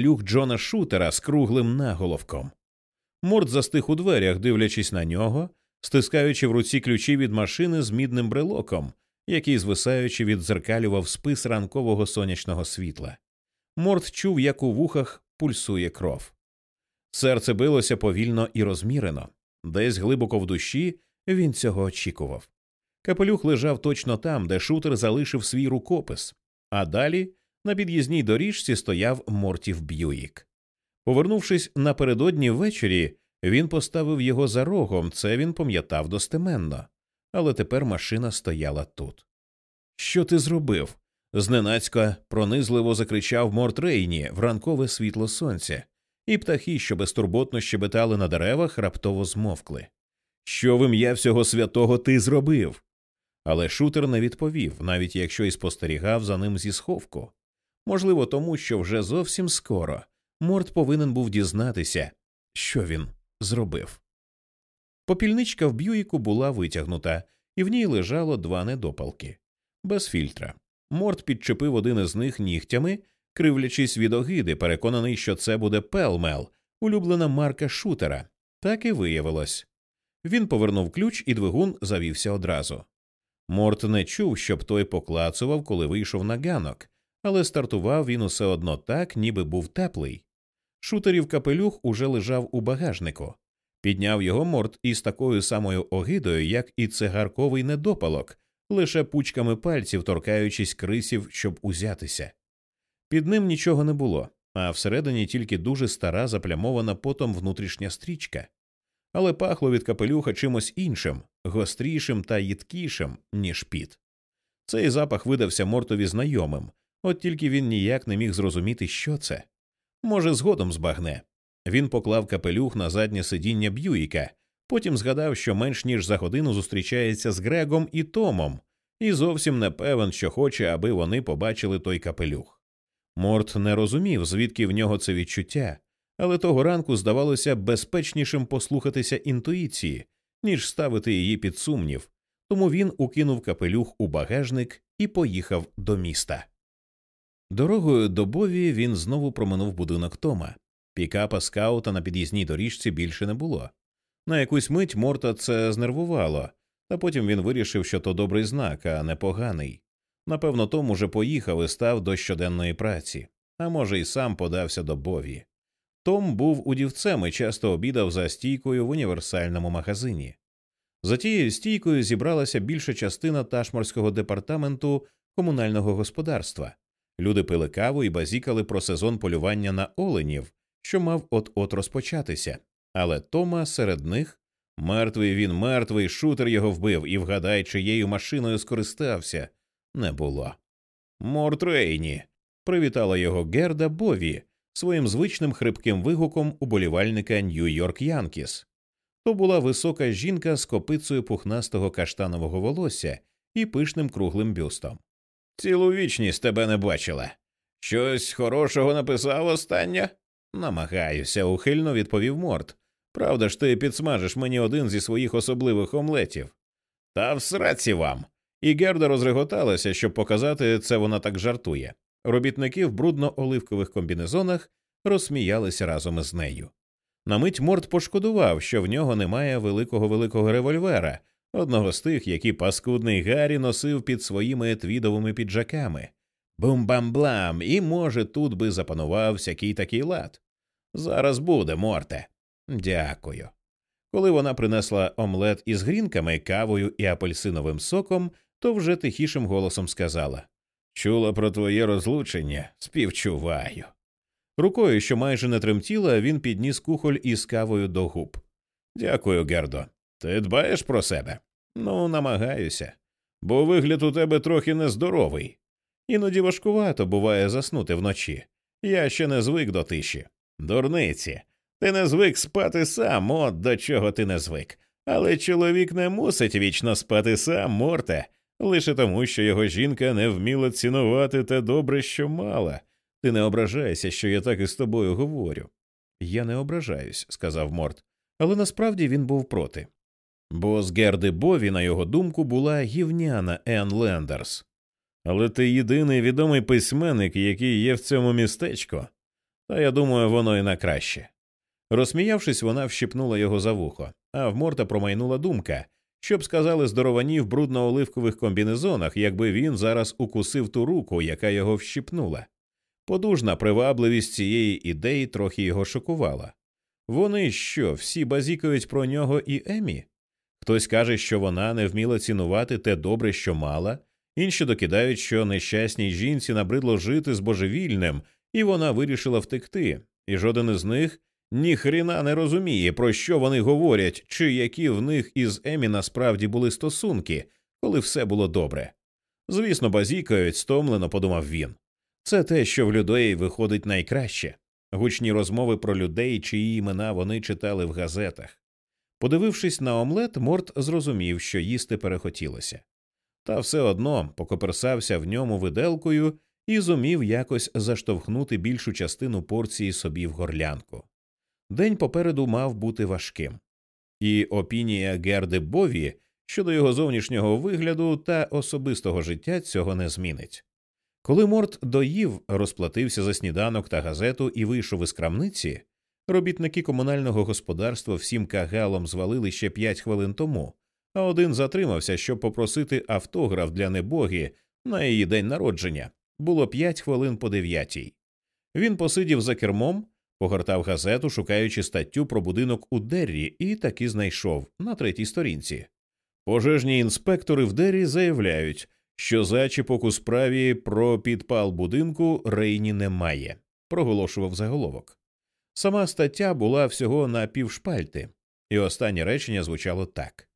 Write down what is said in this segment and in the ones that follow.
люх Джона Шутера з круглим наголовком. Морд застиг у дверях, дивлячись на нього, стискаючи в руці ключі від машини з мідним брелоком, який, звисаючи, віддзеркалював спис ранкового сонячного світла. Морд чув, як у вухах пульсує кров. Серце билося повільно і розмірено. Десь глибоко в душі він цього очікував. Капелюх лежав точно там, де шутер залишив свій рукопис, а далі на під'їзній доріжці стояв Мортів Б'юїк. Повернувшись напередодні ввечері, він поставив його за рогом, це він пам'ятав достеменно, але тепер машина стояла тут. Що ти зробив? зненацька пронизливо закричав Морт Рейні в ранкове світло сонця, і птахи, що безтурботно щебетали на деревах, раптово змовкли. Що в ім'я всього святого ти зробив? Але шутер не відповів, навіть якщо й спостерігав за ним зі сховку. Можливо, тому що вже зовсім скоро Морт повинен був дізнатися, що він зробив. Попільничка в б'юїку була витягнута, і в ній лежало два недопалки без фільтра. Морт підчепив один із них нігтями, кривлячись від огиди, переконаний, що це буде пелмел, улюблена марка шутера. Так і виявилось. Він повернув ключ, і двигун завівся одразу. Морт не чув, щоб той поклацував, коли вийшов на ганок, але стартував він усе одно так, ніби був теплий. Шутерів капелюх уже лежав у багажнику. Підняв його морт із такою самою огидою, як і цигарковий недопалок, лише пучками пальців торкаючись крисів, щоб узятися. Під ним нічого не було, а всередині тільки дуже стара заплямована потом внутрішня стрічка. Але пахло від капелюха чимось іншим, гострішим та їдкішим, ніж піт. Цей запах видався мортові знайомим, от тільки він ніяк не міг зрозуміти, що це. Може, згодом збагне. Він поклав капелюх на заднє сидіння Б'юїка, потім згадав, що менш ніж за годину зустрічається з Грегом і Томом, і зовсім не певен, що хоче, аби вони побачили той капелюх. Морт не розумів, звідки в нього це відчуття, але того ранку здавалося безпечнішим послухатися інтуїції, ніж ставити її під сумнів, тому він укинув капелюх у багажник і поїхав до міста. Дорогою до Бові він знову проминув будинок Тома. Пікапа скаута на під'їзній доріжці більше не було. На якусь мить Морта це знервувало, та потім він вирішив, що то добрий знак, а не поганий. Напевно, Том уже поїхав і став до щоденної праці, а може, й сам подався до Бові. Том був удівцем і часто обідав за стійкою в універсальному магазині. За тією стійкою зібралася більша частина ташморського департаменту комунального господарства. Люди пили каву і базікали про сезон полювання на оленів, що мав от от розпочатися, але Тома серед них мертвий він мертвий, шутер його вбив і вгадай, чиєю машиною скористався, не було. Мортрейні. привітала його Герда Бові своїм звичним хрипким вигуком уболівальника Нью-Йорк Янкіс. То була висока жінка з копицею пухнастого каштанового волосся і пишним круглим бюстом. Цілу вічність тебе не бачила. Щось хорошого написав останнє? Намагаюся, ухильно відповів Морт. Правда ж, ти підсмажиш мені один зі своїх особливих омлетів. Та в сраці вам. І Герда розреготалася, щоб показати, це вона так жартує. Робітники в брудно-оливкових комбінезонах розсміялися разом із нею. На мить Морт пошкодував, що в нього немає великого великого револьвера, одного з тих, які паскудний Гаррі носив під своїми твідовими піджаками. Бум-бам-блам, і, може, тут би запанував всякий такий лад. Зараз буде, Морте. Дякую. Коли вона принесла омлет із грінками, кавою і апельсиновим соком, то вже тихішим голосом сказала Чула про твоє розлучення, співчуваю. Рукою, що майже не тремтіла, він підніс кухоль із кавою до губ. Дякую, Гердо. Ти дбаєш про себе? Ну, намагаюся, бо вигляд у тебе трохи нездоровий. Іноді важкувато буває заснути вночі. Я ще не звик до тиші. Дурниці. Ти не звик спати сам, от до чого ти не звик. Але чоловік не мусить вічно спати сам, морте, лише тому, що його жінка не вміла цінувати те добре, що мала. Ти не ображайся, що я так із тобою говорю. Я не ображаюсь, сказав Морт, але насправді він був проти. Бо з Герди Бові, на його думку, була гівняна Енн Лендерс. Але ти єдиний відомий письменник, який є в цьому містечку. Та я думаю, воно і на краще. Розсміявшись, вона вщипнула його за вухо, а в Морта промайнула думка, що б сказали здоровані в брудно-оливкових комбінезонах, якби він зараз укусив ту руку, яка його вщипнула. Подужна привабливість цієї ідеї трохи його шокувала. Вони що, всі базікають про нього і Емі? Хтось каже, що вона не вміла цінувати те добре, що мала, інші докидають, що нещасній жінці набридло жити з божевільним, і вона вирішила втекти, і жоден із них ніхріна не розуміє, про що вони говорять, чи які в них із Емі насправді були стосунки, коли все було добре. Звісно, базікають, стомлено подумав він. Це те, що в людей виходить найкраще гучні розмови про людей, чиї імена вони читали в газетах. Подивившись на омлет, Морт зрозумів, що їсти перехотілося. Та все одно покоперсався в ньому виделкою і зумів якось заштовхнути більшу частину порції собі в горлянку. День попереду мав бути важким, і опінія Герди Бові щодо його зовнішнього вигляду та особистого життя цього не змінить. Коли Морт доїв, розплатився за сніданок та газету і вийшов із крамниці, робітники комунального господарства всім кагалом звалили ще п'ять хвилин тому, а один затримався, щоб попросити автограф для небоги на її день народження. Було п'ять хвилин по дев'ятій. Він посидів за кермом, погортав газету, шукаючи статтю про будинок у Деррі, і таки знайшов на третій сторінці. Пожежні інспектори в Деррі заявляють, що зачіпок у справі про підпал будинку Рейні немає, проголошував заголовок. Сама стаття була всього на півшпальти, і останнє речення звучало так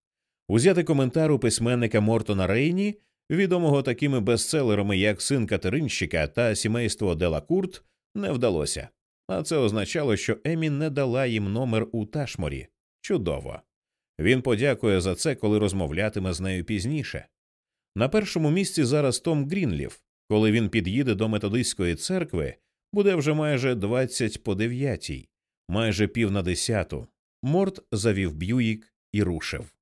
узяти коментар у письменника Мортона Рейні, відомого такими бестселерами, як син Катеринщика та сімейство Делакурт, не вдалося. А це означало, що Емі не дала їм номер у Ташморі. Чудово. Він подякує за це, коли розмовлятиме з нею пізніше. На першому місці зараз Том Грінлів. Коли він під'їде до методистської церкви, буде вже майже двадцять по дев'ятій, майже пів на десяту. Морт завів б'юїк і рушив.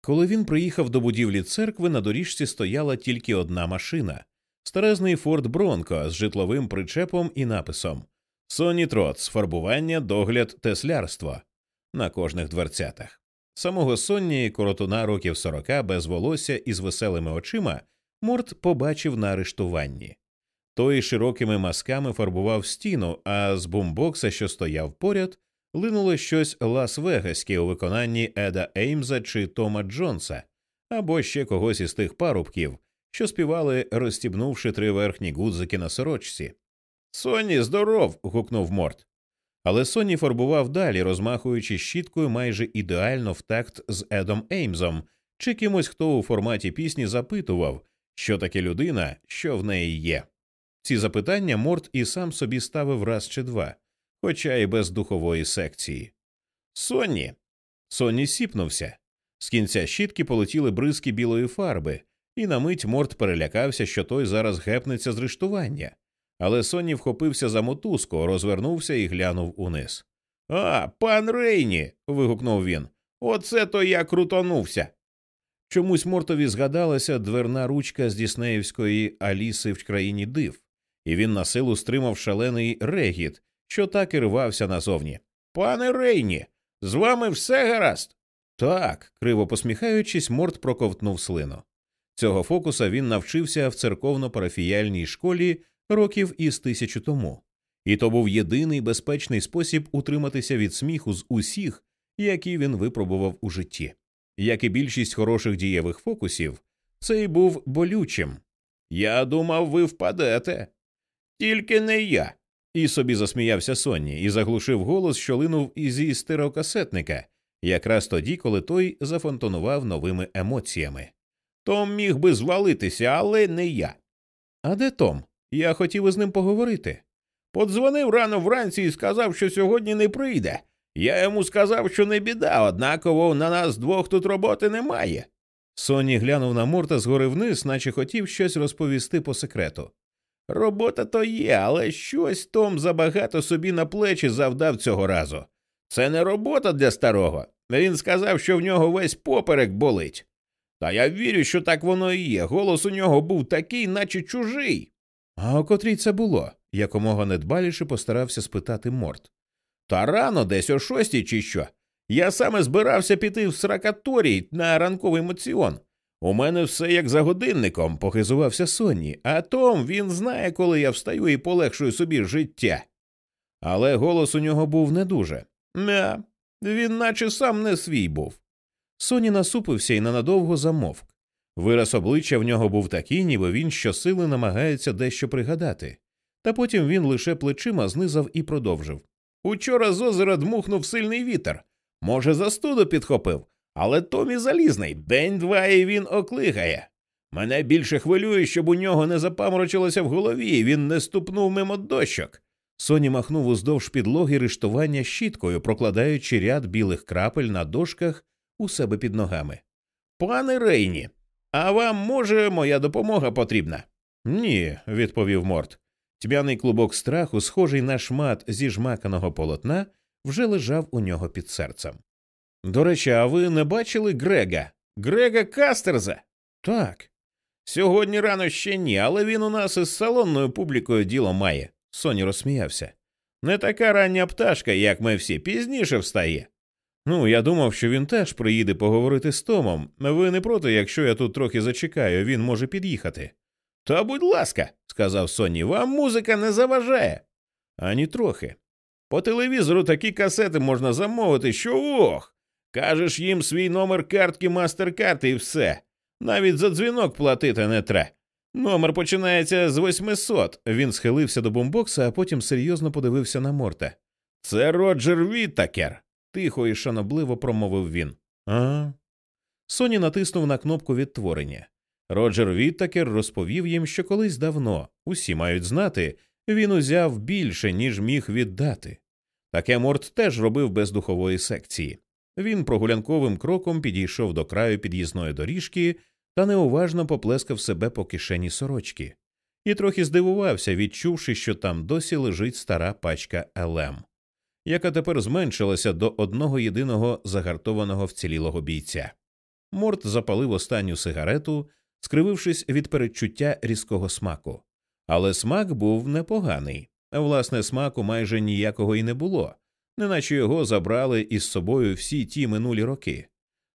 Коли він приїхав до будівлі церкви, на доріжці стояла тільки одна машина старезний Форд Бронко з житловим причепом і написом Соні Троц, фарбування, догляд, теслярство на кожних дверцятах. Самого Сонні, коротуна років сорока, без волосся і з веселими очима, Морт побачив на арештуванні. Той широкими масками фарбував стіну, а з бумбокса, що стояв поряд, линуло щось Лас-Вегаське у виконанні Еда Еймза чи Тома Джонса, або ще когось із тих парубків, що співали, розстібнувши три верхні гудзики на сорочці. Соні, здоров. гукнув Морт. Але Соні фарбував далі, розмахуючи щіткою майже ідеально в такт з Едом Еймзом, чи кимось, хто у форматі пісні запитував, що таке людина, що в неї є. Ці запитання Морт і сам собі ставив раз чи два, хоча й без духової секції. Соні. Соні сіпнувся. З кінця щітки полетіли бризки білої фарби, і на мить Морт перелякався, що той зараз гепнеться з рештування. Але Соні вхопився за мотузку, розвернувся і глянув униз. А, пан Рейні. вигукнув він. Оце то я крутонувся. Чомусь Мортові згадалася дверна ручка з Діснеївської Аліси в країні див, і він на силу стримав шалений регіт, що так і рвався назовні. Пане Рейні, з вами все гаразд? Так, криво посміхаючись, Морт проковтнув слину. Цього фокуса він навчився в церковно-парафіяльній школі років із тисячу тому, і то був єдиний безпечний спосіб утриматися від сміху з усіх, які він випробував у житті. Як і більшість хороших дієвих фокусів, цей був болючим. Я думав, ви впадете. Тільки не я. І собі засміявся Сонні і заглушив голос, що линув ізі стереокасетника, якраз тоді, коли той зафонтонував новими емоціями. Том міг би звалитися, але не я. А де Том? Я хотів із ним поговорити. Подзвонив рано вранці і сказав, що сьогодні не прийде. Я йому сказав, що не біда, однаково на нас двох тут роботи немає. Соні глянув на Морта згори вниз, наче хотів щось розповісти по секрету. Робота то є, але щось Том забагато собі на плечі завдав цього разу. Це не робота для старого. Він сказав, що в нього весь поперек болить. Та я вірю, що так воно і є. Голос у нього був такий, наче чужий. А о котрій це було? якомога недбаліше постарався спитати Морт. Та рано десь о шостій, чи що. Я саме збирався піти в сракаторій на ранковий моціон. У мене все як за годинником, похизувався Сонні, а Том він знає, коли я встаю і полегшую собі життя. Але голос у нього був не дуже. Не, він наче сам не свій був. Соні насупився і ненадовго замовк. Вираз обличчя в нього був такий, ніби він щосили намагається дещо пригадати. Та потім він лише плечима знизав і продовжив. Учора з озера дмухнув сильний вітер. Може, застуду підхопив, але Томі залізний, день два і він оклигає. Мене більше хвилює, щоб у нього не запаморочилося в голові, він не ступнув мимо дощок. Соні махнув уздовж підлоги рештування щіткою, прокладаючи ряд білих крапель на дошках у себе під ногами. Пане Рейні, а вам, може, моя допомога потрібна? Ні, відповів Морт. Тьмяний клубок страху, схожий на шмат зі жмаканого полотна, вже лежав у нього під серцем. До речі, а ви не бачили Грега? Грега Кастерза? Так. Сьогодні рано ще ні, але він у нас із салонною публікою діло має. Соні розсміявся. Не така рання пташка, як ми всі, пізніше встає. Ну, я думав, що він теж приїде поговорити з Томом. Ви не проти, якщо я тут трохи зачекаю, він може під'їхати. Та будь ласка, сказав Соні, вам музика не заважає. Ані трохи. По телевізору такі касети можна замовити, що ох. Кажеш їм свій номер картки MasterCard і все. Навіть за дзвінок платити не тре. Номер починається з 800. Він схилився до бомбокса, а потім серйозно подивився на Морта. Це Роджер Віттакер, тихо і шанобливо промовив він. А. Соні натиснув на кнопку відтворення. Роджер Віттакер розповів їм, що колись давно усі мають знати, він узяв більше, ніж міг віддати. Таке Морт теж робив без духової секції. Він прогулянковим кроком підійшов до краю під'їзної доріжки та неуважно поплескав себе по кишені сорочки, і трохи здивувався, відчувши, що там досі лежить стара пачка ЛМ, яка тепер зменшилася до одного єдиного загартованого вцілілого бійця. Морт запалив останню сигарету, скривившись від передчуття різкого смаку. Але смак був непоганий. Власне, смаку майже ніякого і не було, неначе його забрали із собою всі ті минулі роки.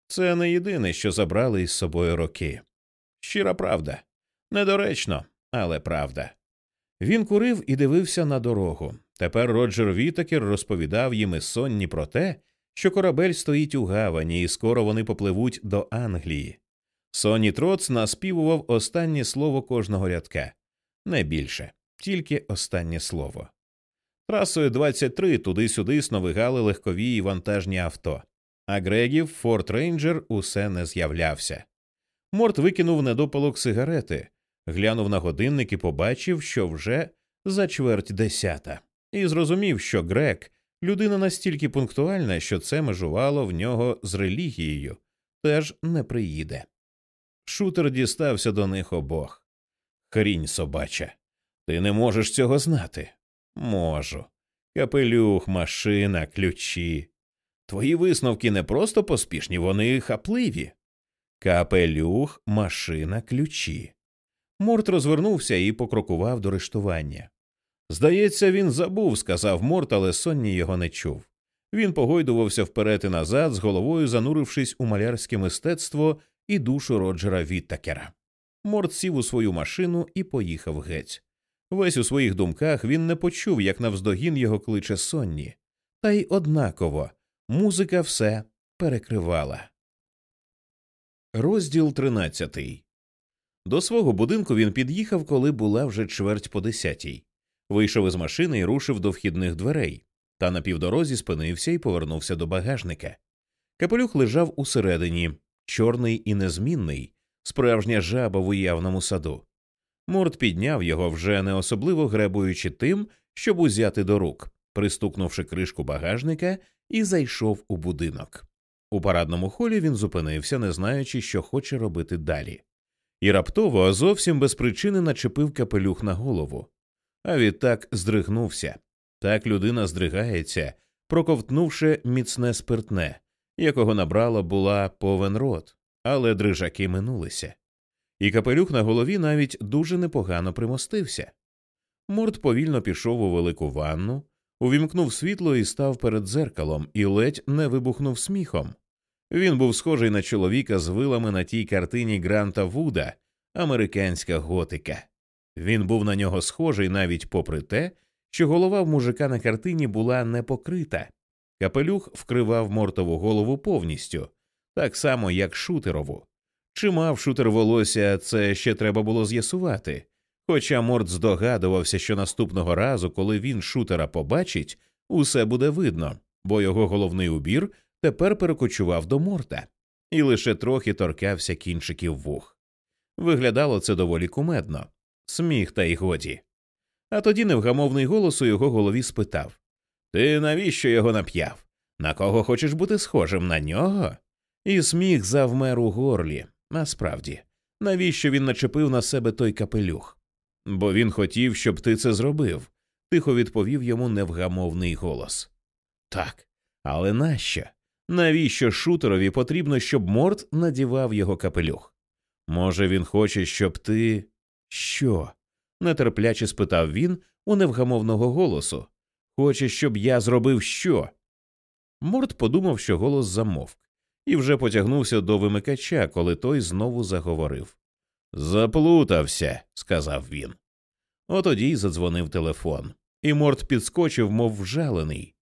Це не єдине, що забрали із собою роки. Щира правда. Недоречно, але правда. Він курив і дивився на дорогу. Тепер Роджер Вітакер розповідав їм із сонні про те, що корабель стоїть у гавані, і скоро вони попливуть до Англії. Сонні Троц наспівував останнє слово кожного рядка не більше, тільки останнє слово. Трасою 23 туди-сюди сновигали легкові і вантажні авто, а Грегів Форт Рейнджер усе не з'являвся. Морт викинув недопалок сигарети, глянув на годинник і побачив, що вже за чверть десята, і зрозумів, що Грег людина настільки пунктуальна, що це межувало в нього з релігією, теж не приїде. Шутер дістався до них обох. Хрінь собача. Ти не можеш цього знати. Можу. Капелюх, машина, ключі. Твої висновки не просто поспішні, вони хапливі. Капелюх, машина, ключі. Морт розвернувся і покрокував до рештування. Здається, він забув, сказав Морт, але Сонні його не чув. Він погойдувався вперед і назад, з головою занурившись у малярське мистецтво і душу Роджера Віттакера. Морт сів у свою машину і поїхав геть. Весь у своїх думках він не почув, як навздогін його кличе Сонні. Та й однаково музика все перекривала. Розділ тринадцятий. До свого будинку він під'їхав, коли була вже чверть по десятій. Вийшов із машини і рушив до вхідних дверей, та на півдорозі спинився і повернувся до багажника. Капелюх лежав усередині, чорний і незмінний, справжня жаба в уявному саду. Морд підняв його, вже не особливо гребуючи тим, щоб узяти до рук, пристукнувши кришку багажника, і зайшов у будинок. У парадному холі він зупинився, не знаючи, що хоче робити далі. І раптово зовсім без причини начепив капелюх на голову. А відтак здригнувся. Так людина здригається, проковтнувши міцне спиртне, якого набрала була повен рот, але дрижаки минулися. І капелюх на голові навіть дуже непогано примостився. Морт повільно пішов у велику ванну, увімкнув світло і став перед дзеркалом і ледь не вибухнув сміхом. Він був схожий на чоловіка з вилами на тій картині Гранта Вуда, американська готика. Він був на нього схожий навіть попри те, що голова в мужика на картині була не покрита. Капелюх вкривав мортову голову повністю, так само, як шутерову. Чи мав шутер волосся, це ще треба було з'ясувати. Хоча Морт здогадувався, що наступного разу, коли він шутера побачить, усе буде видно, бо його головний убір тепер перекочував до морта і лише трохи торкався кінчиків вух. Виглядало це доволі кумедно, сміх та й годі. А тоді невгамовний голос у його голові спитав Ти навіщо його нап'яв? На кого хочеш бути схожим на нього? І сміх завмер у горлі. Насправді, навіщо він начепив на себе той капелюх? Бо він хотів, щоб ти це зробив, тихо відповів йому невгамовний голос. Так, але нащо? Навіщо шутерові потрібно, щоб Морт надівав його капелюх? Може, він хоче, щоб ти. Що? нетерпляче спитав він у невгамовного голосу. Хоче, щоб я зробив що? Морт подумав, що голос замовк, і вже потягнувся до вимикача, коли той знову заговорив. Заплутався, сказав він. Отоді й задзвонив телефон, і Морт підскочив, мов вжалений.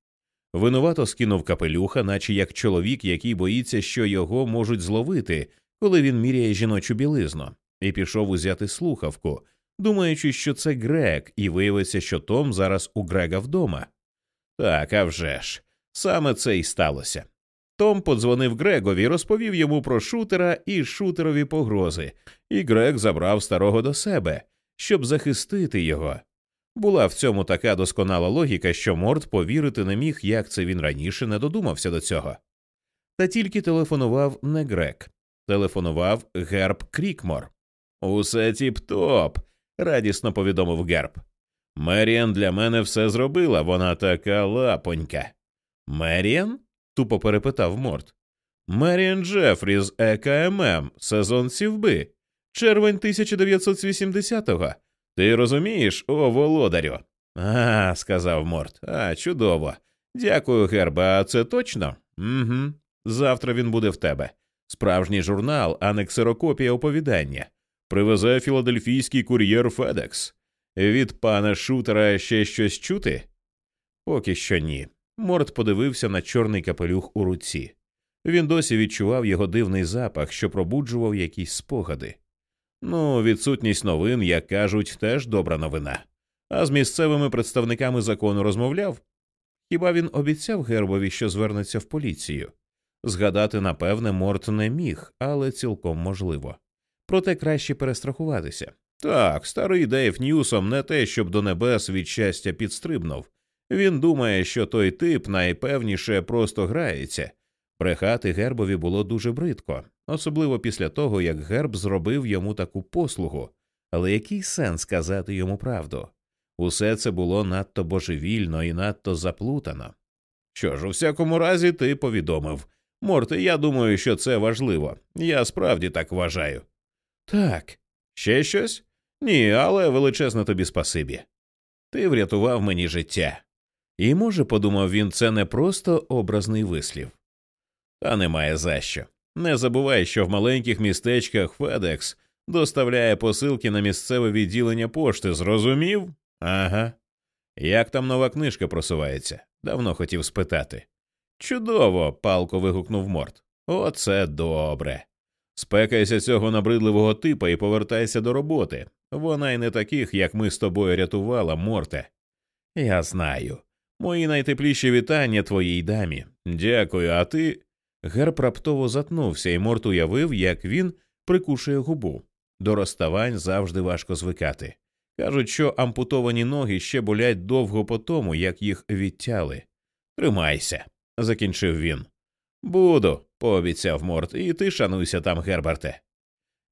Винувато скинув капелюха, наче як чоловік, який боїться, що його можуть зловити, коли він міряє жіночу білизну, і пішов узяти слухавку, думаючи, що це Грег, і виявиться, що Том зараз у Грега вдома. Так, а вже ж, саме це й сталося. Том подзвонив Грегові, розповів йому про шутера і шутерові погрози, і Грег забрав старого до себе, щоб захистити його. Була в цьому така досконала логіка, що Морд повірити не міг, як це він раніше не додумався до цього. Та тільки телефонував не Грек, телефонував Герб Крікмор. Усе тіп топ, радісно повідомив Герб. Меріан для мене все зробила, вона така лапонька. Меріан? Тупо перепитав Морд. Меріан Джефрі з ЕКММ, сезон сівби, червень 1980-го. Ти розумієш, о володарю? А, сказав Морт. А, чудово. Дякую, Герба. А це точно? Угу. Завтра він буде в тебе. Справжній журнал, а не ксерокопія оповідання. Привезе філадельфійський кур'єр Федекс. Від пана шутера ще щось чути? Поки що ні. Морт подивився на чорний капелюх у руці. Він досі відчував його дивний запах, що пробуджував якісь спогади. Ну, відсутність новин, як кажуть, теж добра новина. А з місцевими представниками закону розмовляв. Хіба він обіцяв Гербові, що звернеться в поліцію? Згадати, напевне, Морт не міг, але цілком можливо. Проте краще перестрахуватися. Так, старий Дейв Ньюсом не те, щоб до небес від щастя підстрибнув. Він думає, що той тип найпевніше просто грається. Брехати Гербові було дуже бридко, особливо після того, як Герб зробив йому таку послугу. Але який сенс сказати йому правду? Усе це було надто божевільно і надто заплутано. Що ж, у всякому разі, ти повідомив. Морти, я думаю, що це важливо. Я справді так вважаю. Так, ще щось? Ні, але величезне тобі спасибі. Ти врятував мені життя. І, може, подумав він, це не просто образний вислів. Та немає за що. Не забувай, що в маленьких містечках Федекс доставляє посилки на місцеве відділення пошти, зрозумів? Ага. Як там нова книжка просувається? Давно хотів спитати. Чудово. палко вигукнув Морт. Оце добре. Спекайся цього набридливого типа і повертайся до роботи. Вона й не таких, як ми з тобою рятувала, Морте. Я знаю. Мої найтепліші вітання твоїй дамі. Дякую, а ти. Герб раптово затнувся, і Морт уявив, як він прикушує губу. До розставань завжди важко звикати. Кажуть, що ампутовані ноги ще болять довго по тому, як їх відтяли. Тримайся, закінчив він. Буду, пообіцяв Морт, і ти шануйся там, Герберте.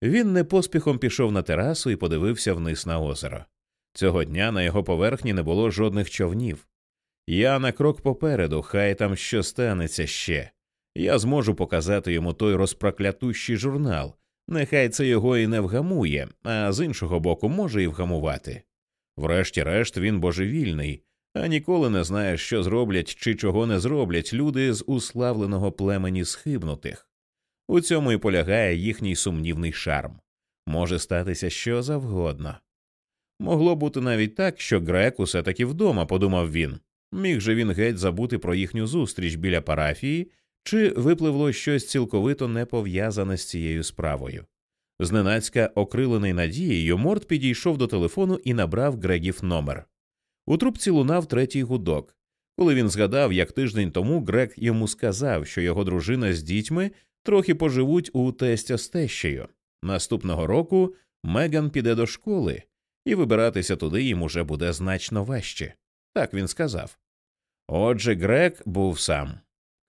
Він не поспіхом пішов на терасу і подивився вниз на озеро. Цього дня на його поверхні не було жодних човнів. Я на крок попереду, хай там що станеться ще. Я зможу показати йому той розпроклятущий журнал. Нехай це його і не вгамує, а з іншого боку може і вгамувати. Врешті-решт, він божевільний, а ніколи не знає, що зроблять чи чого не зроблять люди з уславленого племені схибнутих. У цьому і полягає їхній сумнівний шарм. Може статися що завгодно. Могло бути навіть так, що Грек усе таки вдома, подумав він. Міг же він геть забути про їхню зустріч біля парафії, чи випливло щось цілковито не пов'язане з цією справою. Зненацька, окрилений надією, Морт підійшов до телефону і набрав Грегів номер. У трубці лунав третій гудок. Коли він згадав, як тиждень тому Грег йому сказав, що його дружина з дітьми трохи поживуть у тестя з тещею. Наступного року Меган піде до школи, і вибиратися туди їм уже буде значно важче. Так він сказав. Отже, Грег був сам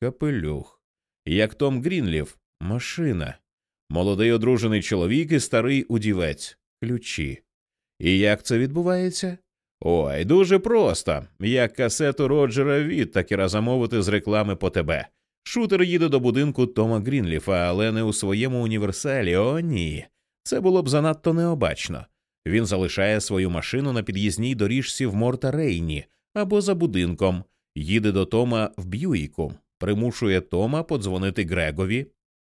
капелюх, як Том Грінлів, машина, молодий одружений чоловік і старий удівець, ключі. І як це відбувається? Ой, дуже просто, як касету Роджера Віттакера замовити з реклами по тебе. Шутер їде до будинку Тома Грінліфа, але не у своєму універсалі. О, ні. Це було б занадто необачно. Він залишає свою машину на під'їзній доріжці в Морта Рейні або за будинком, їде до Тома в Б'юїку, примушує Тома подзвонити Грегові.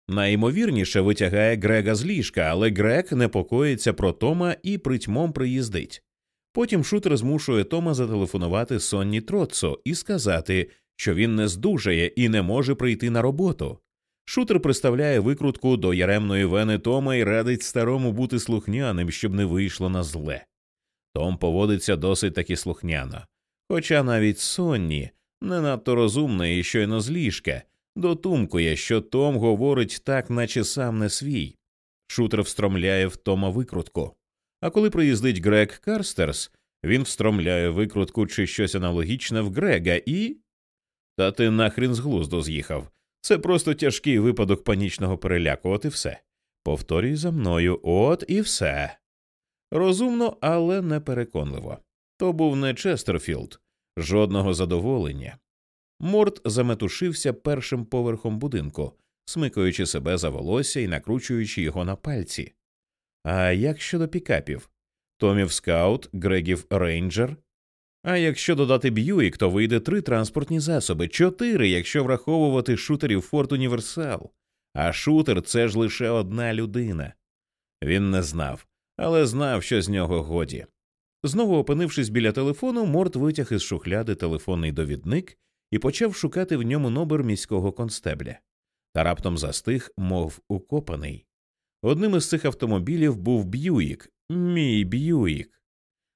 Найімовірніше витягає Грега з ліжка, але Грег непокоїться про Тома і притьмом приїздить. Потім шутер змушує Тома зателефонувати Сонні Троцо і сказати, що він не здужає і не може прийти на роботу. Шутер приставляє викрутку до яремної вени Тома і радить старому бути слухняним, щоб не вийшло на зле. Том поводиться досить таки слухняно. Хоча навіть Сонні, не надто розумна і щойно з ліжка, дотумкує, що Том говорить так, наче сам не свій. Шутер встромляє в Тома викрутку. А коли приїздить Грег Карстерс, він встромляє викрутку чи щось аналогічне в Грега і. Та ти нахрін з глузду з'їхав. Це просто тяжкий випадок панічного переляку, от і все. Повторюй за мною, от і все. Розумно, але не переконливо. То був не Честерфілд, жодного задоволення. Морт заметушився першим поверхом будинку, смикаючи себе за волосся і накручуючи його на пальці. А як щодо пікапів? Томів Скаут, Грегів Рейнджер. А якщо додати Б'юїк, то вийде три транспортні засоби, чотири, якщо враховувати шутерів Форт Універсал. А шутер це ж лише одна людина. Він не знав, але знав, що з нього годі. Знову опинившись біля телефону, Морт витяг із шухляди телефонний довідник і почав шукати в ньому номер міського констебля. Та раптом застиг, мов укопаний. Одним із цих автомобілів був Б'юїк, мій Б'юїк.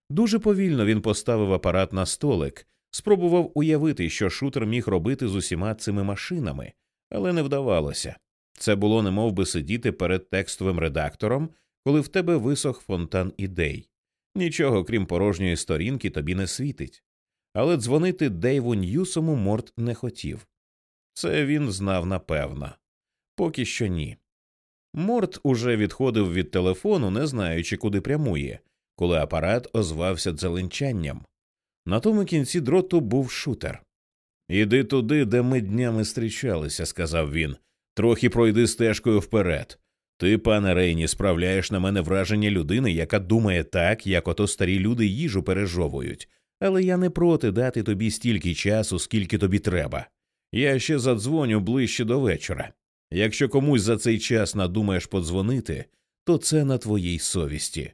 Дуже повільно він поставив апарат на столик, спробував уявити, що шутер міг робити з усіма цими машинами, але не вдавалося. Це було немов би сидіти перед текстовим редактором, коли в тебе висох фонтан ідей. Нічого, крім порожньої сторінки, тобі не світить. Але дзвонити Дейву Ньюсому Морт не хотів. Це він знав напевно. Поки що ні. Морт уже відходив від телефону, не знаючи, куди прямує, коли апарат озвався дзеленчанням. На тому кінці дроту був шутер. Іди туди, де ми днями зустрічалися, сказав він. Трохи пройди стежкою вперед. Ти, пане Рейні, справляєш на мене враження людини, яка думає так, як ото старі люди їжу пережовують, але я не проти дати тобі стільки часу, скільки тобі треба. Я ще задзвоню ближче до вечора. Якщо комусь за цей час надумаєш подзвонити, то це на твоїй совісті.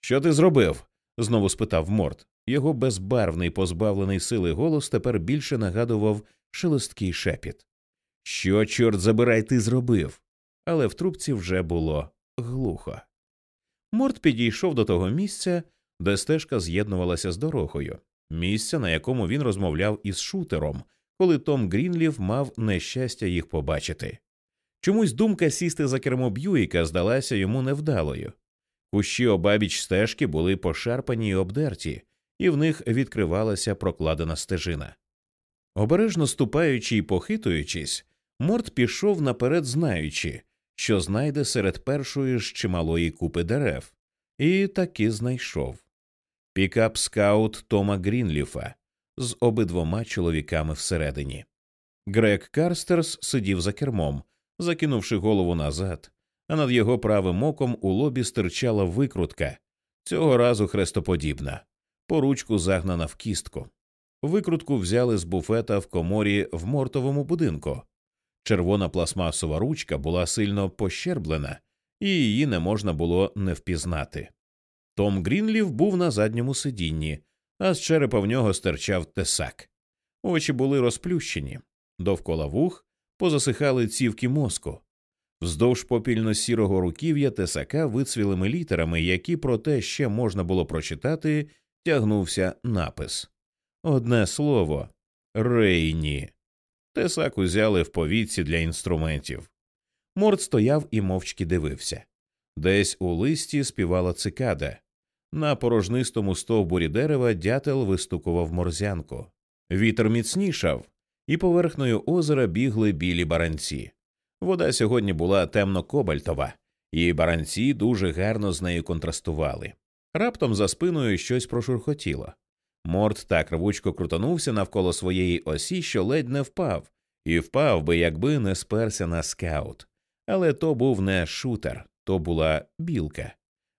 Що ти зробив? знову спитав Морт. Його безбарвний, позбавлений сили голос тепер більше нагадував шелесткий шепіт. Що, чорт забирай, ти зробив? Але в трубці вже було глухо. Морт підійшов до того місця, де стежка з'єднувалася з дорогою, місця, на якому він розмовляв із шутером, коли Том Грінлів мав нещастя їх побачити. Чомусь думка сісти за кермо Б'юїка здалася йому невдалою. Кущі обабіч стежки були пошарпані й обдерті, і в них відкривалася прокладена стежина. Обережно ступаючи й похитуючись, Морт пішов наперед, знаючи, що знайде серед першої ж чималої купи дерев, і таки знайшов пікап скаут Тома Грінліфа з обидвома чоловіками всередині. Грег Карстерс сидів за кермом, закинувши голову назад, а над його правим оком у лобі стирчала викрутка, цього разу хрестоподібна. поручку загнана в кістку. Викрутку взяли з буфета в коморі в мортовому будинку. Червона пластмасова ручка була сильно пощерблена, і її не можна було не впізнати. Том Грінлів був на задньому сидінні, а з черепа в нього стирчав тесак. Очі були розплющені, довкола вух позасихали цівки мозку. Вздовж попільно сірого руків'я тесака вицвілими літерами, які проте ще можна було прочитати, тягнувся напис Одне слово Рейні. Тесак узяли в повітці для інструментів. Морд стояв і мовчки дивився. Десь у листі співала цикада. На порожнистому стовбурі дерева дятел вистукував морзянку. Вітер міцнішав, і поверхнею озера бігли білі баранці. Вода сьогодні була темно кобальтова, і баранці дуже гарно з нею контрастували. Раптом за спиною щось прошурхотіло. Морд так рвучко крутанувся навколо своєї осі, що ледь не впав, і впав би, якби не сперся на скаут. Але то був не шутер, то була білка.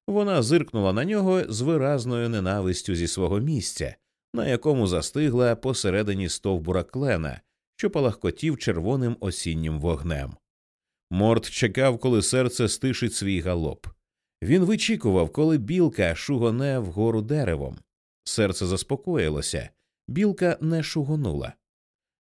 Вона зиркнула на нього з виразною ненавистю зі свого місця, на якому застигла посередині стовбура клена, що палахкотів червоним осіннім вогнем. Морд чекав, коли серце стишить свій галоп. Він вичікував, коли білка шугоне вгору деревом. Серце заспокоїлося, білка не шугонула.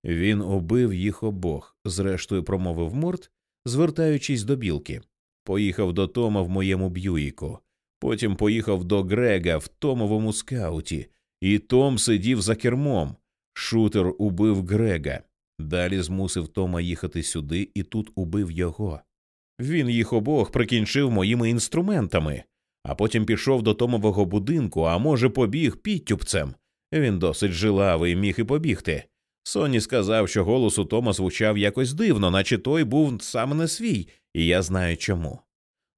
Він убив їх обох, зрештою промовив морд, звертаючись до білки. Поїхав до Тома в моєму б'юїку, потім поїхав до Грега в Томовому скауті, і Том сидів за кермом. Шутер убив Грега. Далі змусив Тома їхати сюди і тут убив його. Він їх обох прикінчив моїми інструментами, а потім пішов до Томового будинку, а може, побіг підтюпцем. Він досить жилавий, міг і побігти. Соні сказав, що голос у Тома звучав якось дивно, наче той був саме не свій, і я знаю чому.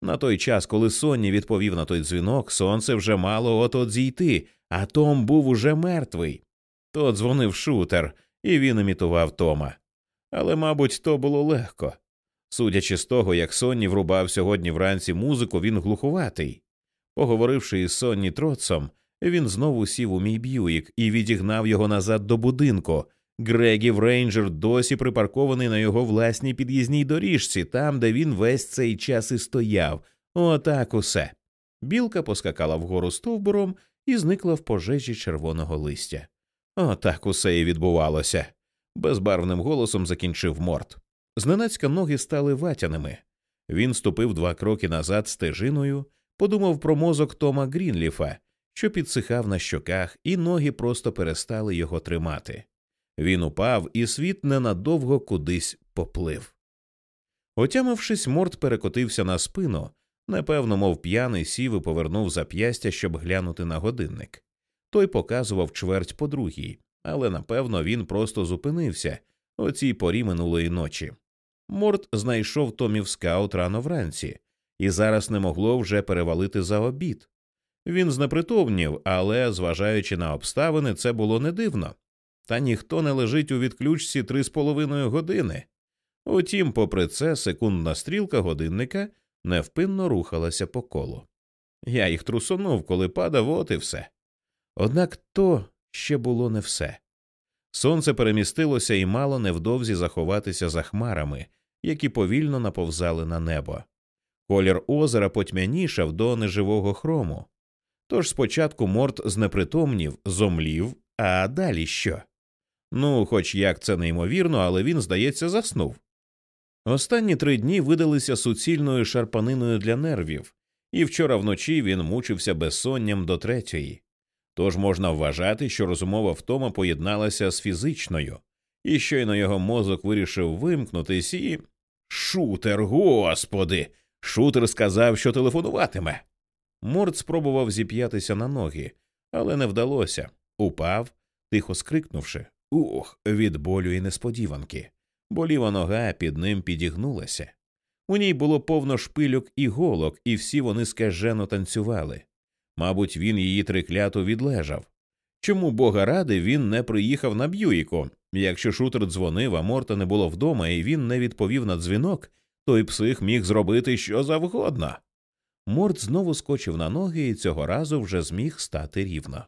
На той час, коли Сонні відповів на той дзвінок, сонце вже мало от от зійти, а Том був уже мертвий. То дзвонив шутер, і він імітував Тома. Але, мабуть, то було легко. Судячи з того, як Сонні врубав сьогодні вранці музику, він глухуватий. Поговоривши із Сонні Троцом, він знову сів у мій б'юїк і відігнав його назад до будинку. Грегів рейнджер досі припаркований на його власній під'їзній доріжці, там, де він весь цей час і стояв. Отак усе. Білка поскакала вгору стовбуром і зникла в пожежі червоного листя. Отак усе і відбувалося. Безбарвним голосом закінчив морт. Зненацька ноги стали ватяними. Він ступив два кроки назад стежиною, подумав про мозок Тома Грінліфа, що підсихав на щоках, і ноги просто перестали його тримати. Він упав, і світ ненадовго кудись поплив. Отямившись, морт перекотився на спину, напевно, мов п'яний сів і повернув зап'ястя, щоб глянути на годинник. Той показував чверть по другій, але напевно він просто зупинився о цій порі минулої ночі. Морт знайшов Томів скаут рано вранці, і зараз не могло вже перевалити за обід. Він знепритомнів, але, зважаючи на обставини, це було не дивно. Та ніхто не лежить у відключці три з половиною години. Утім, попри це, секундна стрілка годинника невпинно рухалася по колу. Я їх трусонув, коли падав, от і все. Однак то ще було не все. Сонце перемістилося і мало невдовзі заховатися за хмарами, які повільно наповзали на небо. Колір озера потьмянішав до неживого хрому. Тож спочатку морт знепритомнів, зомлів, а далі що? Ну, хоч як це неймовірно, але він, здається, заснув. Останні три дні видалися суцільною шарпаниною для нервів, і вчора вночі він мучився безсонням до третьої. Тож можна вважати, що розумова втома поєдналася з фізичною, і щойно його мозок вирішив вимкнутись і. Шутер, господи! Шутер сказав, що телефонуватиме. Морд спробував зіп'ятися на ноги, але не вдалося. Упав, тихо скрикнувши Ух, від болю і несподіванки. Боліва нога під ним підігнулася. У ній було повно шпильок і голок, і всі вони скажено танцювали. Мабуть, він її триклято відлежав. Чому бога ради він не приїхав на Б'юїку? Якщо шутер дзвонив, а Морта не було вдома, і він не відповів на дзвінок, той псих міг зробити що завгодно. Морт знову скочив на ноги і цього разу вже зміг стати рівно.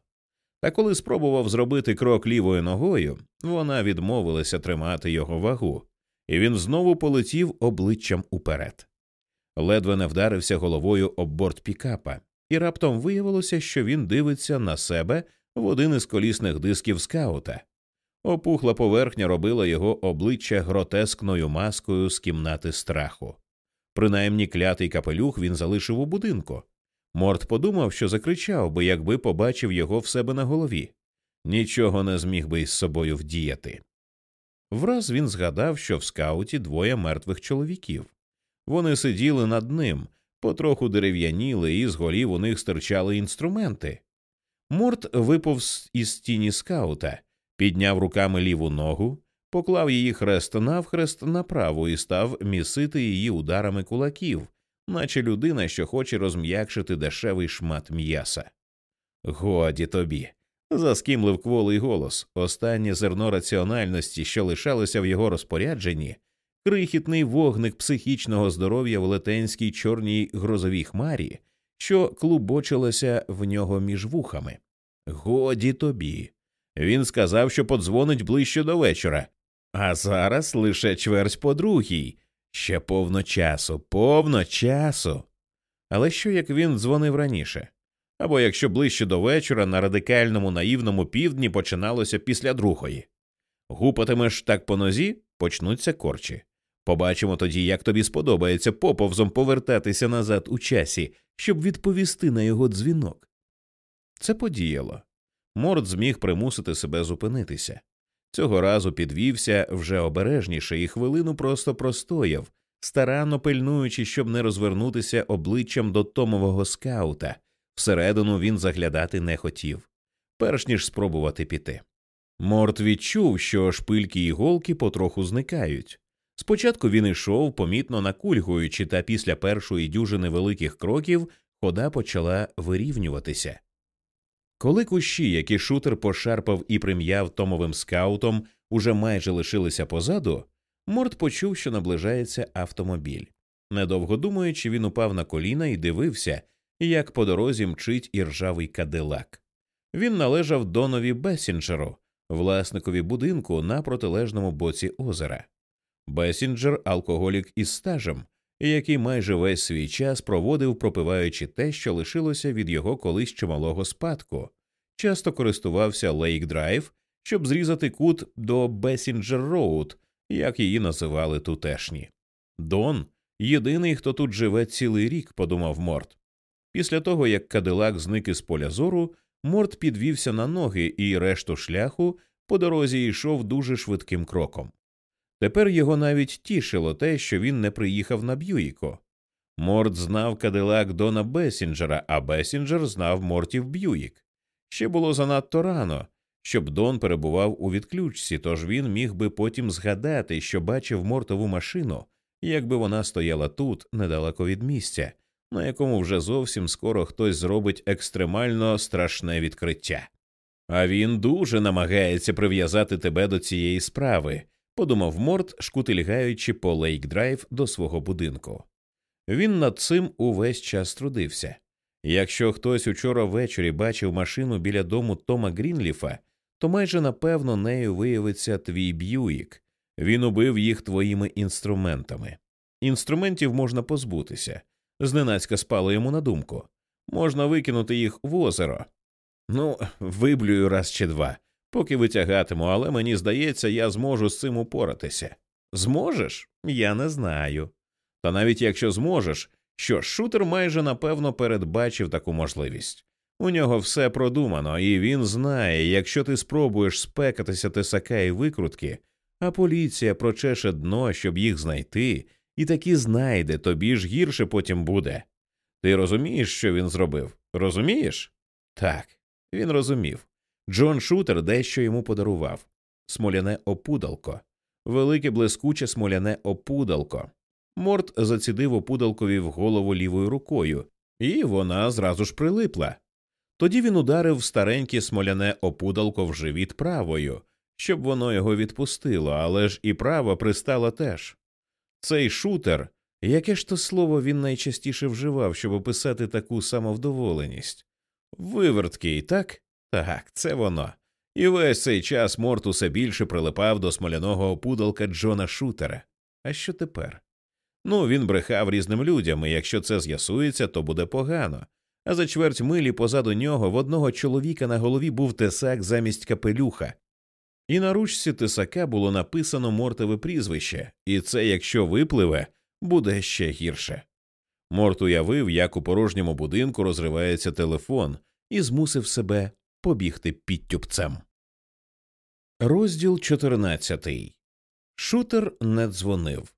Та коли спробував зробити крок лівою ногою, вона відмовилася тримати його вагу, і він знову полетів обличчям уперед. Ледве не вдарився головою об борт пікапа, і раптом виявилося, що він дивиться на себе в один із колісних дисків скаута. Опухла поверхня робила його обличчя гротескною маскою з кімнати страху. Принаймні клятий капелюх він залишив у будинку. Морт подумав, що закричав би, якби побачив його в себе на голові. Нічого не зміг би із собою вдіяти. Враз він згадав, що в скауті двоє мертвих чоловіків. Вони сиділи над ним, потроху дерев'яніли, і з голів у них стирчали інструменти. Морт виповз із тіні скаута, підняв руками ліву ногу, поклав її хрест навхрест на праву і став місити її ударами кулаків, наче людина, що хоче розм'якшити дешевий шмат м'яса. Годі тобі. Заскімлив кволий голос. Останнє зерно раціональності, що лишалося в його розпорядженні, крихітний вогник психічного здоров'я в летенській чорній грозовій хмарі, що клубочилася в нього між вухами. Годі тобі. Він сказав, що подзвонить ближче до вечора, а зараз лише чверть по другій. Ще повно часу, повно часу. Але що як він дзвонив раніше? Або якщо ближче до вечора на радикальному наївному півдні починалося після другої. Гупатимеш так по нозі, почнуться корчі. Побачимо тоді, як тобі сподобається поповзом повертатися назад у часі, щоб відповісти на його дзвінок. Це подіяло. Морд зміг примусити себе зупинитися. Цього разу підвівся вже обережніше і хвилину просто простояв, старанно пильнуючи, щоб не розвернутися обличчям до Томового скаута. Всередину він заглядати не хотів, перш ніж спробувати піти. Морт відчув, що шпильки і голки потроху зникають. Спочатку він йшов, помітно накульгуючи, та після першої дюжини великих кроків хода почала вирівнюватися. Коли кущі, які шутер пошарпав і прим'яв томовим скаутом, уже майже лишилися позаду, Морт почув, що наближається автомобіль. Недовго думаючи, він упав на коліна і дивився, як по дорозі мчить іржавий кадилак. Він належав Донові Бесінджеру, власникові будинку на протилежному боці озера. Бесінджер алкоголік із стажем, який майже весь свій час проводив, пропиваючи те, що лишилося від його колись чималого спадку, часто користувався Лейк Драйв, щоб зрізати кут до Бесінджер Роуд, як її називали тутешні. Дон єдиний, хто тут живе цілий рік, подумав Морт. Після того, як Кадилак зник із поля зору, Морт підвівся на ноги і решту шляху по дорозі йшов дуже швидким кроком. Тепер його навіть тішило те, що він не приїхав на Б'юїко. Морт знав Кадилак Дона Бесінджера, а Бесінджер знав Мортів Б'юїк. Ще було занадто рано, щоб Дон перебував у відключці, тож він міг би потім згадати, що бачив мортову машину, якби вона стояла тут, недалеко від місця, на якому вже зовсім скоро хтось зробить екстремально страшне відкриття. А він дуже намагається прив'язати тебе до цієї справи, подумав Морт, шкутильгаючи по Лейк Драйв до свого будинку. Він над цим увесь час трудився. Якщо хтось учора ввечері бачив машину біля дому Тома Грінліфа, то майже напевно нею виявиться твій Б'юїк. Він убив їх твоїми інструментами. Інструментів можна позбутися. Зненацька спало йому на думку. Можна викинути їх в озеро. Ну, виблюю раз чи два, поки витягатиму, але мені здається, я зможу з цим упоратися. Зможеш? Я не знаю. Та навіть якщо зможеш, що ж, шутер майже напевно передбачив таку можливість. У нього все продумано, і він знає, якщо ти спробуєш спекатися тесака і викрутки, а поліція прочеше дно, щоб їх знайти, і таки знайде, тобі ж гірше потім буде. Ти розумієш, що він зробив? Розумієш? Так, він розумів. Джон Шутер дещо йому подарував смоляне опудалко, велике блискуче смоляне опудалко. Морт зацідив опудалкові в голову лівою рукою, і вона зразу ж прилипла. Тоді він ударив стареньке смоляне опудалко в живіт правою, щоб воно його відпустило, але ж і права пристала теж. Цей шутер, яке ж то слово він найчастіше вживав, щоб описати таку самовдоволеність? Виверткий, так? Так, це воно. І весь цей час Морт усе більше прилипав до смоляного опудалка Джона Шутера. А що тепер? Ну, він брехав різним людям, і якщо це з'ясується, то буде погано. А за чверть милі позаду нього в одного чоловіка на голові був тесак замість капелюха. І на ручці тесака було написано мортове прізвище, і це, якщо випливе, буде ще гірше. Морт уявив, як у порожньому будинку розривається телефон, і змусив себе побігти підтюпцем. Розділ 14. Шутер не дзвонив.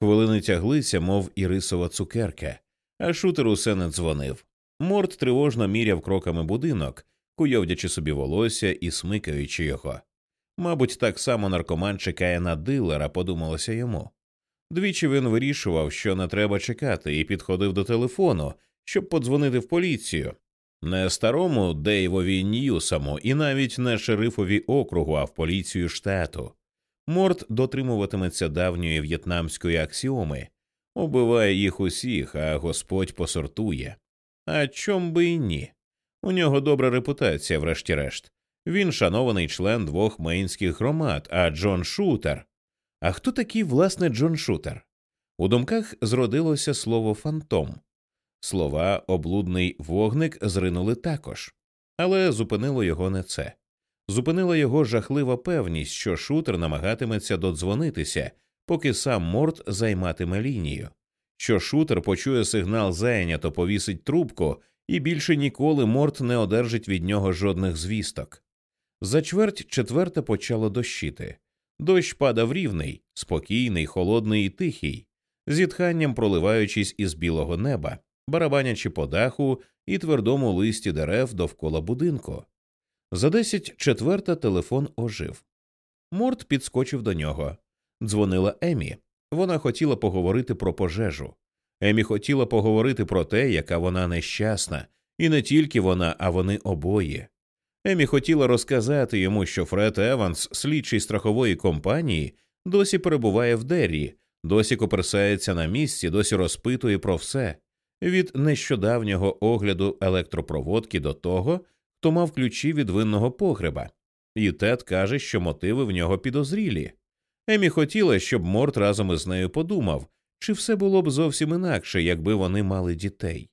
Хвилини тяглися, мов ірисова цукерка, а шутер усе не дзвонив. Морт тривожно міряв кроками будинок, куйовдячи собі волосся і смикаючи його. Мабуть, так само наркоман чекає на дилера, подумалося йому. Двічі він вирішував, що не треба чекати, і підходив до телефону, щоб подзвонити в поліцію. Не старому Дейвові Ньюсаму і навіть не шерифові округу, а в поліцію штату. Морт дотримуватиметься давньої в'єтнамської аксіоми, убиває їх усіх, а Господь посортує. А чом би і ні? У нього добра репутація, врешті-решт. Він шанований член двох мейнських громад, а Джон Шутер. А хто такий, власне, Джон Шутер? У думках зродилося слово фантом. Слова облудний вогник зринули також, але зупинило його не це. Зупинила його жахлива певність, що шутер намагатиметься додзвонитися, поки сам Морт займатиме лінію, що шутер почує сигнал зайнято, повісить трубку, і більше ніколи Морт не одержить від нього жодних звісток. За чверть четверте почало дощити. Дощ падав рівний, спокійний, холодний і тихий, зітханням проливаючись із білого неба, барабанячи по даху і твердому листі дерев довкола будинку. За десять четверта телефон ожив. Морт підскочив до нього. Дзвонила Емі. Вона хотіла поговорити про пожежу. Емі хотіла поговорити про те, яка вона нещасна, і не тільки вона, а вони обоє. Емі хотіла розказати йому, що Фред Еванс, слідчий страхової компанії, досі перебуває в Деррі, досі коперсається на місці, досі розпитує про все від нещодавнього огляду електропроводки до того, хто мав ключі від винного погреба, і Тед каже, що мотиви в нього підозрілі. Емі хотіла, щоб Морт разом із нею подумав, чи все було б зовсім інакше, якби вони мали дітей.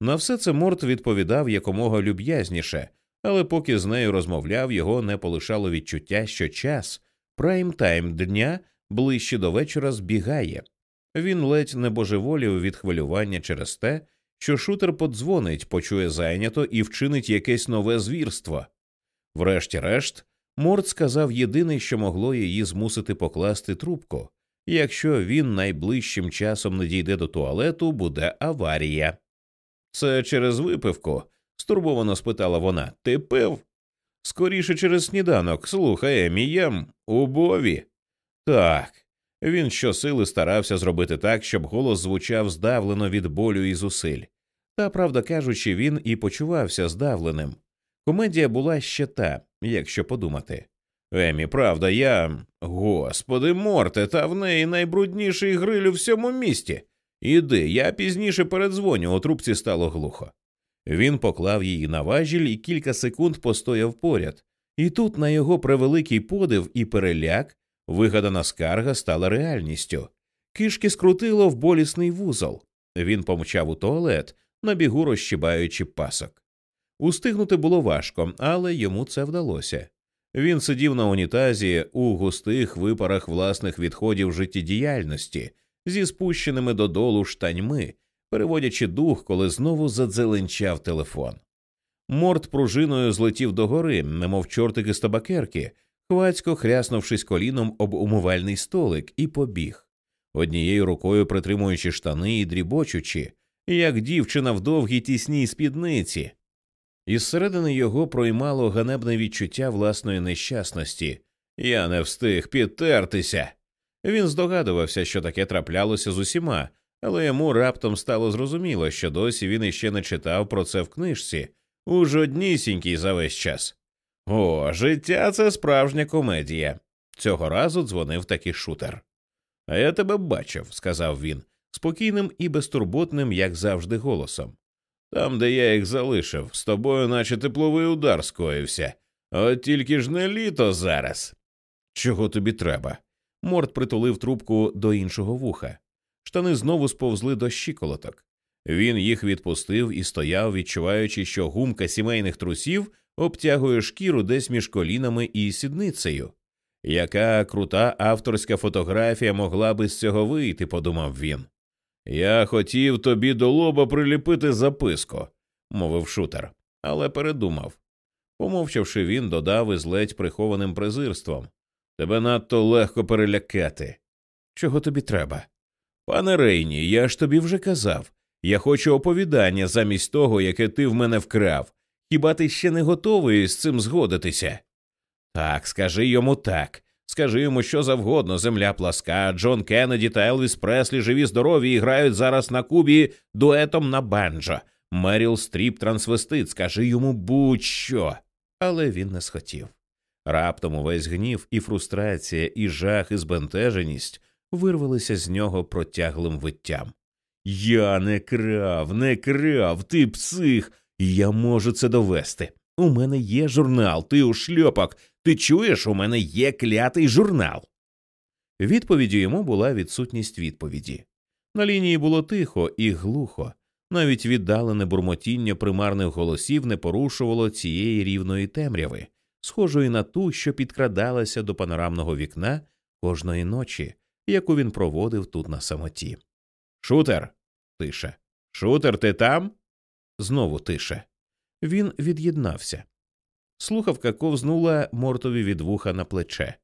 На все це Морт відповідав якомога люб'язніше, але поки з нею розмовляв, його не полишало відчуття, що час, прайм тайм дня ближче до вечора збігає. Він ледь не божеволів від хвилювання через те, що шутер подзвонить, почує зайнято і вчинить якесь нове звірство. Врешті-решт, Морд сказав єдине, що могло її змусити покласти трубку. Якщо він найближчим часом не дійде до туалету, буде аварія. Це через випивку? стурбовано спитала вона. Ти пив? Скоріше через сніданок. Слухай, Емі, у Бові. Так. Він щосили старався зробити так, щоб голос звучав здавлено від болю і зусиль. Та, правда кажучи, він і почувався здавленим. Комедія була ще та, якщо подумати. Емі, правда, я. Господи, морте, та в неї найбрудніший гриль у всьому місті. Іди, я пізніше передзвоню, у трубці стало глухо. Він поклав її на важіль і кілька секунд постояв поряд, і тут, на його превеликий подив і переляк, вигадана скарга стала реальністю. Кишки скрутило в болісний вузол. Він помчав у туалет, на бігу розщибаючи пасок. Устигнути було важко, але йому це вдалося. Він сидів на унітазі у густих випарах власних відходів життєдіяльності зі спущеними додолу штаньми, переводячи дух, коли знову задзеленчав телефон. Морд пружиною злетів догори, немов чортик із табакерки, хвацько хряснувшись коліном об умивальний столик, і побіг, однією рукою притримуючи штани і дрібочучи, як дівчина в довгій тісній спідниці. Із середини його проймало ганебне відчуття власної нещасності. Я не встиг підтертися. Він здогадувався, що таке траплялося з усіма, але йому раптом стало зрозуміло, що досі він іще не читав про це в книжці, у жоднісінький за весь час. О, життя це справжня комедія. Цього разу дзвонив такий шутер. А я тебе бачив, сказав він, спокійним і безтурботним, як завжди, голосом. Там, де я їх залишив, з тобою, наче тепловий удар скоївся. От тільки ж не літо зараз. Чого тобі треба? Морд притулив трубку до іншого вуха. Штани знову сповзли до щиколоток. Він їх відпустив і стояв, відчуваючи, що гумка сімейних трусів обтягує шкіру десь між колінами і сідницею. Яка крута авторська фотографія могла би з цього вийти, подумав він. Я хотів тобі до лоба приліпити записку, мовив шутер, але передумав. Помовчавши, він додав із ледь прихованим презирством Тебе надто легко перелякати. Чого тобі треба? Пане Рейні, я ж тобі вже казав. Я хочу оповідання замість того, яке ти в мене вкрав. Хіба ти ще не готовий з цим згодитися? Так, скажи йому так. Скажи йому що завгодно, земля пласка, Джон Кеннеді та Елвіс Преслі живі здорові і грають зараз на Кубі дуетом на банджо. Меріл Стріп трансвестит, скажи йому будь-що. Але він не схотів. Раптом увесь гнів і фрустрація, і жах, і збентеженість вирвалися з нього протяглим виттям. Я не крав, не крав, ти псих, я можу це довести. У мене є журнал, ти ушльопок. Ти чуєш, у мене є клятий журнал. Відповіддю йому була відсутність відповіді. На лінії було тихо і глухо, навіть віддалене бурмотіння примарних голосів не порушувало цієї рівної темряви, схожої на ту, що підкрадалася до панорамного вікна кожної ночі, яку він проводив тут на самоті. Шутер. Тиша. Шутер, ти там? Знову тиша. Він від'єднався. Слухавка ковзнула мортові від вуха на плече.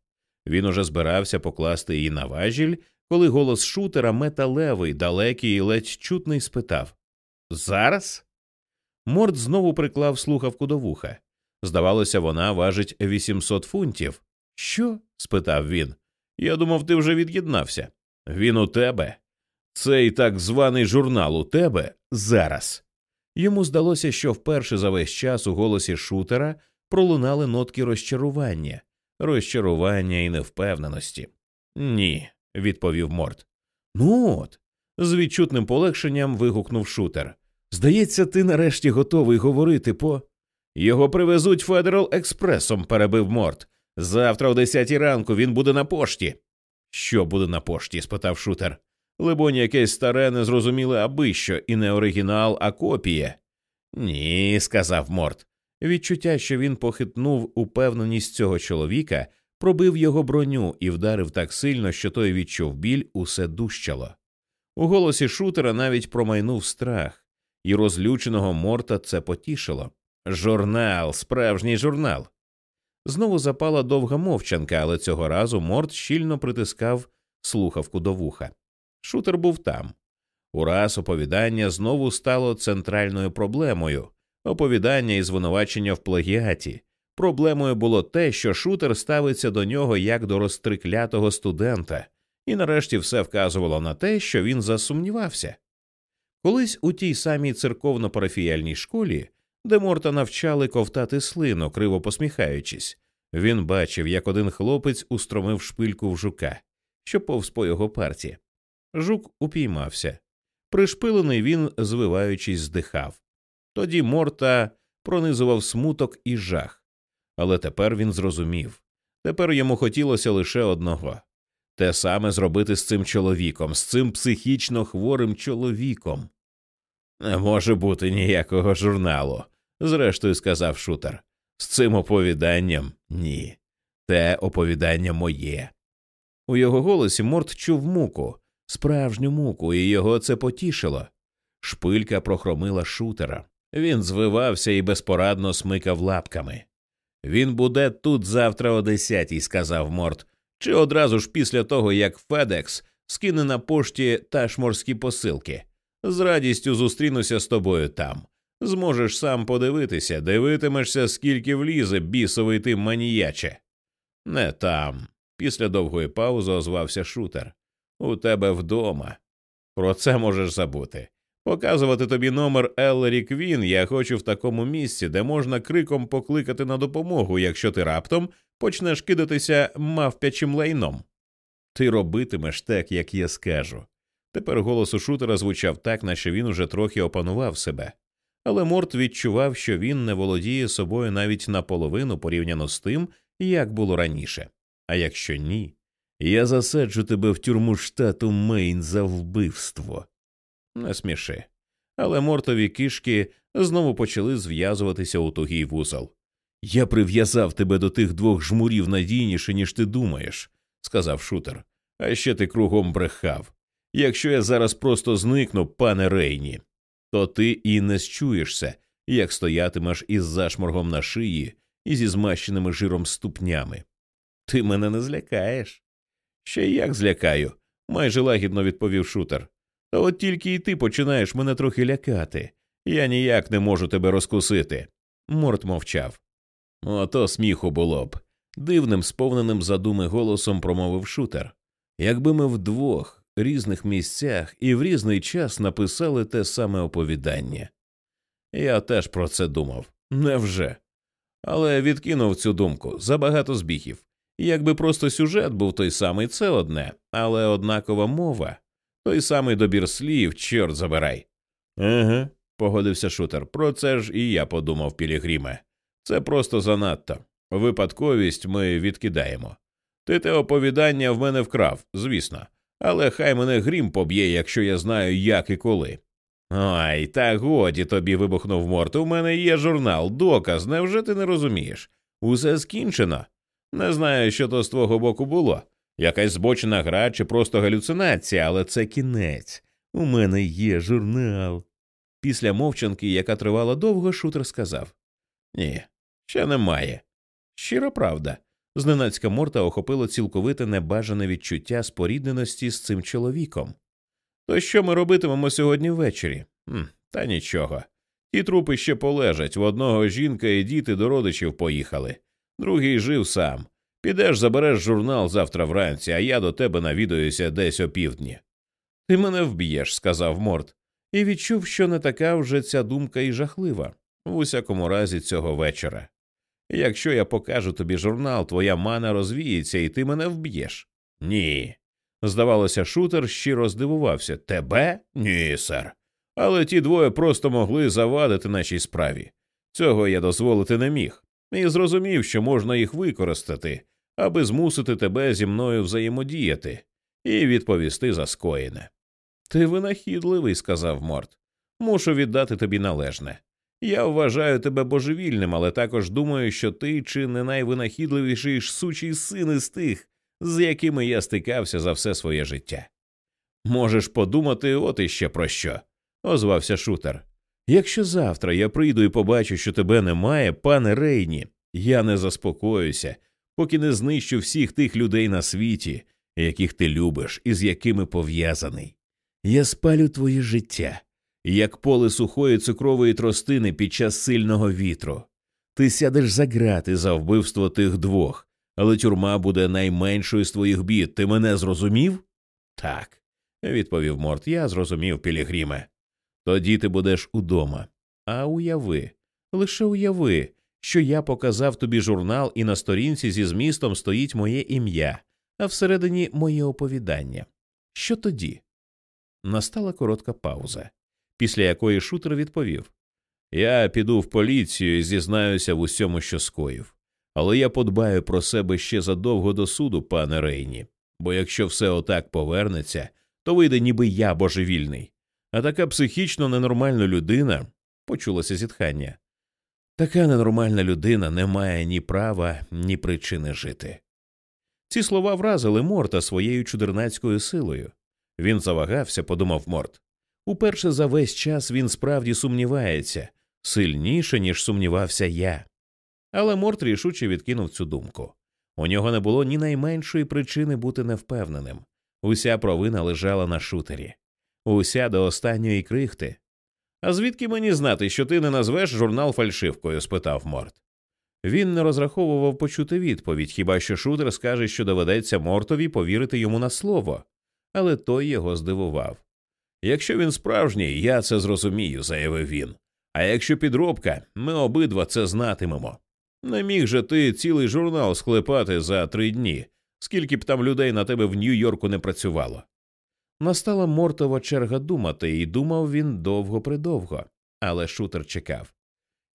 Він уже збирався покласти її на важіль, коли голос шутера металевий, далекий і ледь чутний спитав Зараз? Морт знову приклав слухавку до вуха. Здавалося, вона важить 800 фунтів. Що? спитав він. Я думав, ти вже від'єднався. Він у тебе. Цей так званий журнал у тебе зараз. Йому здалося, що вперше за весь час у голосі шутера пролунали нотки розчарування, розчарування і невпевненості. Ні, відповів Морт. Ну от. з відчутним полегшенням вигукнув шутер. Здається, ти нарешті готовий говорити по. Його привезуть Федерал Експресом, перебив Морт. Завтра о десятій ранку він буде на пошті. Що буде на пошті? спитав шутер. Либонь, якесь старе, незрозуміле абищо, і не оригінал, а копія. Ні, сказав Морт. Відчуття, що він похитнув упевненість цього чоловіка, пробив його броню і вдарив так сильно, що той відчув біль, усе дужчало. У голосі шутера навіть промайнув страх, і розлюченого морта це потішило. Журнал, справжній журнал. Знову запала довга мовчанка, але цього разу морт щільно притискав слухавку до вуха. Шутер був там. Ураз оповідання знову стало центральною проблемою оповідання і звинувачення в плагіаті. Проблемою було те, що шутер ставиться до нього як до розтриклятого студента, і нарешті все вказувало на те, що він засумнівався. Колись у тій самій церковно-парафіяльній школі, де Морта навчали ковтати слину, криво посміхаючись, він бачив, як один хлопець устромив шпильку в жука, що повз по його парті. Жук упіймався. Пришпилений він, звиваючись, здихав. Тоді Морта пронизував смуток і жах. Але тепер він зрозумів тепер йому хотілося лише одного те саме зробити з цим чоловіком, з цим психічно хворим чоловіком. Не може бути ніякого журналу, зрештою сказав шутер. З цим оповіданням ні. Те оповідання моє. У його голосі Морт чув муку, справжню муку, і його це потішило. Шпилька прохромила шутера. Він звивався і безпорадно смикав лапками. Він буде тут завтра о десятій, сказав Морт, чи одразу ж після того, як Федекс скине на пошті ташморські посилки. З радістю зустрінуся з тобою там. Зможеш сам подивитися, дивитимешся, скільки влізе бісовий ти маніяче. Не там. Після довгої паузи озвався шутер. У тебе вдома. Про це можеш забути. Показувати тобі номер Еллері Квін я хочу в такому місці, де можна криком покликати на допомогу, якщо ти раптом почнеш кидатися мавпячим лайном. Ти робитимеш так, як я скажу. Тепер голос у шутера звучав так, наче він уже трохи опанував себе. але Морт відчував, що він не володіє собою навіть наполовину порівняно з тим, як було раніше. А якщо ні, я засаджу тебе в тюрму штату Мейн за вбивство. Не сміши. Але мортові кишки знову почали зв'язуватися у тугий вузол. Я прив'язав тебе до тих двох жмурів надійніше, ніж ти думаєш, сказав шутер. А ще ти кругом брехав. Якщо я зараз просто зникну, пане Рейні, то ти і не счуєшся, як стоятимеш із зашморгом на шиї і зі змащеними жиром ступнями. Ти мене не злякаєш. Ще як злякаю, майже лагідно відповів шутер. Та от тільки і ти починаєш мене трохи лякати. Я ніяк не можу тебе розкусити. Морт мовчав. Ото сміху було б. Дивним, сповненим задуми голосом промовив шутер. Якби ми в двох різних місцях і в різний час написали те саме оповідання. Я теж про це думав. Невже? Але відкинув цю думку забагато збігів. Якби просто сюжет був той самий, це одне, але однакова мова, той самий добір слів, чорт забирай. Ага, погодився шутер. Про це ж і я подумав, Пілігриме. Це просто занадто. Випадковість ми відкидаємо. Ти те оповідання в мене вкрав, звісно, але хай мене грім поб'є, якщо я знаю, як і коли. Ай, та годі тобі вибухнув морт. У мене є журнал, доказ, невже ти не розумієш? Усе скінчено. Не знаю, що то з твого боку було. Якась збочена гра чи просто галюцинація, але це кінець. У мене є журнал. Після мовчанки, яка тривала довго, шутер сказав Ні, ще немає. Щира правда. Зненацька морта охопило цілковите небажане відчуття спорідненості з цим чоловіком. То що ми робитимемо сьогодні ввечері? Хм, Та нічого. Ті трупи ще полежать в одного жінка і діти до родичів поїхали, другий жив сам. Підеш, забереш журнал завтра вранці, а я до тебе навідаюся десь опівдні. Ти мене вб'єш, сказав Морт, і відчув, що не така вже ця думка і жахлива, в усякому разі цього вечора. Якщо я покажу тобі журнал, твоя мана розвіється, і ти мене вб'єш. Ні. Здавалося, шутер щиро здивувався. Тебе? Ні, сер. Але ті двоє просто могли завадити нашій справі. Цього я дозволити не міг, і зрозумів, що можна їх використати, аби змусити тебе зі мною взаємодіяти і відповісти за скоєне. Ти винахідливий, сказав Морт. Мушу віддати тобі належне. Я вважаю тебе божевільним, але також думаю, що ти чи не найвинахідливіший сучий син із тих, з якими я стикався за все своє життя. Можеш подумати, от іще про що, озвався шутер. Якщо завтра я прийду і побачу, що тебе немає, пане Рейні, я не заспокоюся, поки не знищу всіх тих людей на світі, яких ти любиш і з якими пов'язаний. Я спалю твоє життя як поле сухої цукрової тростини під час сильного вітру. Ти сядеш за грати за вбивство тих двох, але тюрма буде найменшою з твоїх бід. Ти мене зрозумів? Так, відповів Морт. Я зрозумів, Пілігриме. Тоді ти будеш удома. А уяви, лише уяви, що я показав тобі журнал, і на сторінці зі змістом стоїть моє ім'я, а всередині моє оповідання. Що тоді? Настала коротка пауза після якої шутер відповів Я піду в поліцію і зізнаюся в усьому, що скоїв. Але я подбаю про себе ще задовго до суду, пане Рейні, бо якщо все отак повернеться, то вийде, ніби я божевільний. А така психічно ненормальна людина почулося зітхання. Така ненормальна людина не має ні права, ні причини жити. Ці слова вразили Морта своєю чудернацькою силою. Він завагався, подумав Морт. Уперше за весь час він справді сумнівається сильніше, ніж сумнівався я. Але Морт рішуче відкинув цю думку. У нього не було ні найменшої причини бути невпевненим. Уся провина лежала на шутері, уся до останньої крихти. А звідки мені знати, що ти не назвеш журнал фальшивкою? спитав Морт. Він не розраховував почути відповідь, хіба що шутер скаже, що доведеться Мортові повірити йому на слово, але той його здивував. Якщо він справжній, я це зрозумію, заявив він. А якщо підробка, ми обидва це знатимемо. Не міг же ти цілий журнал склепати за три дні, скільки б там людей на тебе в Нью-Йорку не працювало. Настала Мортова черга думати, і думав він довго придовго, але шутер чекав.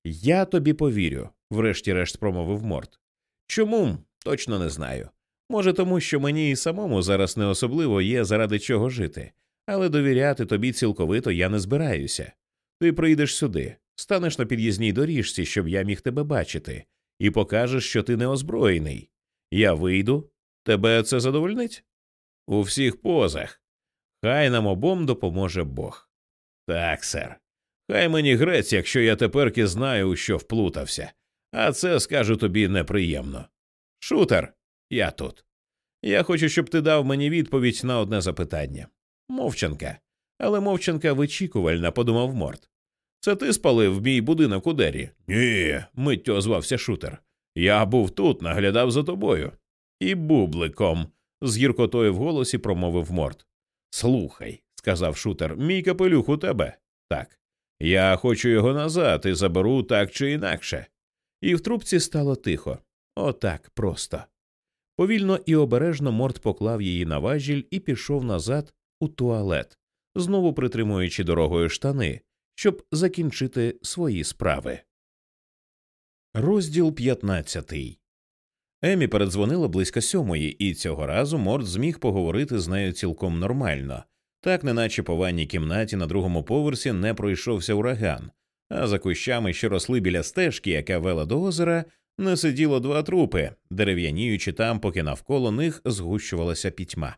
Я тобі повірю, врешті-решт промовив Морт. Чому? Точно не знаю. Може, тому що мені і самому зараз не особливо є заради чого жити, але довіряти тобі цілковито я не збираюся. Ти прийдеш сюди, станеш на під'їзній доріжці, щоб я міг тебе бачити, і покажеш, що ти не озброєний. Я вийду, тебе це задовольнить? У всіх позах. Хай нам обом допоможе Бог. Так, сер. Хай мені грець, якщо я теперки знаю, у що вплутався, а це скажу тобі неприємно. Шутер, я тут. Я хочу, щоб ти дав мені відповідь на одне запитання. Мовчанка. Але мовчанка вичікувальна, подумав Морт. Це ти спалив мій будинок у дері? Ні, миттю озвався шутер. Я був тут, наглядав за тобою. І бубликом, з гіркотою в голосі промовив Морт. Слухай, сказав шутер, мій капелюх у тебе. Так. Я хочу його назад і заберу так чи інакше. І в трубці стало тихо. Отак просто. Повільно і обережно Морт поклав її на важіль і пішов назад у туалет, знову притримуючи дорогою штани, щоб закінчити свої справи. Розділ 15 Емі передзвонила близько сьомої, і цього разу Морт зміг поговорити з нею цілком нормально, так неначе по ванній кімнаті на другому поверсі не пройшовся ураган, а за кущами, що росли біля стежки, яка вела до озера, не сиділо два трупи, дерев'яніючи там, поки навколо них згущувалася пітьма.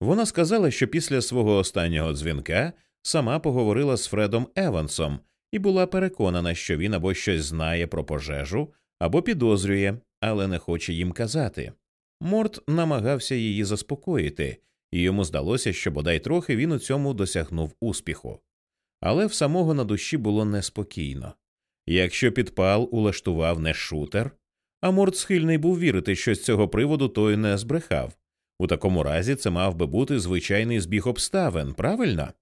Вона сказала, що після свого останнього дзвінка сама поговорила з Фредом Евансом і була переконана, що він або щось знає про пожежу, або підозрює, але не хоче їм казати. Морт намагався її заспокоїти, і йому здалося, що бодай трохи він у цьому досягнув успіху. Але в самого на душі було неспокійно. Якщо підпал улаштував не шутер, а Морт схильний був вірити, що з цього приводу той не збрехав. У такому разі це мав би бути звичайний збіг обставин, правильно?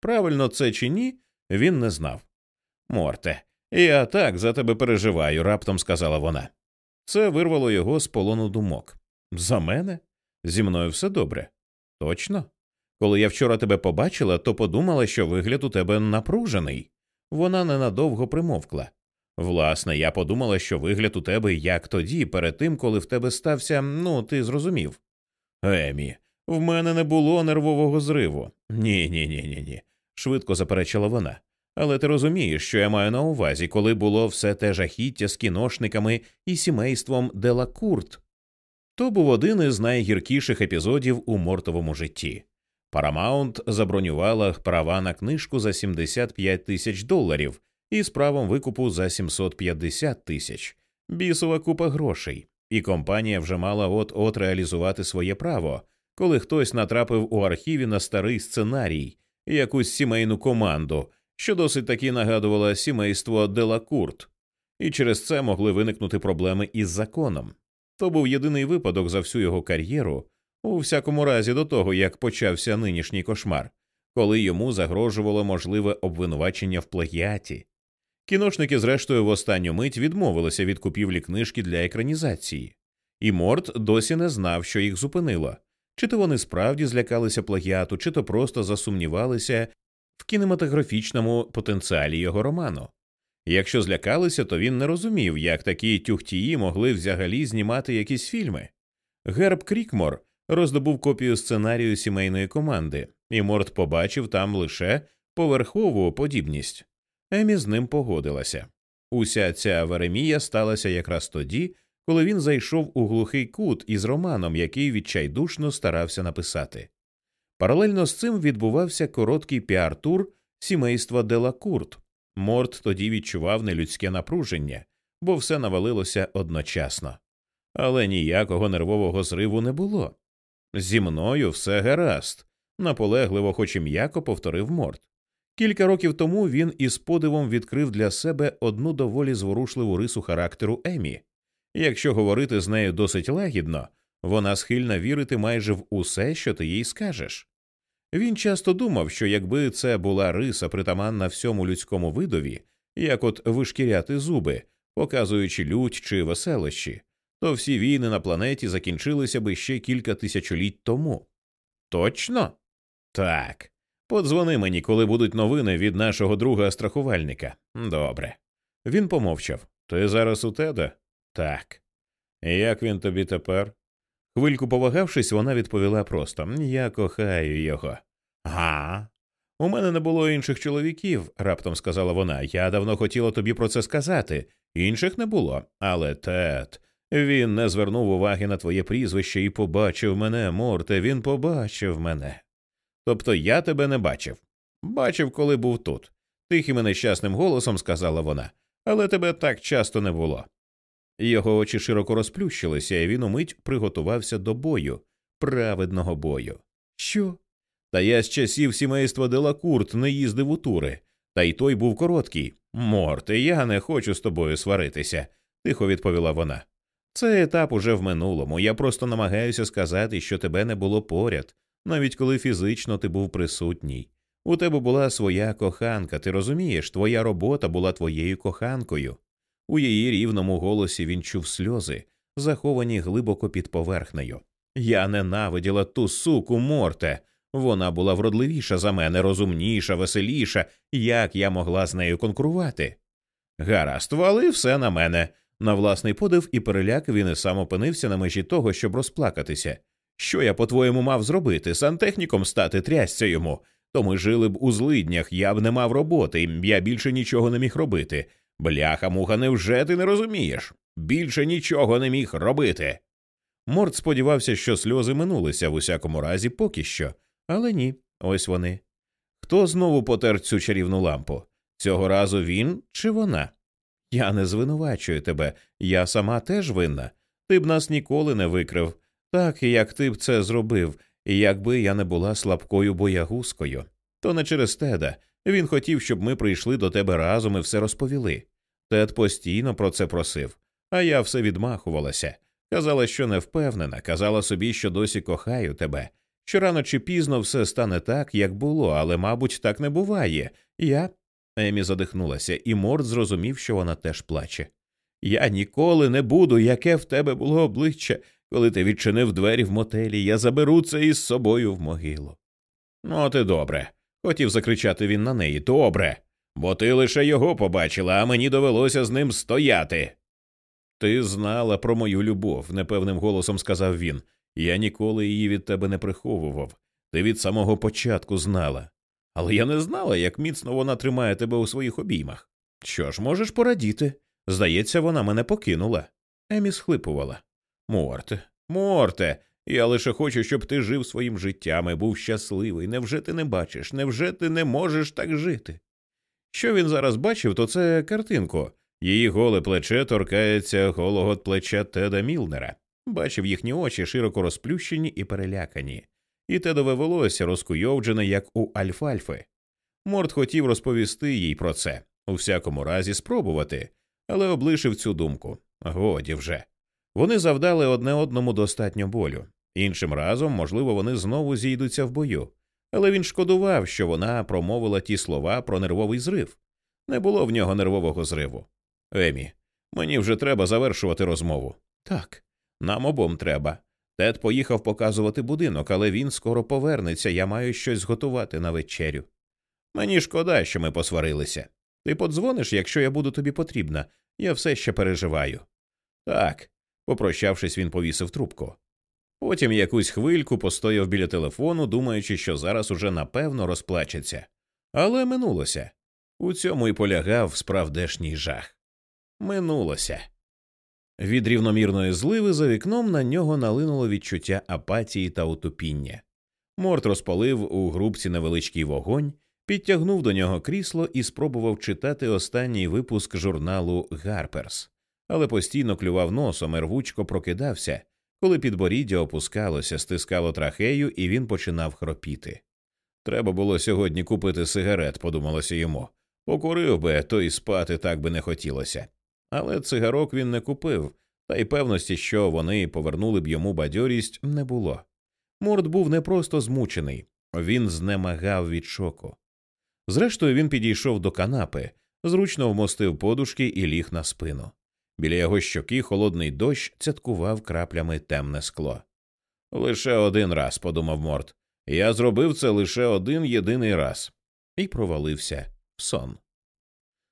Правильно це чи ні, він не знав. Морте, я так за тебе переживаю, раптом сказала вона. Це вирвало його з полону думок. За мене? Зі мною все добре. Точно? Коли я вчора тебе побачила, то подумала, що вигляд у тебе напружений. Вона ненадовго примовкла. Власне, я подумала, що вигляд у тебе як тоді, перед тим, коли в тебе стався, ну, ти зрозумів. Емі, в мене не було нервового зриву. Ні, ні, ні, ні, ні, швидко заперечила вона. Але ти розумієш, що я маю на увазі, коли було все те жахіття з кіношниками і сімейством Делакурт. То був один із найгіркіших епізодів у мортовому житті. Paramount забронювала права на книжку за 75 тисяч доларів і з правом викупу за 750 тисяч, бісова купа грошей, і компанія вже мала от от реалізувати своє право, коли хтось натрапив у архіві на старий сценарій, якусь сімейну команду, що досить таки нагадувала сімейство Делакурт, і через це могли виникнути проблеми із законом. То був єдиний випадок за всю його кар'єру, у всякому разі до того, як почався нинішній кошмар, коли йому загрожувало можливе обвинувачення в плагіаті. Кіношники, зрештою, в останню мить відмовилися від купівлі книжки для екранізації, і Морт досі не знав, що їх зупинило. Чи то вони справді злякалися плагіату, чи то просто засумнівалися в кінематографічному потенціалі його роману. Якщо злякалися, то він не розумів, як такі тюхтії могли взагалі знімати якісь фільми. Герб Крікмор роздобув копію сценарію сімейної команди, і Морт побачив там лише поверхову подібність. Емі з ним погодилася. Уся ця Веремія сталася якраз тоді, коли він зайшов у глухий кут із романом, який відчайдушно старався написати. Паралельно з цим відбувався короткий піар-тур сімейства Делакурт. Морт тоді відчував нелюдське напруження, бо все навалилося одночасно. Але ніякого нервового зриву не було. Зі мною все гаразд, наполегливо, хоч і м'яко повторив Морт. Кілька років тому він із подивом відкрив для себе одну доволі зворушливу рису характеру Емі. Якщо говорити з нею досить лагідно, вона схильна вірити майже в усе, що ти їй скажеш. Він часто думав, що якби це була риса притаманна всьому людському видові, як от вишкіряти зуби, показуючи лють чи веселощі, то всі війни на планеті закінчилися би ще кілька тисячоліть тому. Точно? Так. Подзвони мені, коли будуть новини від нашого друга страхувальника. Добре. Він помовчав. Ти зараз у тебе? Так. Як він тобі тепер? Хвильку повагавшись, вона відповіла просто Я кохаю його. Га. У мене не було інших чоловіків, раптом сказала вона. Я давно хотіла тобі про це сказати. Інших не було. Але Тед, він не звернув уваги на твоє прізвище і побачив мене, Морте, він побачив мене. Тобто я тебе не бачив. Бачив, коли був тут. Тихим і нещасним голосом сказала вона, але тебе так часто не було. Його очі широко розплющилися, і він умить приготувався до бою, праведного бою. Що? Та я з часів сімейства Делакурт не їздив у тури, та й той був короткий. Морте, я не хочу з тобою сваритися, тихо відповіла вона. Цей етап уже в минулому. Я просто намагаюся сказати, що тебе не було поряд, навіть коли фізично ти був присутній. У тебе була своя коханка, ти розумієш, твоя робота була твоєю коханкою. У її рівному голосі він чув сльози, заховані глибоко під поверхнею. Я ненавиділа ту суку Морте. Вона була вродливіша за мене, розумніша, веселіша. Як я могла з нею конкурувати? Гаразд, вали все на мене. На власний подив і переляк він і сам опинився на межі того, щоб розплакатися. Що я, по-твоєму, мав зробити? Сантехніком стати трясця йому. То ми жили б у злиднях, я б не мав роботи, я більше нічого не міг робити. Бляха муха, невже ти не розумієш? Більше нічого не міг робити. Морд сподівався, що сльози минулися в усякому разі поки що, але ні, ось вони. Хто знову потер цю чарівну лампу? Цього разу він чи вона? Я не звинувачую тебе, я сама теж винна. Ти б нас ніколи не викрив, так як ти б це зробив, якби я не була слабкою боягузкою. То не через теда. Він хотів, щоб ми прийшли до тебе разом і все розповіли. Тед постійно про це просив, а я все відмахувалася. Казала, що не впевнена, казала собі, що досі кохаю тебе, що рано чи пізно все стане так, як було, але, мабуть, так не буває. Я. Емі задихнулася, і Морд зрозумів, що вона теж плаче. Я ніколи не буду, яке в тебе було обличчя, коли ти відчинив двері в мотелі, я заберу це із собою в могилу. Ну, ти добре. Хотів закричати він на неї. Добре. Бо ти лише його побачила, а мені довелося з ним стояти. Ти знала про мою любов, непевним голосом сказав він. Я ніколи її від тебе не приховував. Ти від самого початку знала. Але я не знала, як міцно вона тримає тебе у своїх обіймах. Що ж, можеш порадіти? Здається, вона мене покинула. Емі схлипувала. Морте, Морте, я лише хочу, щоб ти жив своїм життям і був щасливий. Невже ти не бачиш? Невже ти не можеш так жити? Що він зараз бачив, то це картинку. Її голе плече торкається голого плеча Теда Мілнера. Бачив їхні очі широко розплющені і перелякані, і тедове волосся розкуйовджене, як у Альфальфи. Морд хотів розповісти їй про це, у всякому разі спробувати, але облишив цю думку. Годі вже. Вони завдали одне одному достатньо болю. Іншим разом, можливо, вони знову зійдуться в бою. Але він шкодував, що вона промовила ті слова про нервовий зрив. Не було в нього нервового зриву. Емі, мені вже треба завершувати розмову. Так, нам обом треба. Тед поїхав показувати будинок, але він скоро повернеться, я маю щось зготувати на вечерю. Мені шкода, що ми посварилися. Ти подзвониш, якщо я буду тобі потрібна, я все ще переживаю. Так, Попрощавшись, він повісив трубку. Потім якусь хвильку постояв біля телефону, думаючи, що зараз уже напевно розплачеться. Але минулося. У цьому і полягав справдешній жах. Минулося. Від рівномірної зливи за вікном на нього налинуло відчуття апатії та утопіння. Морт розпалив у грубці невеличкий вогонь, підтягнув до нього крісло і спробував читати останній випуск журналу Гарперс але постійно клював носом і рвучко прокидався, коли підборіддя опускалося, стискало трахею, і він починав хропіти. Треба було сьогодні купити сигарет, подумалося йому. Покурив би, то й спати так би не хотілося. Але цигарок він не купив, та й певності, що вони повернули б йому бадьорість, не було. Морд був не просто змучений, він знемагав від шоку. Зрештою, він підійшов до канапи, зручно вмостив подушки і ліг на спину. Біля його щоки холодний дощ цяткував краплями темне скло. Лише один раз, подумав Морт, Я зробив це лише один єдиний раз і провалився в сон.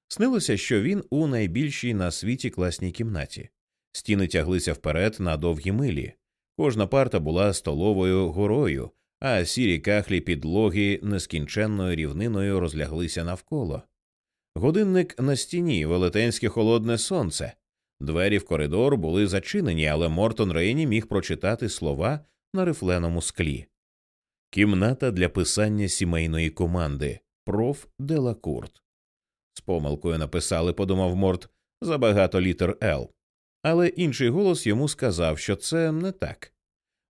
Снилося, що він у найбільшій на світі класній кімнаті. Стіни тяглися вперед на довгі милі. Кожна парта була столовою горою, а сірі кахлі підлоги нескінченною рівниною розляглися навколо. Годинник на стіні, велетенське холодне сонце. Двері в коридор були зачинені, але Мортон Рейні міг прочитати слова на рифленому склі. Кімната для писання сімейної команди проф Делакурт. З помилкою написали, подумав Морт, забагато літер Л. Але інший голос йому сказав, що це не так.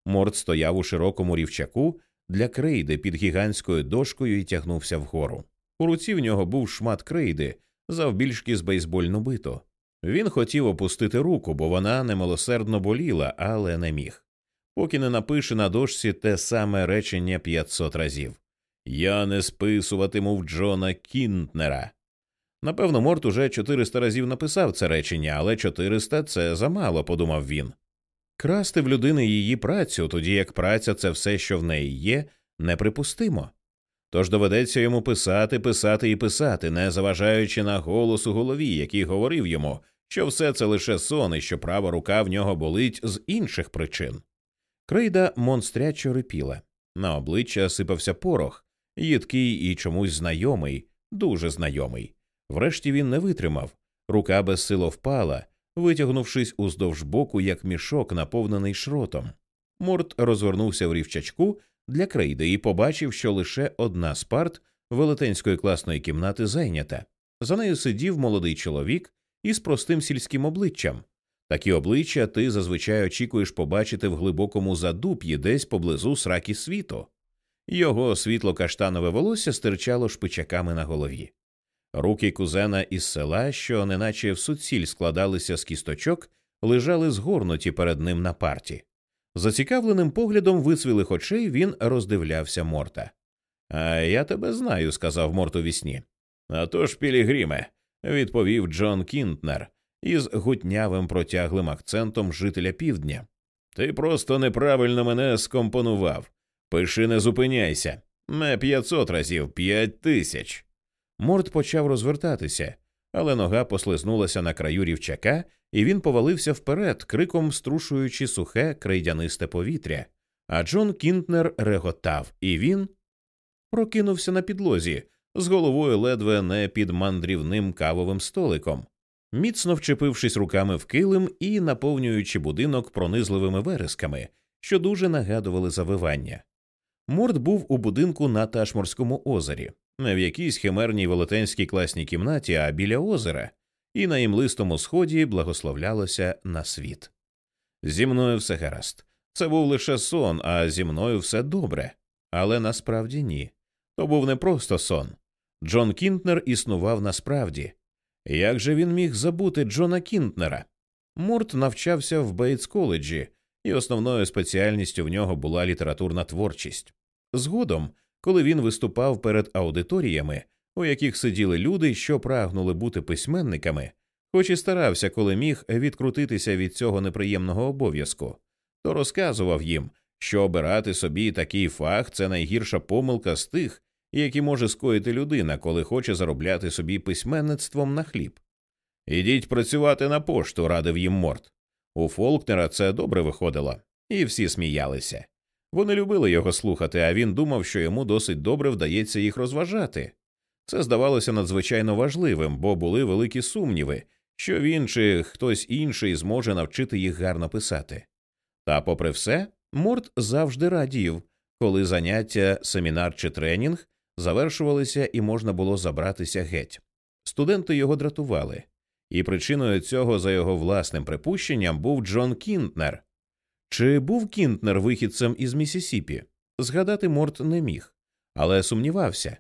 Морт стояв у широкому рівчаку для крейди під гігантською дошкою і тягнувся вгору. У руці в нього був шмат крейди, завбільшки з бейсбольну биту. Він хотів опустити руку, бо вона немилосердно боліла, але не міг. Поки не напише на дошці те саме речення 500 разів Я не списуватиму в Джона Кінтнера. Напевно, Морт уже 400 разів написав це речення, але 400 – це замало, подумав він. Красти в людини її працю, тоді як праця це все, що в неї є, неприпустимо. Тож доведеться йому писати, писати і писати, не заважаючи на голос у голові, який говорив йому, що все це лише сон і що права рука в нього болить з інших причин. Крейда монстрячо рипіла. На обличчя сипався порох, їдкий і чомусь знайомий, дуже знайомий. Врешті він не витримав, рука безсило впала, витягнувшись уздовж боку, як мішок, наповнений шротом. Морт розвернувся в рівчачку для крейди і побачив, що лише одна з парт велетенської класної кімнати зайнята. За нею сидів молодий чоловік із простим сільським обличчям. Такі обличчя ти зазвичай очікуєш побачити в глибокому задуп'ї десь поблизу сраки світу. Його світло каштанове волосся стирчало шпичаками на голові. Руки кузена із села, що неначе в суціль складалися з кісточок, лежали згорнуті перед ним на парті. Зацікавленим поглядом висвілих очей він роздивлявся Морта. А я тебе знаю, сказав Морт у вісні. «А то ж, Пілігриме, відповів Джон Кінтнер із гутнявим протяглим акцентом жителя півдня. Ти просто неправильно мене скомпонував. Пиши, не зупиняйся. Не п'ятсот разів, п'ять тисяч. Морт почав розвертатися, але нога послизнулася на краю рівчака, і він повалився вперед, криком струшуючи сухе крейдянисте повітря. А Джон Кінтнер реготав, і він прокинувся на підлозі, з головою ледве не під мандрівним кавовим столиком, міцно вчепившись руками в килим і наповнюючи будинок пронизливими вересками, що дуже нагадували завивання. Морд був у будинку на Ташморському озері, не в якійсь химерній велетенській класній кімнаті, а біля озера, і на імлистому сході благословлялося на світ. Зі мною все гаразд. Це був лише сон, а зі мною все добре. Але насправді ні. То був не просто сон. Джон Кінтнер існував насправді. Як же він міг забути Джона Кінтнера? Мурт навчався в Бейтс коледжі, і основною спеціальністю в нього була літературна творчість. Згодом, коли він виступав перед аудиторіями, у яких сиділи люди, що прагнули бути письменниками, хоч і старався, коли міг відкрутитися від цього неприємного обов'язку, то розказував їм, що обирати собі такий фах це найгірша помилка з тих, які може скоїти людина, коли хоче заробляти собі письменництвом на хліб. Ідіть працювати на пошту, радив їм Морт. У Фолкнера це добре виходило, і всі сміялися. Вони любили його слухати, а він думав, що йому досить добре вдається їх розважати. Це здавалося надзвичайно важливим, бо були великі сумніви, що він чи хтось інший зможе навчити їх гарно писати. Та, попри все, Морт завжди радів, коли заняття, семінар чи тренінг завершувалися і можна було забратися геть. Студенти його дратували, і причиною цього, за його власним припущенням, був Джон Кінтнер. Чи був Кінтнер вихідцем із Місісіпі? Згадати Морт не міг, але сумнівався.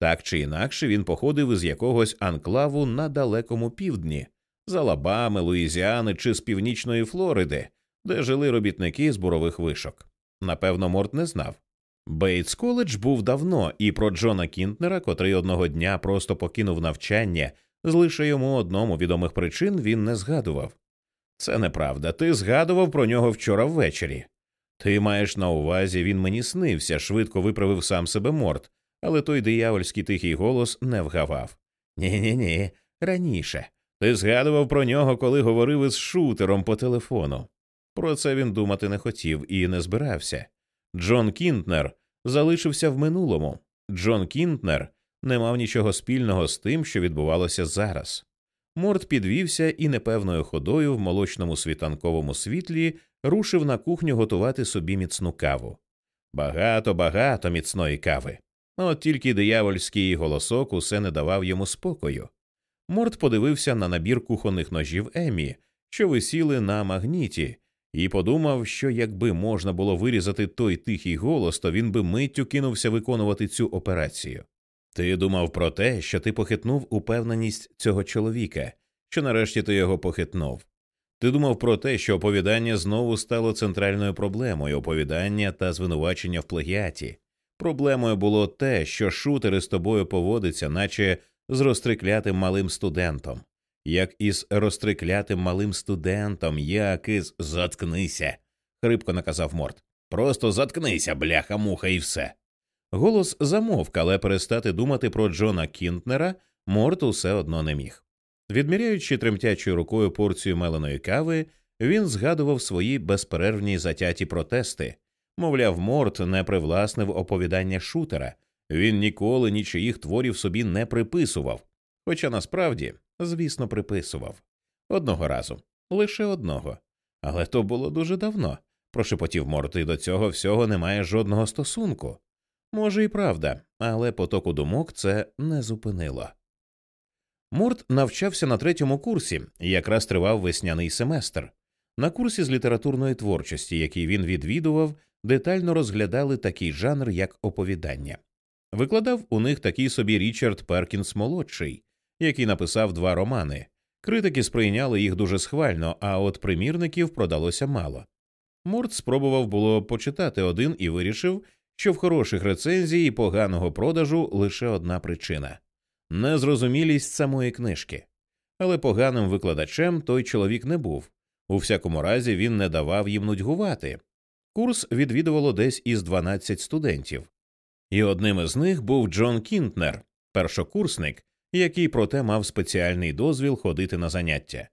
Так чи інакше він походив із якогось анклаву на далекому півдні, з Алабами, Луїзіани чи з північної Флориди, де жили робітники з бурових вишок. Напевно, Морт не знав. Бейтс коледж був давно, і про Джона Кінтнера, котрий одного дня просто покинув навчання, з лише йому одному відомих причин він не згадував. Це неправда. Ти згадував про нього вчора ввечері. Ти маєш на увазі, він мені снився, швидко виправив сам себе морд, але той диявольський тихий голос не вгавав. Ні, ні, ні, раніше. Ти згадував про нього, коли говорив із шутером по телефону. Про це він думати не хотів і не збирався. Джон Кінтнер залишився в минулому. Джон Кінтнер не мав нічого спільного з тим, що відбувалося зараз. Морд підвівся і непевною ходою в молочному світанковому світлі рушив на кухню готувати собі міцну каву. Багато, багато міцної кави. От тільки диявольський голосок усе не давав йому спокою. Морд подивився на набір кухонних ножів Емі, що висіли на магніті, і подумав, що якби можна було вирізати той тихий голос, то він би миттю кинувся виконувати цю операцію. Ти думав про те, що ти похитнув упевненість цього чоловіка, що нарешті ти його похитнув. Ти думав про те, що оповідання знову стало центральною проблемою оповідання та звинувачення в плагіаті. Проблемою було те, що шутери з тобою поводиться, наче з розтриклятим малим студентом, як із розтриклятим малим студентом, як із заткнися. хрипко наказав Морт. Просто заткнися, бляха, муха, і все. Голос замовк, але перестати думати про Джона Кінтнера Морт усе одно не міг. Відміряючи тремтячою рукою порцію меленої кави, він згадував свої безперервні затяті протести. Мовляв, Морт не привласнив оповідання шутера, він ніколи нічиїх творів собі не приписував, хоча насправді, звісно, приписував. Одного разу, лише одного. Але то було дуже давно. Прошепотів Морт, і до цього всього немає жодного стосунку. Може, і правда, але потоку думок це не зупинило. Морт навчався на третьому курсі, якраз тривав весняний семестр. На курсі з літературної творчості, який він відвідував, детально розглядали такий жанр, як оповідання. Викладав у них такий собі Річард Перкінс молодший, який написав два романи. Критики сприйняли їх дуже схвально, а от примірників продалося мало. Морт спробував було почитати один і вирішив, що в хороших рецензій і поганого продажу лише одна причина незрозумілість самої книжки. Але поганим викладачем той чоловік не був. У всякому разі, він не давав їм нудьгувати. Курс відвідувало десь із 12 студентів, і одним із них був Джон Кінтнер, першокурсник, який проте мав спеціальний дозвіл ходити на заняття.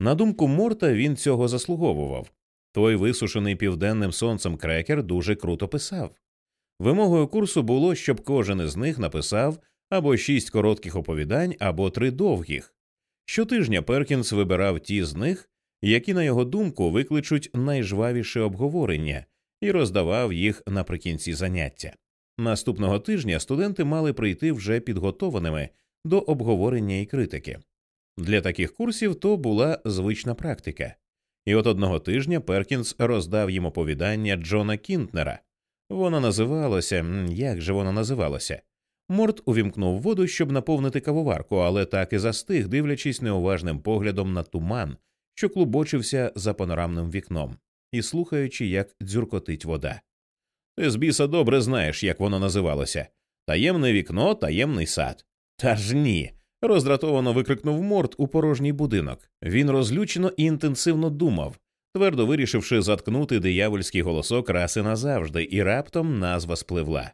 На думку Морта, він цього заслуговував. Той висушений південним сонцем крекер дуже круто писав. Вимогою курсу було, щоб кожен із них написав або шість коротких оповідань, або три довгих. Щотижня Перкінс вибирав ті з них, які, на його думку, викличуть найжвавіше обговорення, і роздавав їх наприкінці заняття. Наступного тижня студенти мали прийти вже підготованими до обговорення і критики. Для таких курсів то була звична практика. І от одного тижня Перкінс роздав їм оповідання Джона Кінтнера. Воно називалося як же воно називалося? Морт увімкнув воду, щоб наповнити кавоварку, але так і застиг, дивлячись неуважним поглядом на туман, що клубочився за панорамним вікном, і слухаючи, як дзюркотить вода. Ти з біса добре знаєш, як воно називалося таємне вікно, таємний сад. Та ж ні. роздратовано викрикнув Морт у порожній будинок. Він розлючено і інтенсивно думав, твердо вирішивши заткнути диявольський голосок раси назавжди, і раптом назва спливла.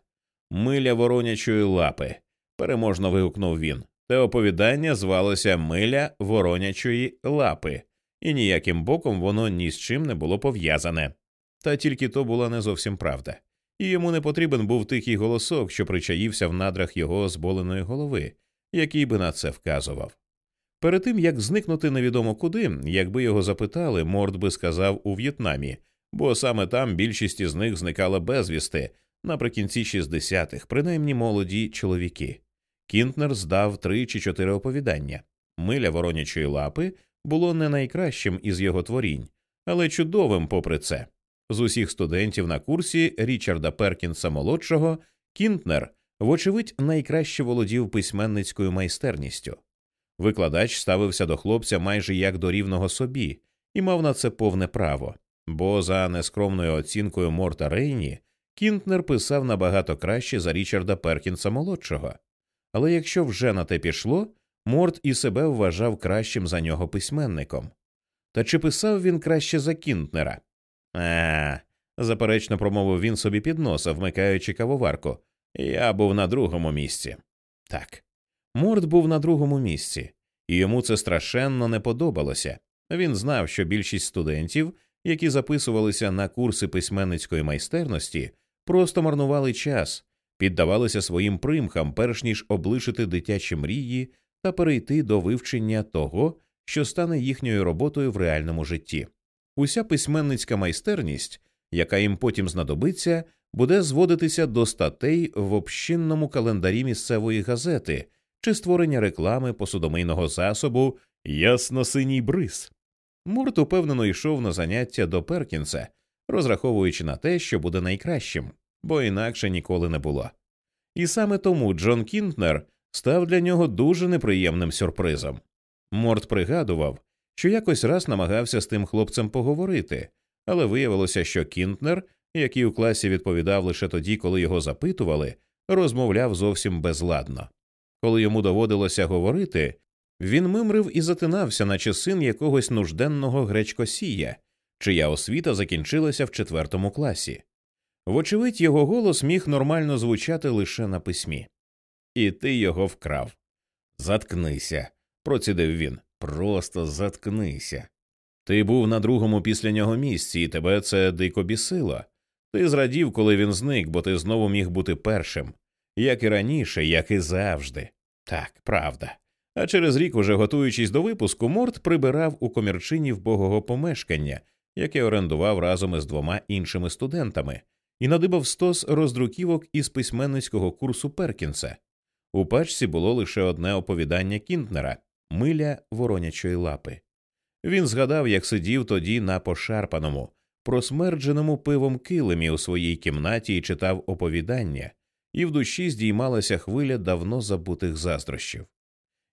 Миля воронячої лапи. переможно вигукнув він. Те оповідання звалося Миля воронячої лапи, і ніяким боком воно ні з чим не було пов'язане. Та тільки то була не зовсім правда, і йому не потрібен був тихий голосок, що причаївся в надрах його зболеної голови, який би на це вказував. Перед тим як зникнути невідомо куди, якби його запитали, Морд би сказав у В'єтнамі, бо саме там більшість із них зникала безвісти наприкінці 60-х, принаймні молоді чоловіки. Кінтнер здав три чи чотири оповідання. Миля воронячої лапи було не найкращим із його творінь, але чудовим, попри це. З усіх студентів на курсі Річарда Перкінса молодшого Кінтнер, вочевидь, найкраще володів письменницькою майстерністю. Викладач ставився до хлопця майже як до рівного собі і мав на це повне право, бо за нескромною оцінкою Морта Рейні Кінтнер писав набагато краще за Річарда Перкінса молодшого. Але якщо вже на те пішло, Морт і себе вважав кращим за нього письменником. Та чи писав він краще за Кінтнера? А, заперечно промовив він собі під носа, вмикаючи кавоварку. Я був на другому місці. Так. Морд був на другому місці, і йому це страшенно не подобалося. Він знав, що більшість студентів, які записувалися на курси письменницької майстерності, просто марнували час, піддавалися своїм примхам, перш ніж облишити дитячі мрії та перейти до вивчення того, що стане їхньою роботою в реальному житті. Уся письменницька майстерність, яка їм потім знадобиться, буде зводитися до статей в общинному календарі місцевої газети чи створення реклами посудомийного засобу ясно-синій бриз. Мурт упевнено йшов на заняття до Перкінса, розраховуючи на те, що буде найкращим, бо інакше ніколи не було. І саме тому Джон Кінтнер став для нього дуже неприємним сюрпризом. Морт пригадував, що якось раз намагався з тим хлопцем поговорити, але виявилося, що Кінтнер, який у класі відповідав лише тоді, коли його запитували, розмовляв зовсім безладно. Коли йому доводилося говорити, він мимрив і затинався, наче син якогось нужденного гречкосія, чия освіта закінчилася в четвертому класі. Вочевидь, його голос міг нормально звучати лише на письмі. І ти його вкрав. Заткнися, процідив він. Просто заткнися. Ти був на другому після нього місці, і тебе це дико бісило. Ти зрадів, коли він зник, бо ти знову міг бути першим, як і раніше, як і завжди. Так, правда. А через рік, уже готуючись до випуску, Морт прибирав у комірчині вбогого помешкання, яке орендував разом із двома іншими студентами, і надибав стос роздруківок із письменницького курсу Перкінса. У пачці було лише одне оповідання Кінтнера Миля воронячої лапи. Він згадав, як сидів тоді на пошарпаному, просмердженому пивом килимі у своїй кімнаті і читав оповідання, і в душі здіймалася хвиля давно забутих заздрощів.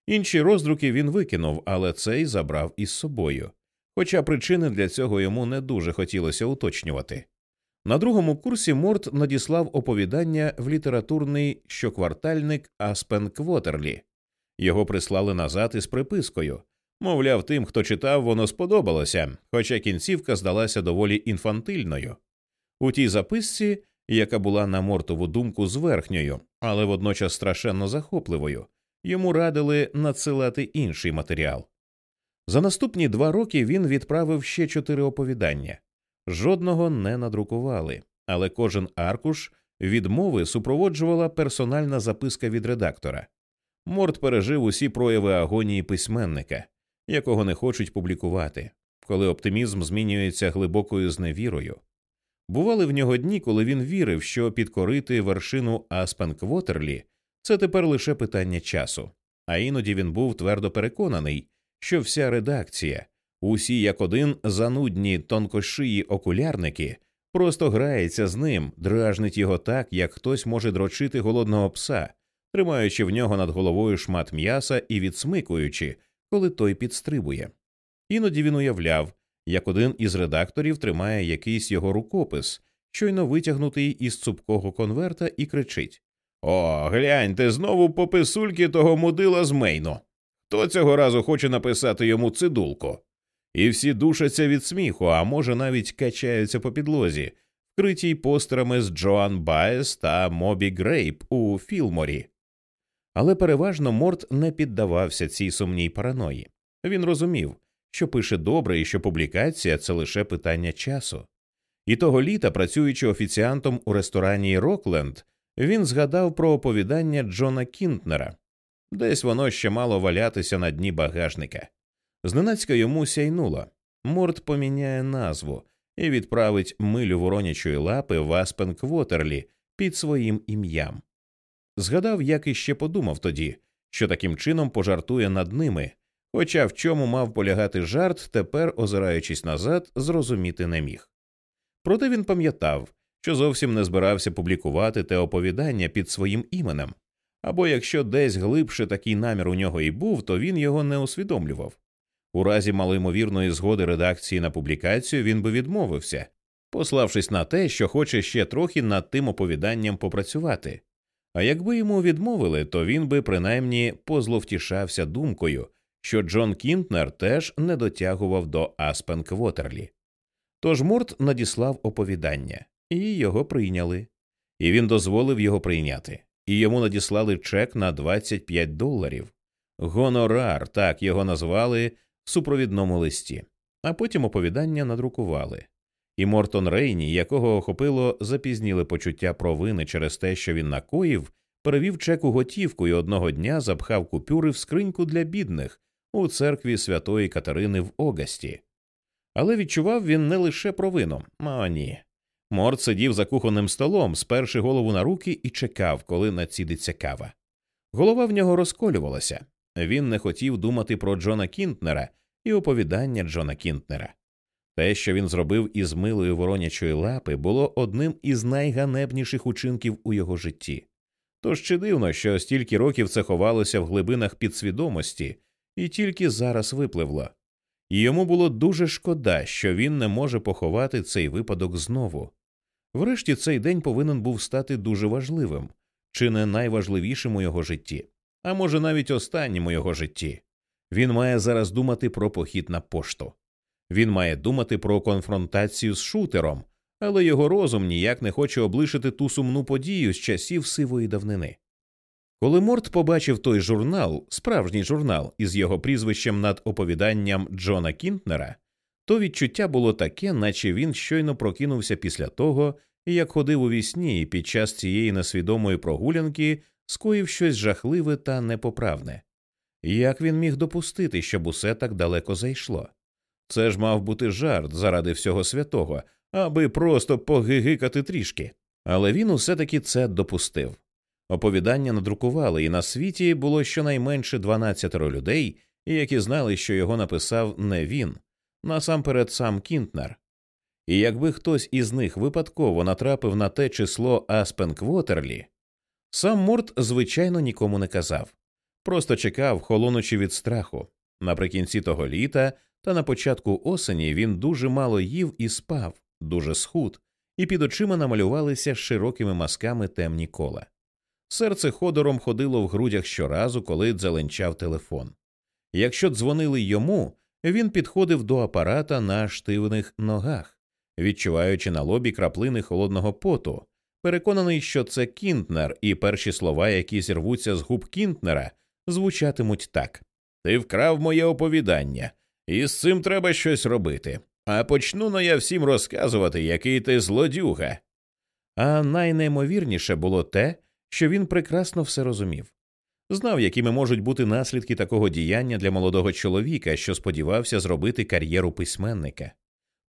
Інші роздруки він викинув, але цей забрав із собою, хоча причини для цього йому не дуже хотілося уточнювати. На другому курсі Морт надіслав оповідання в літературний щоквартальник Аспен Квотерлі. Його прислали назад із припискою. Мовляв, тим, хто читав, воно сподобалося, хоча кінцівка здалася доволі інфантильною. У тій записці, яка була на мортову думку зверхньою, але водночас страшенно захопливою, йому радили надсилати інший матеріал. За наступні два роки він відправив ще чотири оповідання. Жодного не надрукували, але кожен аркуш відмови супроводжувала персональна записка від редактора. Морт пережив усі прояви агонії письменника, якого не хочуть публікувати, коли оптимізм змінюється глибокою зневірою. Бували в нього дні, коли він вірив, що підкорити вершину Аспен Квотерлі це тепер лише питання часу, а іноді він був твердо переконаний, що вся редакція, усі як один занудні тонкошиї окулярники, просто грається з ним, дражнить його так, як хтось може дрочити голодного пса, тримаючи в нього над головою шмат м'яса і відсмикуючи, коли той підстрибує. Іноді він уявляв, як один із редакторів тримає якийсь його рукопис, щойно витягнутий із цупкого конверта, і кричить О, гляньте, знову пописульки того мудила з Мейну. Хто цього разу хоче написати йому цидулку? І всі душаться від сміху, а може, навіть качаються по підлозі, вкритій постерами з Джоан Байес та Мобі Грейп у Філморі. Але переважно Морт не піддавався цій сумній параної. Він розумів, що пише добре і що публікація це лише питання часу. І того літа, працюючи офіціантом у ресторані Рокленд, він згадав про оповідання Джона Кінтнера десь воно ще мало валятися на дні багажника. Зненацька йому сяйнуло Морт поміняє назву і відправить милю воронячої лапи в Аспен Квотерлі під своїм ім'ям. Згадав, як іще подумав тоді, що таким чином пожартує над ними, хоча в чому мав полягати жарт, тепер, озираючись назад, зрозуміти не міг. Проте він пам'ятав, що зовсім не збирався публікувати те оповідання під своїм іменем, або якщо десь глибше такий намір у нього і був, то він його не усвідомлював. У разі малоймовірної згоди редакції на публікацію він би відмовився, пославшись на те, що хоче ще трохи над тим оповіданням попрацювати. А якби йому відмовили, то він би принаймні позловтішався думкою, що Джон Кінтнер теж не дотягував до Аспен Квотерлі. Тож Морт надіслав оповідання, і його прийняли. І він дозволив його прийняти, і йому надіслали чек на 25 доларів. Гонорар, так його назвали в супровідному листі, а потім оповідання надрукували. І Мортон Рейні, якого охопило запізніле почуття провини через те, що він накоїв, перевів чек у готівку і одного дня запхав купюри в скриньку для бідних у церкві святої Катерини в Огасті. Але відчував він не лише провину, а ні. Морт сидів за кухонним столом, сперши голову на руки і чекав, коли націдиться кава. Голова в нього розколювалася. Він не хотів думати про Джона Кінтнера і оповідання Джона Кінтнера. Те, що він зробив із милої воронячої лапи, було одним із найганебніших учинків у його житті. Тож чи дивно, що стільки років це ховалося в глибинах підсвідомості і тільки зараз випливло. І йому було дуже шкода, що він не може поховати цей випадок знову. Врешті цей день повинен був стати дуже важливим, чи не найважливішим у його житті, а може навіть останнім у його житті. Він має зараз думати про похід на пошту. Він має думати про конфронтацію з шутером, але його розум ніяк не хоче облишити ту сумну подію з часів сивої давнини. Коли Морт побачив той журнал, справжній журнал із його прізвищем над оповіданням Джона Кінтнера, то відчуття було таке, наче він щойно прокинувся після того, як ходив у вісні і під час цієї несвідомої прогулянки скоїв щось жахливе та непоправне. Як він міг допустити, щоб усе так далеко зайшло? Це ж мав бути жарт заради всього святого, аби просто погигикати трішки. Але він усе таки це допустив. Оповідання надрукували, і на світі було щонайменше 12 людей, які знали, що його написав не він, насамперед сам Кінтнер. І якби хтось із них випадково натрапив на те число Аспен Квотерлі, сам Морт, звичайно, нікому не казав, просто чекав, холонучи від страху. Наприкінці того літа та на початку осені він дуже мало їв і спав, дуже схуд, і під очима намалювалися широкими мазками темні кола. Серце ходором ходило в грудях щоразу, коли дзеленчав телефон. Якщо дзвонили йому, він підходив до апарата на штивних ногах, відчуваючи на лобі краплини холодного поту, переконаний, що це Кінтнер, і перші слова, які зірвуться з губ Кінтнера, звучатимуть так Ти вкрав моє оповідання, і з цим треба щось робити. А почну на я всім розказувати, який ти злодюга. А найнеймовірніше було те, що він прекрасно все розумів. Знав, якими можуть бути наслідки такого діяння для молодого чоловіка, що сподівався зробити кар'єру письменника.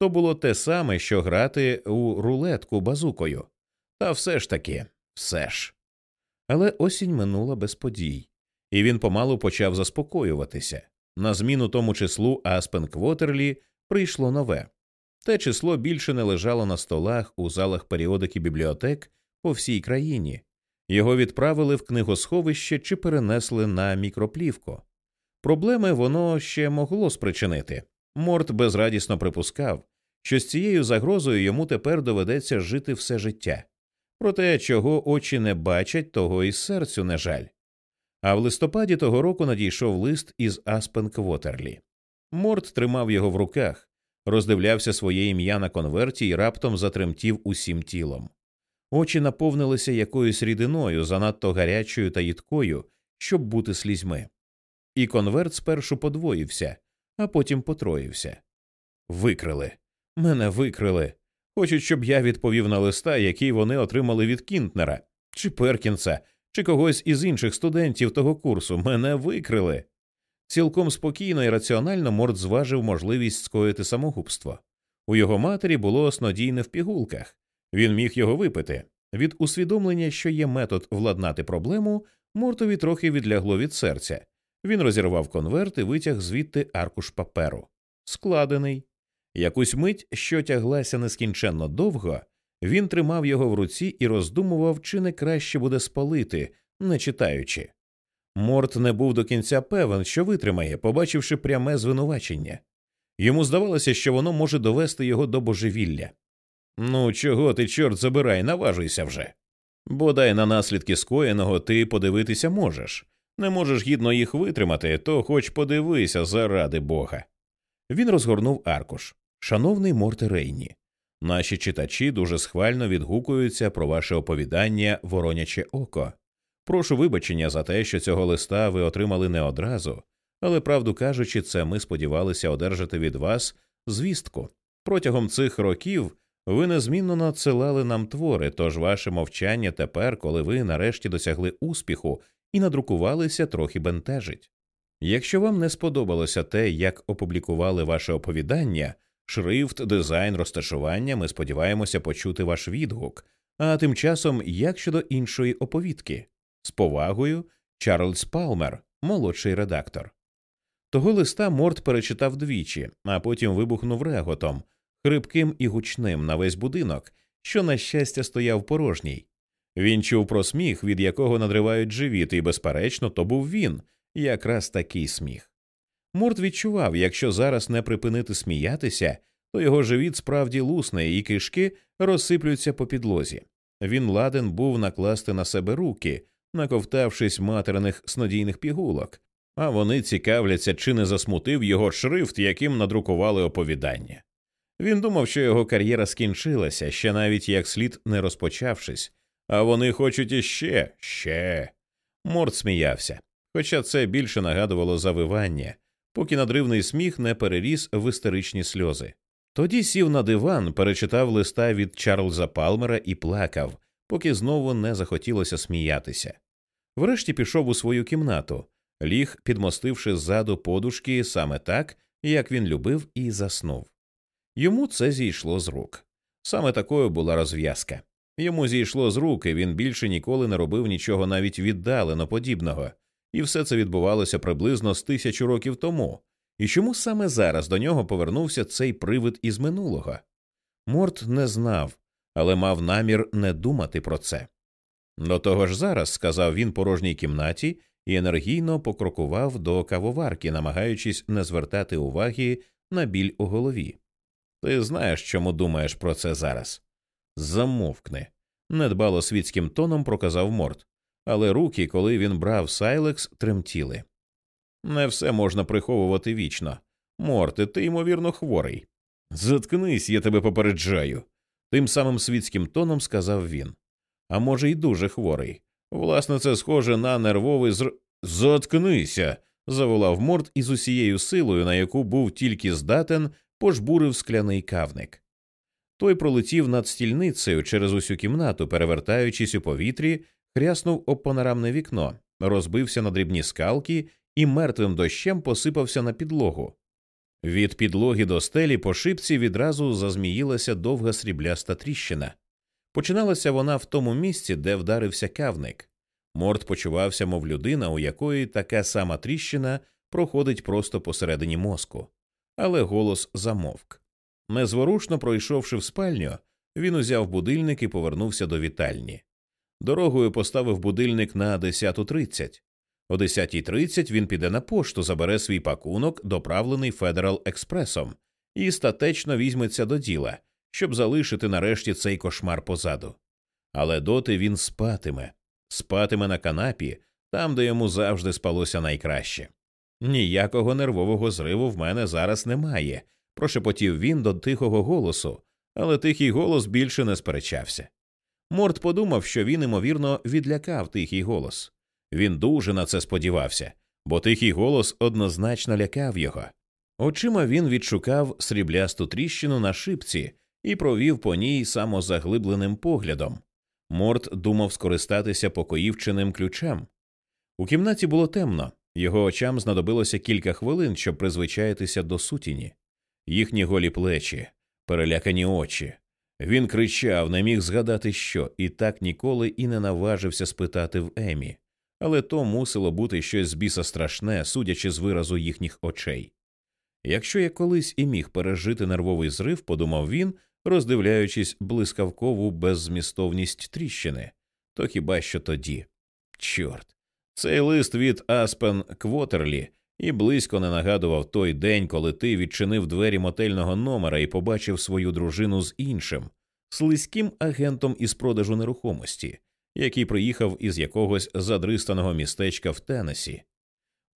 То було те саме, що грати у рулетку базукою. Та все ж таки, все ж. Але осінь минула без подій, і він помалу почав заспокоюватися. На зміну тому числу Аспен Квотерлі прийшло нове. Те число більше не лежало на столах у залах періодики бібліотек по всій країні, його відправили в книгосховище чи перенесли на мікроплівку. Проблеми воно ще могло спричинити. Морт безрадісно припускав, що з цією загрозою йому тепер доведеться жити все життя. Проте, чого очі не бачать, того і серцю не жаль. А в листопаді того року надійшов лист із Аспен Квотерлі. Морт тримав його в руках, роздивлявся своє ім'я на конверті і раптом затремтів усім тілом. Очі наповнилися якоюсь рідиною, занадто гарячою та їдкою, щоб бути слізьми. І конверт спершу подвоївся, а потім потроївся. Викрили. Мене викрили. Хочуть, щоб я відповів на листа, який вони отримали від Кінтнера, чи Перкінса, чи когось із інших студентів того курсу. Мене викрили. Цілком спокійно і раціонально Морд зважив можливість скоїти самогубство. У його матері було снодійне в пігулках. Він міг його випити. Від усвідомлення, що є метод владнати проблему, Мортові трохи відлягло від серця. Він розірвав конверт і витяг звідти аркуш паперу. Складений. Якусь мить, що тяглася нескінченно довго, він тримав його в руці і роздумував, чи не краще буде спалити, не читаючи. Морт не був до кінця певен, що витримає, побачивши пряме звинувачення. Йому здавалося, що воно може довести його до божевілля. Ну, чого ти, чорт забирай, наважуйся вже. Бодай на наслідки скоєного ти подивитися можеш. Не можеш гідно їх витримати, то хоч подивися заради бога. Він розгорнув аркуш. Шановний Морте Рейні, наші читачі дуже схвально відгукуються про ваше оповідання Вороняче око. Прошу вибачення за те, що цього листа ви отримали не одразу, але правду кажучи, це ми сподівалися одержати від вас звістку. Протягом цих років ви незмінно надсилали нам твори, тож ваше мовчання тепер, коли ви нарешті досягли успіху і надрукувалися, трохи бентежить. Якщо вам не сподобалося те, як опублікували ваше оповідання, шрифт, дизайн, розташування, ми сподіваємося почути ваш відгук. А тим часом, як щодо іншої оповідки, з повагою, Чарльз Палмер, молодший редактор. Того листа Морт перечитав двічі, а потім вибухнув реготом, хрипким і гучним на весь будинок, що, на щастя, стояв порожній. Він чув про сміх, від якого надривають живіт, і, безперечно, то був він, якраз такий сміх. Морт відчував, якщо зараз не припинити сміятися, то його живіт справді лусне, і кишки розсиплються по підлозі. Він ладен був накласти на себе руки, наковтавшись материних снодійних пігулок, а вони цікавляться, чи не засмутив його шрифт, яким надрукували оповідання. Він думав, що його кар'єра скінчилася, ще навіть як слід не розпочавшись, а вони хочуть іще, ще. Морд сміявся, хоча це більше нагадувало завивання, поки надривний сміх не переріс в істеричні сльози. Тоді сів на диван, перечитав листа від Чарльза Палмера і плакав, поки знову не захотілося сміятися. Врешті пішов у свою кімнату, ліг, підмостивши ззаду подушки саме так, як він любив, і заснув. Йому це зійшло з рук. Саме такою була розв'язка. Йому зійшло з рук, він більше ніколи не робив нічого навіть віддалено подібного, і все це відбувалося приблизно з тисячу років тому. І чому саме зараз до нього повернувся цей привид із минулого? Морт не знав, але мав намір не думати про це. До того ж зараз, сказав він порожній кімнаті і енергійно покрокував до кавоварки, намагаючись не звертати уваги на біль у голові. Ти знаєш, чому думаєш про це зараз? Замовкни. недбало світським тоном проказав Морт, але руки, коли він брав сайлекс, тремтіли. Не все можна приховувати вічно. Морте, ти ймовірно хворий. Заткнись, я тебе попереджаю. Тим самим світським тоном сказав він. А може, й дуже хворий. Власне, це схоже на нервовий зр. Заткнися. заволав Морт із усією силою, на яку був тільки здатен, пожбурив скляний кавник. Той пролетів над стільницею через усю кімнату, перевертаючись у повітрі, хряснув об панорамне вікно, розбився на дрібні скалки і мертвим дощем посипався на підлогу. Від підлоги до стелі по шипці відразу зазміїлася довга срібляста тріщина. Починалася вона в тому місці, де вдарився кавник. Морт почувався, мов людина, у якої така сама тріщина проходить просто посередині мозку, але голос замовк. Незворушно пройшовши в спальню, він узяв будильник і повернувся до вітальні. Дорогою поставив будильник на 10.30. О 10.30 він піде на пошту, забере свій пакунок, доправлений Федерал Експресом, і статечно візьметься до діла, щоб залишити нарешті цей кошмар позаду. Але доти він спатиме, спатиме на канапі, там, де йому завжди спалося найкраще. Ніякого нервового зриву в мене зараз немає, прошепотів він до тихого голосу, але тихий голос більше не сперечався. Морт подумав, що він, ймовірно, відлякав тихий голос. Він дуже на це сподівався, бо тихий голос однозначно лякав його. Очима він відшукав сріблясту тріщину на шипці і провів по ній самозаглибленим поглядом. Морт думав скористатися покоївчиним ключем. У кімнаті було темно, його очам знадобилося кілька хвилин, щоб призвичаїтися до сутіні. Їхні голі плечі, перелякані очі. Він кричав, не міг згадати що, і так ніколи і не наважився спитати в Емі але то мусило бути щось біса страшне, судячи з виразу їхніх очей. Якщо я колись і міг пережити нервовий зрив, подумав він, роздивляючись блискавкову беззмістовність тріщини, то хіба що тоді? Чорт, цей лист від Аспен Квотерлі і близько не нагадував той день, коли ти відчинив двері мотельного номера і побачив свою дружину з іншим, слизьким агентом із продажу нерухомості, який приїхав із якогось задристаного містечка в Теннесі.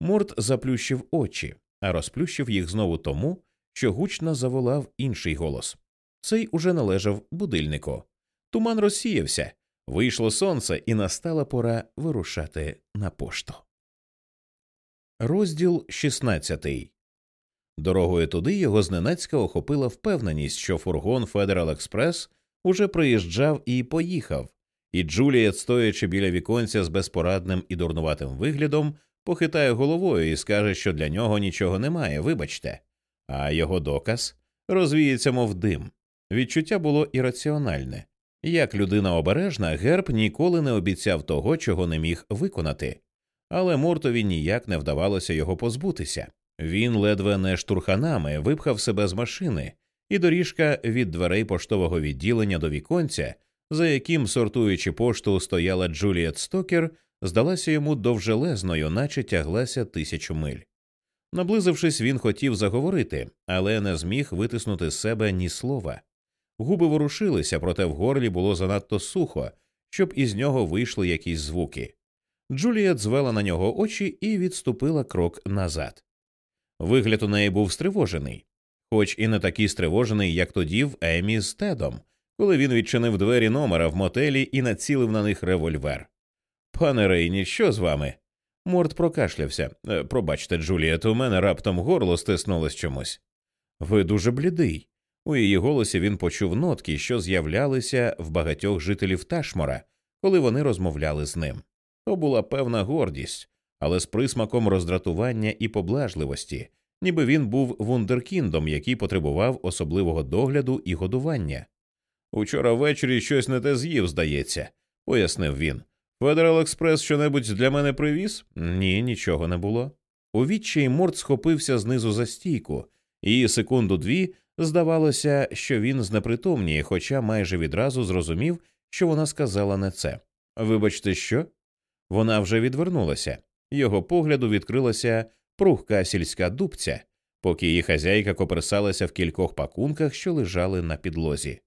Морт заплющив очі, а розплющив їх знову тому, що гучно заволав інший голос. Цей уже належав будильнику. Туман розсіявся, вийшло сонце, і настала пора вирушати на пошту. Розділ 16 Дорогою туди його зненацька охопила впевненість, що фургон Федерал Експрес уже приїжджав і поїхав, і Джулієт, стоячи біля віконця з безпорадним і дурнуватим виглядом, похитає головою і скаже, що для нього нічого немає, вибачте, а його доказ розвіється, мов дим. Відчуття було ірраціональне. Як людина обережна, герб ніколи не обіцяв того, чого не міг виконати, але Мортові ніяк не вдавалося його позбутися. Він ледве не штурханами випхав себе з машини, і доріжка від дверей поштового відділення до віконця, за яким, сортуючи пошту, стояла Джуліет Стокер, здалася йому довжелезною, наче тяглася тисячу миль. Наблизившись, він хотів заговорити, але не зміг витиснути з себе ні слова. Губи ворушилися, проте в горлі було занадто сухо, щоб із нього вийшли якісь звуки. Джуліет звела на нього очі і відступила крок назад. Вигляд у неї був стривожений, хоч і не такий стривожений, як тоді в Емі з Тедом, коли він відчинив двері номера в мотелі і націлив на них револьвер. Пане Рейні, що з вами? Морд прокашлявся. «Е, пробачте, Джуліет, у мене раптом горло стиснулось чомусь. Ви дуже блідий. У її голосі він почув нотки, що з'являлися в багатьох жителів Ташмора, коли вони розмовляли з ним. То була певна гордість, але з присмаком роздратування і поблажливості, ніби він був вундеркіндом, який потребував особливого догляду і годування. Учора ввечері щось не те з'їв, здається, пояснив він. Федерал Експрес щонебудь для мене привіз? Ні, нічого не було. У відчаї Морд схопився знизу за стійку, і секунду дві здавалося, що він знепритомніє, хоча майже відразу зрозумів, що вона сказала не це. Вибачте, що? Вона вже відвернулася. Його погляду відкрилася прухка сільська дубця, поки її хазяйка коперсалася в кількох пакунках, що лежали на підлозі.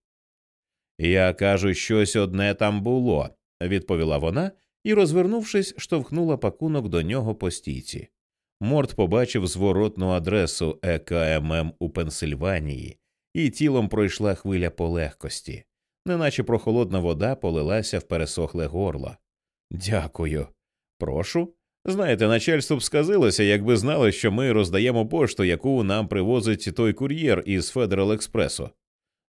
Я кажу, щось одне там було, відповіла вона і, розвернувшись, штовхнула пакунок до нього по стійці. Морт побачив зворотну адресу ЕКММ у Пенсильванії, і тілом пройшла хвиля полегкості, неначе прохолодна вода полилася в пересохле горло. Дякую. Прошу. Знаєте, начальство б сказилося, якби знали, що ми роздаємо пошту, яку нам привозить той кур'єр із Федерал Експресу.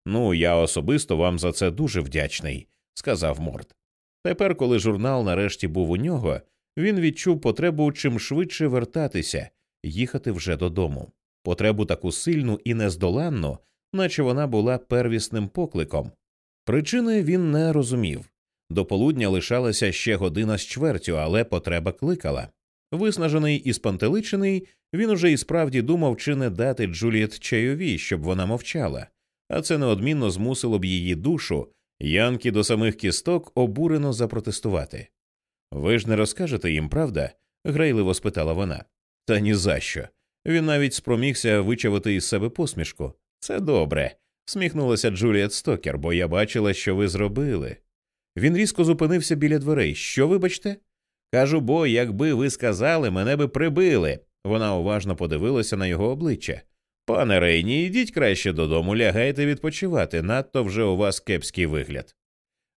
Ну, я особисто вам за це дуже вдячний, сказав Морт. Тепер, коли журнал нарешті був у нього, він відчув потребу чим швидше вертатися, їхати вже додому, потребу таку сильну і нездоланну, наче вона була первісним покликом. Причини він не розумів. До полудня лишалася ще година з чвертю, але потреба кликала. Виснажений і спантеличений, він уже і справді думав, чи не дати Джуліет чайові, щоб вона мовчала, а це неодмінно змусило б її душу, Янки до самих кісток обурено запротестувати. Ви ж не розкажете їм, правда? грайливо спитала вона. Та ні за що. Він навіть спромігся вичавити із себе посмішку. Це добре, сміхнулася Джуліет Стокер, бо я бачила, що ви зробили. Він різко зупинився біля дверей. Що, вибачте? Кажу, бо якби ви сказали, мене би прибили. Вона уважно подивилася на його обличчя. Пане Рейні, йдіть краще додому, лягайте відпочивати, надто вже у вас кепський вигляд.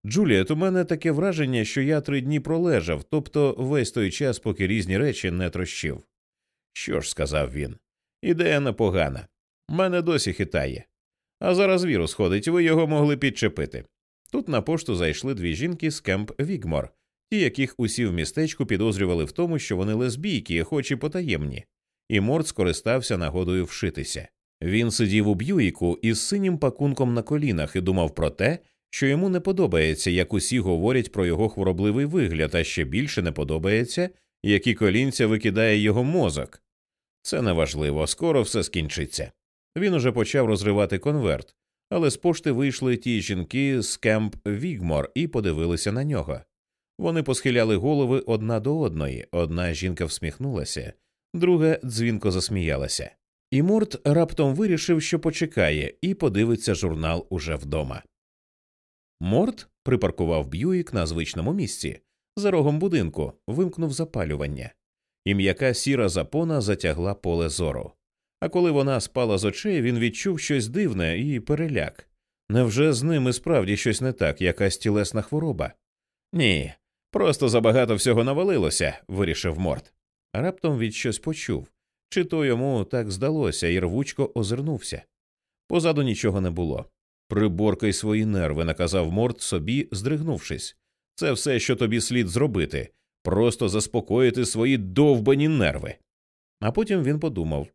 Джуліет, у мене таке враження, що я три дні пролежав, тобто весь той час, поки різні речі не трощив. Що ж, сказав він, ідея непогана. Мене досі хитає. А зараз вірус ходить, ви його могли підчепити. Тут на пошту зайшли дві жінки з кемп Вігмор, ті, яких усі в містечку підозрювали в тому, що вони лесбійки, хоч і потаємні, і Морд скористався нагодою вшитися. Він сидів у б'юїку із синім пакунком на колінах і думав про те, що йому не подобається, як усі говорять про його хворобливий вигляд, а ще більше не подобається, які колінця викидає його мозок. Це неважливо, скоро все скінчиться. Він уже почав розривати конверт, але з пошти вийшли ті жінки з кемп Вігмор і подивилися на нього. Вони посхиляли голови одна до одної. Одна жінка всміхнулася, друга дзвінко засміялася. І Мурт раптом вирішив, що почекає, і подивиться журнал уже вдома. Морт припаркував Б'юїк на звичному місці, за рогом будинку, вимкнув запалювання, і м'яка сіра запона затягла поле зору. А коли вона спала з очей, він відчув щось дивне і переляк. Невже з ними справді щось не так, якась тілесна хвороба? Ні, просто забагато всього навалилося, вирішив Морт. Раптом від щось почув, чи то йому так здалося, і рвучко озирнувся. Позаду нічого не було. Приборкай свої нерви, наказав Морт собі, здригнувшись. Це все, що тобі слід зробити, просто заспокоїти свої довбані нерви. А потім він подумав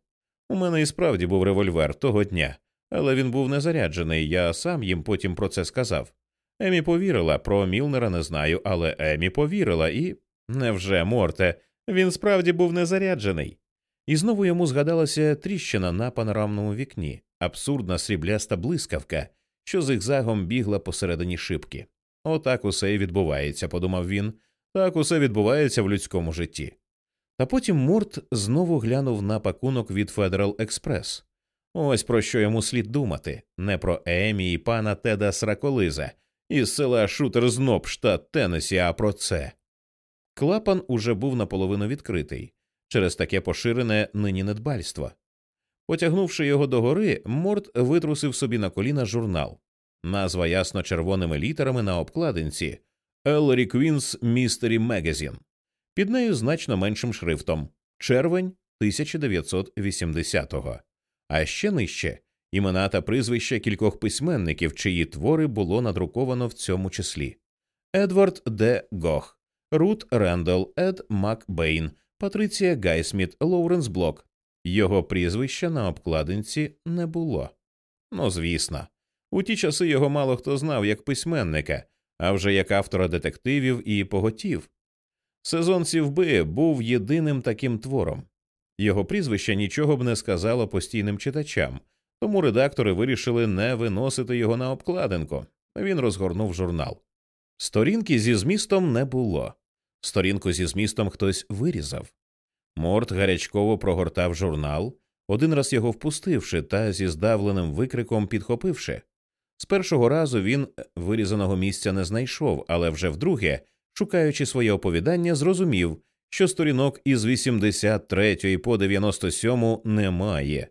у мене і справді був револьвер того дня, але він був не заряджений, я сам їм потім про це сказав. Емі повірила, про Мілнера не знаю, але Емі повірила і. Невже, Морте, він справді був незаряджений. І знову йому згадалася тріщина на панорамному вікні, абсурдна срібляста блискавка, що зигзагом бігла посередині шибки. Отак усе і відбувається, подумав він, так усе відбувається в людському житті. Та потім Морт знову глянув на пакунок від Федерал Експрес. Ось про що йому слід думати не про Емі і пана Теда Сраколиза із села Шутерзноб, штат Теннесі, а про це. Клапан уже був наполовину відкритий через таке поширене нині недбальство. Потягнувши його догори, Морт витрусив собі на коліна журнал. Назва ясно червоними літерами на обкладинці Ellery Queen's Mystery Magazine. Під нею значно меншим шрифтом червень 1980-го. А ще нижче імена та прізвища кількох письменників, чиї твори було надруковано в цьому числі Едвард Д. Гох, Рут Рендел, Ед Макбейн, Патриція Гайсміт, Лоуренс Блок. Його прізвища на обкладинці не було. Ну, звісно, у ті часи його мало хто знав як письменника, а вже як автора детективів і поготів. Сезон сівби був єдиним таким твором. Його прізвище нічого б не сказало постійним читачам, тому редактори вирішили не виносити його на обкладинку. Він розгорнув журнал. Сторінки зі змістом не було. Сторінку зі змістом хтось вирізав. Морт гарячково прогортав журнал, один раз його впустивши та зі здавленим викриком підхопивши. З першого разу він вирізаного місця не знайшов, але вже вдруге, шукаючи своє оповідання, зрозумів, що сторінок із 83 по 97 немає.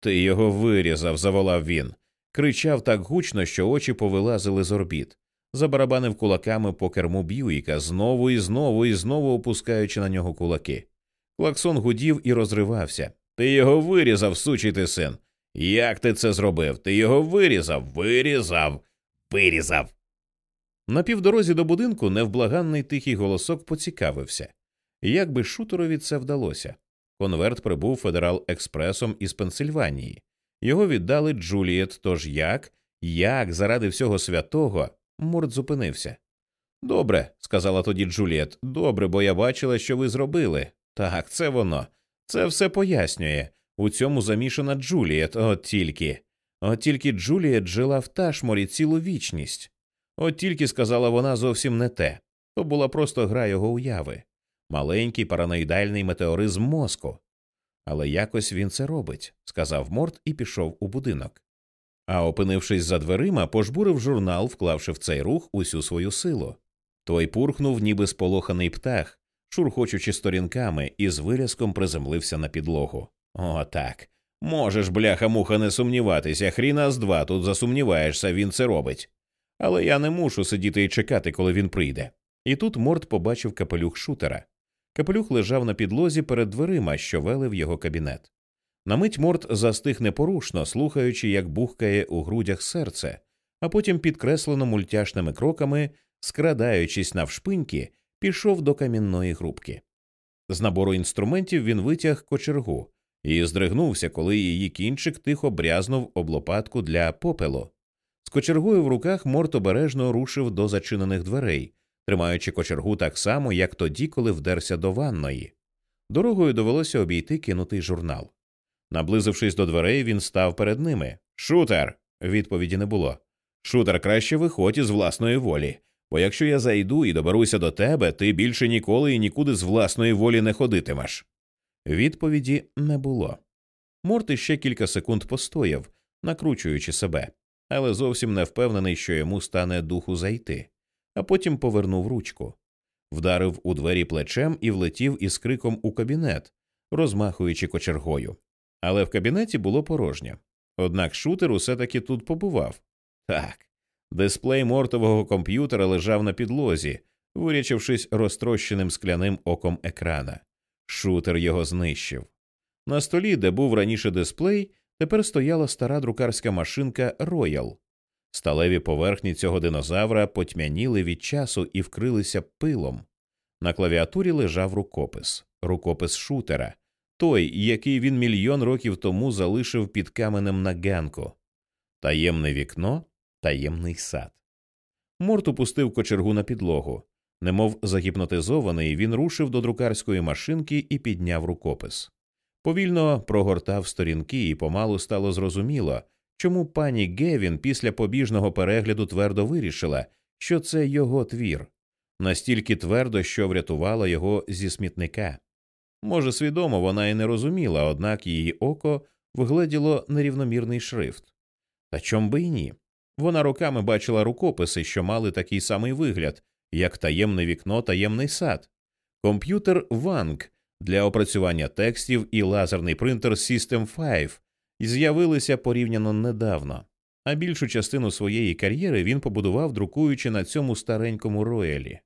Ти його вирізав, заволав він. Кричав так гучно, що очі повилазили з орбіт, забарабанив кулаками по керму Б'юїка, знову і знову і знову опускаючи на нього кулаки. Клаксон гудів і розривався. Ти його вирізав, сучий ти син. Як ти це зробив? Ти його вирізав, вирізав, вирізав. На півдорозі до будинку невблаганний тихий голосок поцікавився. Як би шутерові це вдалося? Конверт прибув федерал експресом із Пенсильванії. Його віддали Джулієт. Тож як, як заради всього святого, Мурт зупинився. Добре, сказала тоді Джулієт. Добре, бо я бачила, що ви зробили. Так, це воно. Це все пояснює. У цьому замішана Джулієт, от тільки. От тільки Джулієт жила в ташморі цілу вічність. От тільки сказала вона зовсім не те. То була просто гра його уяви, маленький параноїдальний метеоризм мозку. Але якось він це робить, сказав Морт і пішов у будинок. А опинившись за дверима, пожбурив журнал, вклавши в цей рух усю свою силу. Той пурхнув, ніби сполоханий птах, шурхочучи сторінками, і з виляском приземлився на підлогу. О, так. Можеш, бляха муха, не сумніватися, хріна з два тут засумніваєшся, він це робить. Але я не мушу сидіти і чекати, коли він прийде. І тут Морт побачив капелюх шутера. Капелюх лежав на підлозі перед дверима, що вели в його кабінет. На мить Морт застиг непорушно, слухаючи, як бухкає у грудях серце, а потім підкреслено мультяшними кроками, скрадаючись навшпиньки, пішов до камінної грубки. З набору інструментів він витяг кочергу і здригнувся, коли її кінчик тихо брязнув об лопатку для попелу. З кочергою в руках Морт обережно рушив до зачинених дверей, тримаючи кочергу так само, як тоді, коли вдерся до ванної. Дорогою довелося обійти кинутий журнал. Наблизившись до дверей, він став перед ними. Шутер. Відповіді не було. Шутер, краще виходь із власної волі. Бо якщо я зайду і доберуся до тебе, ти більше ніколи і нікуди з власної волі не ходитимеш. Відповіді не було. Морти ще кілька секунд постояв, накручуючи себе, але зовсім не впевнений, що йому стане духу зайти, а потім повернув ручку, вдарив у двері плечем і влетів із криком у кабінет, розмахуючи кочергою. але в кабінеті було порожньо. Однак шутер усе таки тут побував. Так, дисплей мортового комп'ютера лежав на підлозі, вирячившись розтрощеним скляним оком екрана. Шутер його знищив. На столі, де був раніше дисплей, тепер стояла стара друкарська машинка Royal. Сталеві поверхні цього динозавра потьмяніли від часу і вкрилися пилом. На клавіатурі лежав рукопис, рукопис шутера, той, який він мільйон років тому залишив під каменем на ганку. Таємне вікно, таємний сад. Морт упустив кочергу на підлогу. Немов загіпнотизований, він рушив до друкарської машинки і підняв рукопис. Повільно прогортав сторінки, і помалу стало зрозуміло, чому пані Гевін після побіжного перегляду твердо вирішила, що це його твір, настільки твердо, що врятувала його зі смітника. Може, свідомо вона і не розуміла, однак її око вгледіло нерівномірний шрифт. Та чом би й ні? Вона роками бачила рукописи, що мали такий самий вигляд, як таємне вікно, таємний сад, комп'ютер Ванг для опрацювання текстів і лазерний принтер System 5 з'явилися порівняно недавно, а більшу частину своєї кар'єри він побудував, друкуючи на цьому старенькому роялі.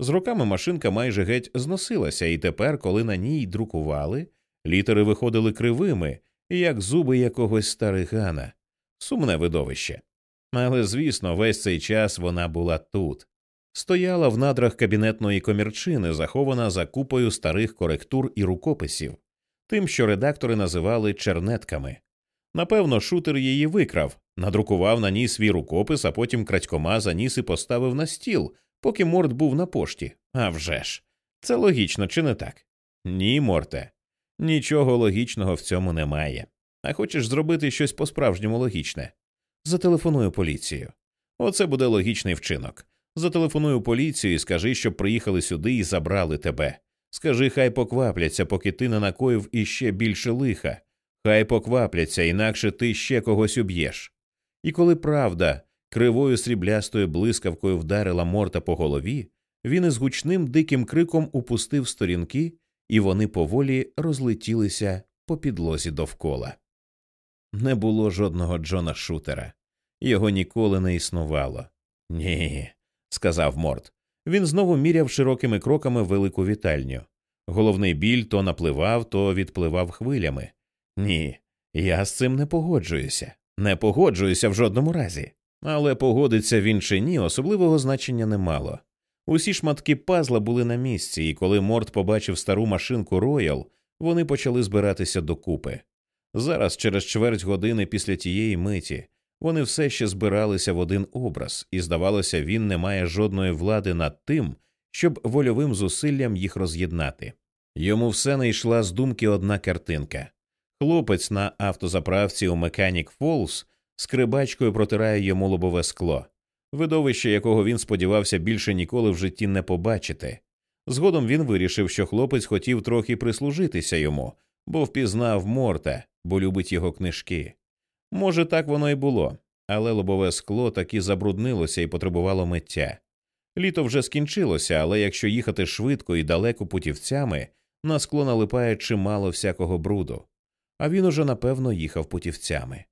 З роками машинка майже геть зносилася, і тепер, коли на ній друкували, літери виходили кривими, як зуби якогось старигана. Сумне видовище. Але, звісно, весь цей час вона була тут, стояла в надрах кабінетної комірчини, захована за купою старих коректур і рукописів, тим, що редактори називали чернетками. Напевно, шутер її викрав, надрукував на ній свій рукопис, а потім крадькома заніс і поставив на стіл, поки Морт був на пошті. А вже ж! Це логічно, чи не так? Ні, Морте. Нічого логічного в цьому немає. А хочеш зробити щось по справжньому логічне? Зателефоную поліцію. Оце буде логічний вчинок. Зателефоную поліцію і скажи, щоб приїхали сюди і забрали тебе. Скажи, хай поквапляться, поки ти не накоїв іще більше лиха. Хай поквапляться, інакше ти ще когось уб'єш. І коли правда кривою сріблястою блискавкою вдарила морта по голові, він із гучним диким криком упустив сторінки, і вони поволі розлетілися по підлозі довкола. Не було жодного Джона Шутера, його ніколи не існувало. Ні, сказав Морт. Він знову міряв широкими кроками велику вітальню. Головний біль то напливав, то відпливав хвилями. Ні, я з цим не погоджуюся. Не погоджуюся в жодному разі. Але погодиться він чи ні, особливого значення не мало. Усі шматки пазла були на місці, і коли Морт побачив стару машинку Роял, вони почали збиратися докупи. Зараз, через чверть години після тієї миті, вони все ще збиралися в один образ, і, здавалося, він не має жодної влади над тим, щоб вольовим зусиллям їх роз'єднати. Йому все не йшла з думки одна картинка. Хлопець на автозаправці у Mechanic Falls скрибачкою протирає йому лобове скло, видовище якого він сподівався більше ніколи в житті не побачити. Згодом він вирішив, що хлопець хотів трохи прислужитися йому, бо впізнав Морта, бо любить його книжки. Може, так воно і було, але лобове скло таки забруднилося і потребувало миття. Літо вже скінчилося, але якщо їхати швидко і далеко путівцями, на скло налипає чимало всякого бруду. А він уже напевно їхав путівцями.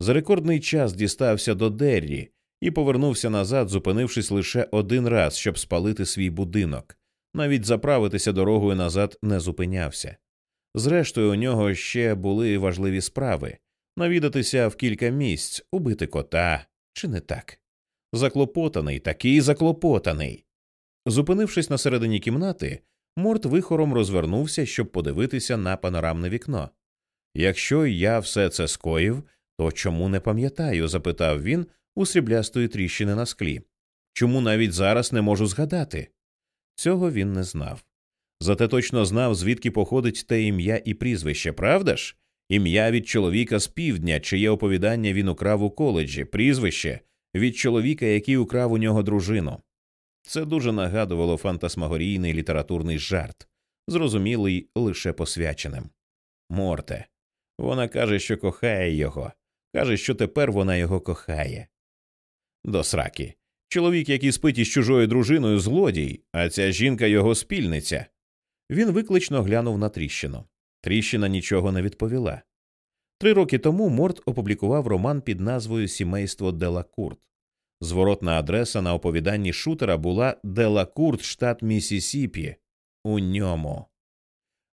За рекордний час дістався до Деррі і повернувся назад, зупинившись лише один раз, щоб спалити свій будинок. Навіть заправитися дорогою назад не зупинявся. Зрештою, у нього ще були важливі справи навідатися в кілька місць, убити кота, чи не так? Заклопотаний, такий заклопотаний. Зупинившись на середині кімнати, Морт вихором розвернувся, щоб подивитися на панорамне вікно. Якщо я все це скоїв, то чому не пам'ятаю? запитав він у сріблястої тріщини на склі. Чому навіть зараз не можу згадати? Цього він не знав. Зате точно знав, звідки походить те ім'я і прізвище, правда ж? Ім'я від чоловіка з півдня, чиє оповідання він украв у коледжі, прізвище від чоловіка, який украв у нього дружину. Це дуже нагадувало фантасмагорійний літературний жарт, зрозумілий лише посвяченим. Морте. Вона каже, що кохає його, каже, що тепер вона його кохає. До сраки. Чоловік, який спить із чужою дружиною, злодій, а ця жінка його спільниця. Він виклично глянув на тріщину. Тріщина нічого не відповіла. Три роки тому Морт опублікував роман під назвою Сімейство Делакурт. Зворотна адреса на оповіданні шутера була Делакурт, штат Місісіпі. У ньому.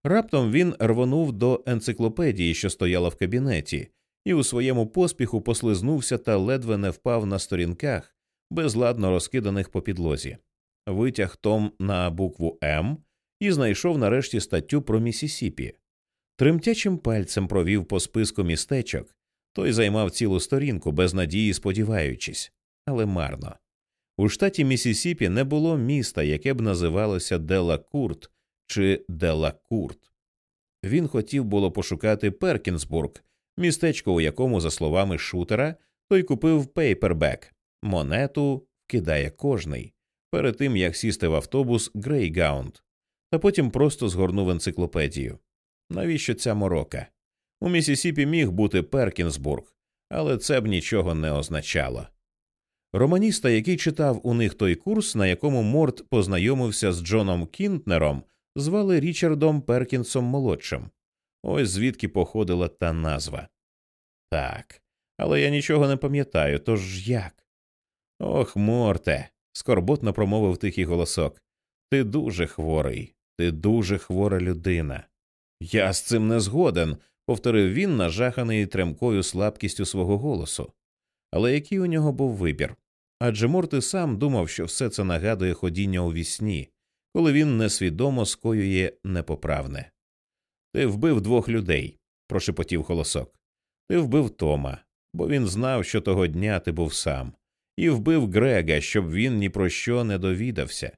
Раптом він рвонув до енциклопедії, що стояла в кабінеті, і у своєму поспіху послизнувся та ледве не впав на сторінках, безладно розкиданих по підлозі. Витяг Том на букву М і знайшов нарешті статтю про Місісіпі. Тремтячим пальцем провів по списку містечок, той займав цілу сторінку, без надії сподіваючись, але марно. У штаті Місісіпі не було міста, яке б називалося Делакурт чи Делакурт. Він хотів було пошукати Перкінсбург, містечко, у якому, за словами шутера, той купив пейпербек, монету кидає кожний, перед тим як сісти в автобус Грейгаунд, та потім просто згорнув енциклопедію. Навіщо ця морока? У Місісіпі міг бути Перкінсбург, але це б нічого не означало. Романіста, який читав у них той курс, на якому Морт познайомився з Джоном Кінтнером, звали Річардом Перкінсом молодшим. Ось звідки походила та назва. Так, але я нічого не пам'ятаю, тож як? Ох, Морте, скорботно промовив тихий голосок. Ти дуже хворий, ти дуже хвора людина. Я з цим не згоден, повторив він, нажаханий тремкою слабкістю свого голосу. Але який у нього був вибір? Адже Морти сам думав, що все це нагадує ходіння у вісні, коли він несвідомо скоює непоправне. Ти вбив двох людей, прошепотів голосок. Ти вбив Тома, бо він знав, що того дня ти був сам, і вбив Грега, щоб він ні про що не довідався.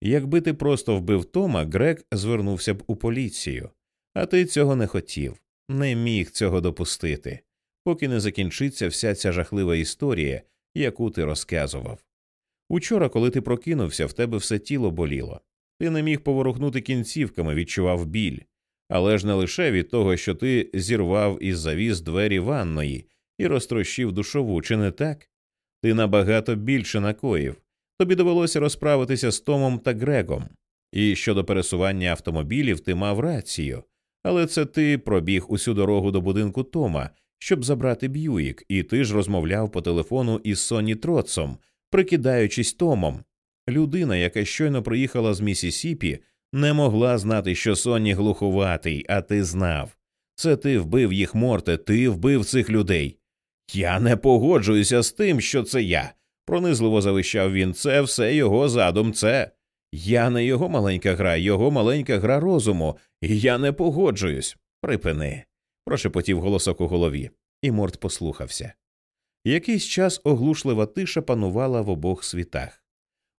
Якби ти просто вбив Тома, Грег звернувся б у поліцію, а ти цього не хотів, не міг цього допустити, поки не закінчиться вся ця жахлива історія, яку ти розказував. Учора, коли ти прокинувся, в тебе все тіло боліло. Ти не міг поворухнути кінцівками, відчував біль, але ж не лише від того, що ти зірвав із завіс двері ванної і розтрощив душову, чи не так? Ти набагато більше накоїв. Тобі довелося розправитися з Томом та Грегом. І щодо пересування автомобілів ти мав рацію, але це ти пробіг усю дорогу до будинку Тома, щоб забрати Б'юїк, і ти ж розмовляв по телефону із Соні Троцом, прикидаючись Томом. Людина, яка щойно приїхала з Місісіпі, не могла знати, що Соні глухуватий, а ти знав. Це ти вбив їх морте, ти вбив цих людей. Я не погоджуюся з тим, що це я. пронизливо завищав він. Це все його задум, це. Я не його маленька гра, його маленька гра розуму, і я не погоджуюсь. Припини. прошепотів голосок у голові, і Морт послухався. Якийсь час оглушлива тиша панувала в обох світах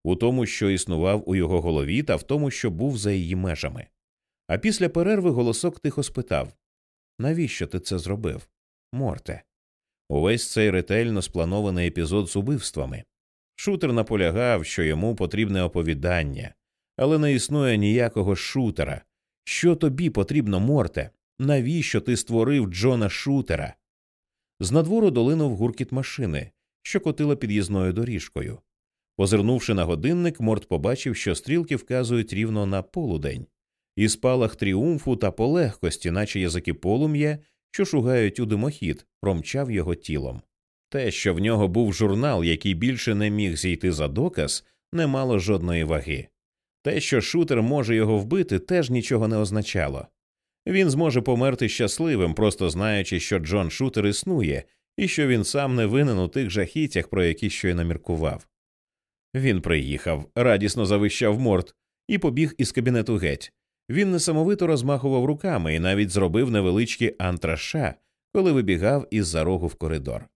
у тому, що існував у його голові, та в тому, що був за її межами. А після перерви голосок тихо спитав Навіщо ти це зробив, Морте? Увесь цей ретельно спланований епізод з убивствами. Шутер наполягав, що йому потрібне оповідання, але не існує ніякого шутера. Що тобі потрібно, Морте? Навіщо ти створив Джона Шутера? З надвору долинув гуркіт машини, що котила під'їзною доріжкою. Позирнувши на годинник, Морт побачив, що стрілки вказують рівно на полудень, і спалах тріумфу та полегкості, наче язики полум'я, що шугають у димохід, промчав його тілом. Те, що в нього був журнал, який більше не міг зійти за доказ, не мало жодної ваги. Те, що шутер може його вбити, теж нічого не означало. Він зможе померти щасливим, просто знаючи, що Джон Шутер існує, і що він сам не винен у тих жахіттях, про які щойно міркував. Він приїхав, радісно завищав морд, і побіг із кабінету геть. Він несамовито розмахував руками і навіть зробив невеличкі антраша, коли вибігав із за рогу в коридор.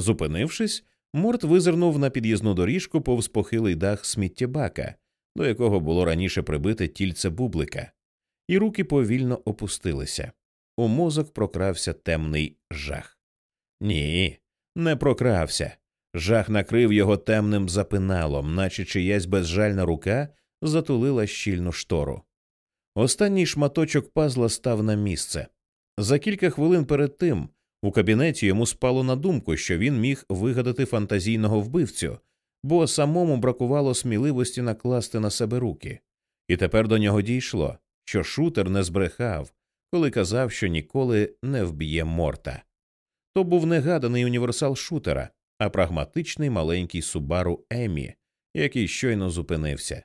Зупинившись, Морт визирнув на під'їзну доріжку повз похилий дах сміттєбака, до якого було раніше прибите тільце бублика, і руки повільно опустилися. У мозок прокрався темний жах. Ні, не прокрався. Жах накрив його темним запиналом, наче чиясь безжальна рука затулила щільну штору. Останній шматочок пазла став на місце. За кілька хвилин перед тим у кабінеті йому спало на думку, що він міг вигадати фантазійного вбивцю, бо самому бракувало сміливості накласти на себе руки. І тепер до нього дійшло, що шутер не збрехав, коли казав, що ніколи не вб'є морта. То був негаданий універсал шутера, а прагматичний маленький Субару Емі, який щойно зупинився.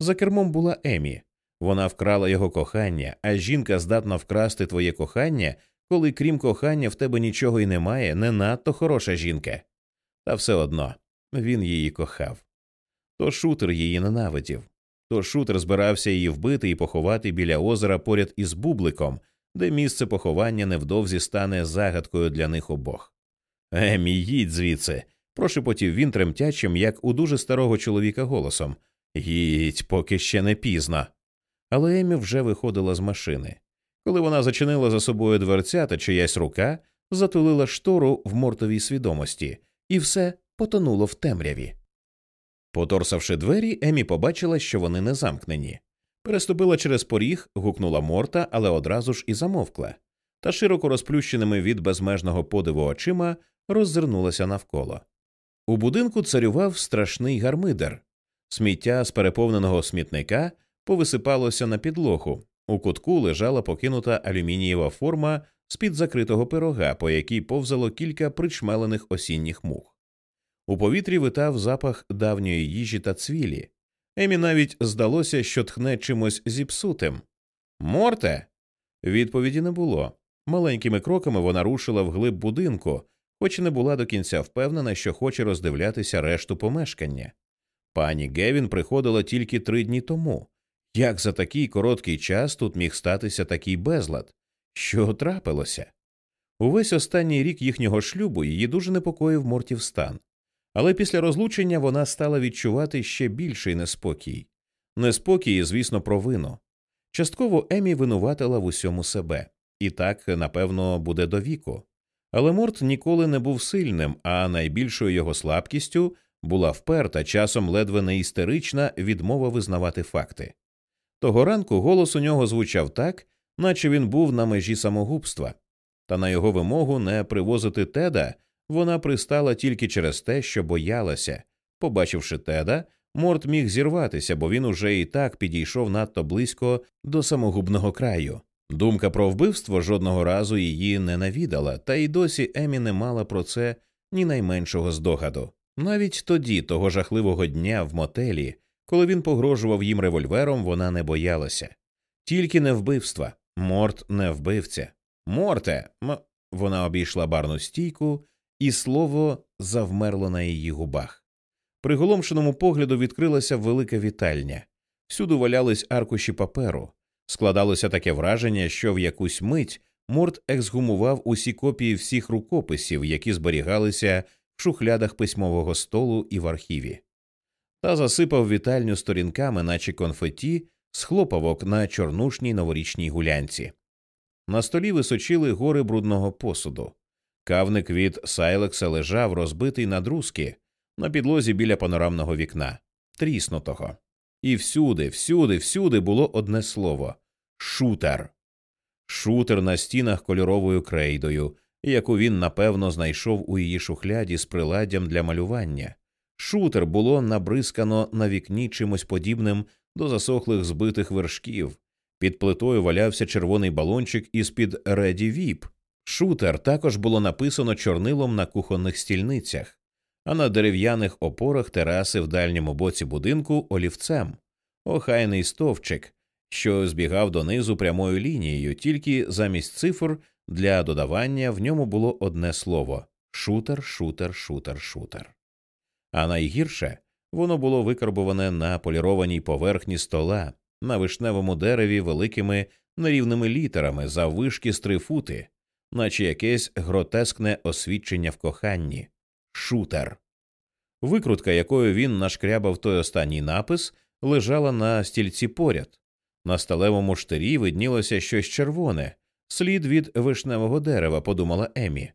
За кермом була Емі. Вона вкрала його кохання, а жінка здатна вкрасти твоє кохання, коли крім кохання в тебе нічого й немає, не надто хороша жінка. Та все одно він її кохав. То шутер її ненавидів. То шутер збирався її вбити і поховати біля озера поряд із бубликом, де місце поховання невдовзі стане загадкою для них обох. Емі, їдь звідси. прошепотів він тремтячим, як у дуже старого чоловіка голосом. Їдь, поки ще не пізно. Але Емі вже виходила з машини. Коли вона зачинила за собою дверця та чиясь рука затулила штору в мортовій свідомості, і все потонуло в темряві. Поторсавши двері, Емі побачила, що вони не замкнені. Переступила через поріг, гукнула морта, але одразу ж і замовкла, та широко розплющеними від безмежного подиву очима роззирнулася навколо. У будинку царював страшний гармидер. Сміття з переповненого смітника повисипалося на підлогу. У кутку лежала покинута алюмінієва форма з під закритого пирога, по якій повзало кілька причмелених осінніх мух. У повітрі витав запах давньої їжі та цвілі. Емі навіть здалося, що тхне чимось зіпсутим. Морте. Відповіді не було. Маленькими кроками вона рушила вглиб будинку, хоч не була до кінця впевнена, що хоче роздивлятися решту помешкання. Пані Гевін приходила тільки три дні тому. Як за такий короткий час тут міг статися такий безлад? Що трапилося? Увесь останній рік їхнього шлюбу її дуже непокоїв мортів стан. Але після розлучення вона стала відчувати ще більший неспокій. Неспокій, звісно, провину. Частково Емі винуватила в усьому себе, і так, напевно, буде до віку. Але Морт ніколи не був сильним, а найбільшою його слабкістю була вперта, часом ледве не істерична відмова визнавати факти. Того ранку голос у нього звучав так, наче він був на межі самогубства, та на його вимогу не привозити теда вона пристала тільки через те, що боялася. Побачивши теда, Морт міг зірватися, бо він уже і так підійшов надто близько до самогубного краю. Думка про вбивство жодного разу її не навідала, та й досі Емі не мала про це ні найменшого здогаду. Навіть тоді, того жахливого дня в мотелі, коли він погрожував їм револьвером, вона не боялася. Тільки не вбивства. Морт не вбивця. Морте. М... Вона обійшла барну стійку, і слово завмерло на її губах. Приголомшеному погляду відкрилася велика вітальня. Всюди валялись аркуші паперу. Складалося таке враження, що в якусь мить Морт ексгумував усі копії всіх рукописів, які зберігалися в шухлядах письмового столу і в архіві, та засипав вітальню сторінками, наче конфеті, з хлопавок на чорнушній новорічній гулянці. На столі височили гори брудного посуду. Кавник від Сайлекса лежав розбитий на друзки на підлозі біля панорамного вікна, тріснутого. І всюди, всюди, всюди було одне слово шутер. Шутер на стінах кольоровою крейдою, яку він напевно знайшов у її шухляді з приладдям для малювання. Шутер було набризкано на вікні чимось подібним до засохлих збитих вершків. Під плитою валявся червоний балончик із під Reddi-wip. Шутер також було написано чорнилом на кухонних стільницях, а на дерев'яних опорах тераси в дальньому боці будинку олівцем, охайний стовчик, що збігав донизу прямою лінією, тільки замість цифр для додавання в ньому було одне слово шутер, шутер, шутер, шутер. А найгірше воно було викарбуване на полірованій поверхні стола, на вишневому дереві великими нерівними літерами заввишки з три фути, наче якесь гротескне освідчення в коханні шутер. Викрутка, якою він нашкрябав той останній напис, лежала на стільці поряд. На сталевому штирі виднілося щось червоне, слід від вишневого дерева, подумала Емі.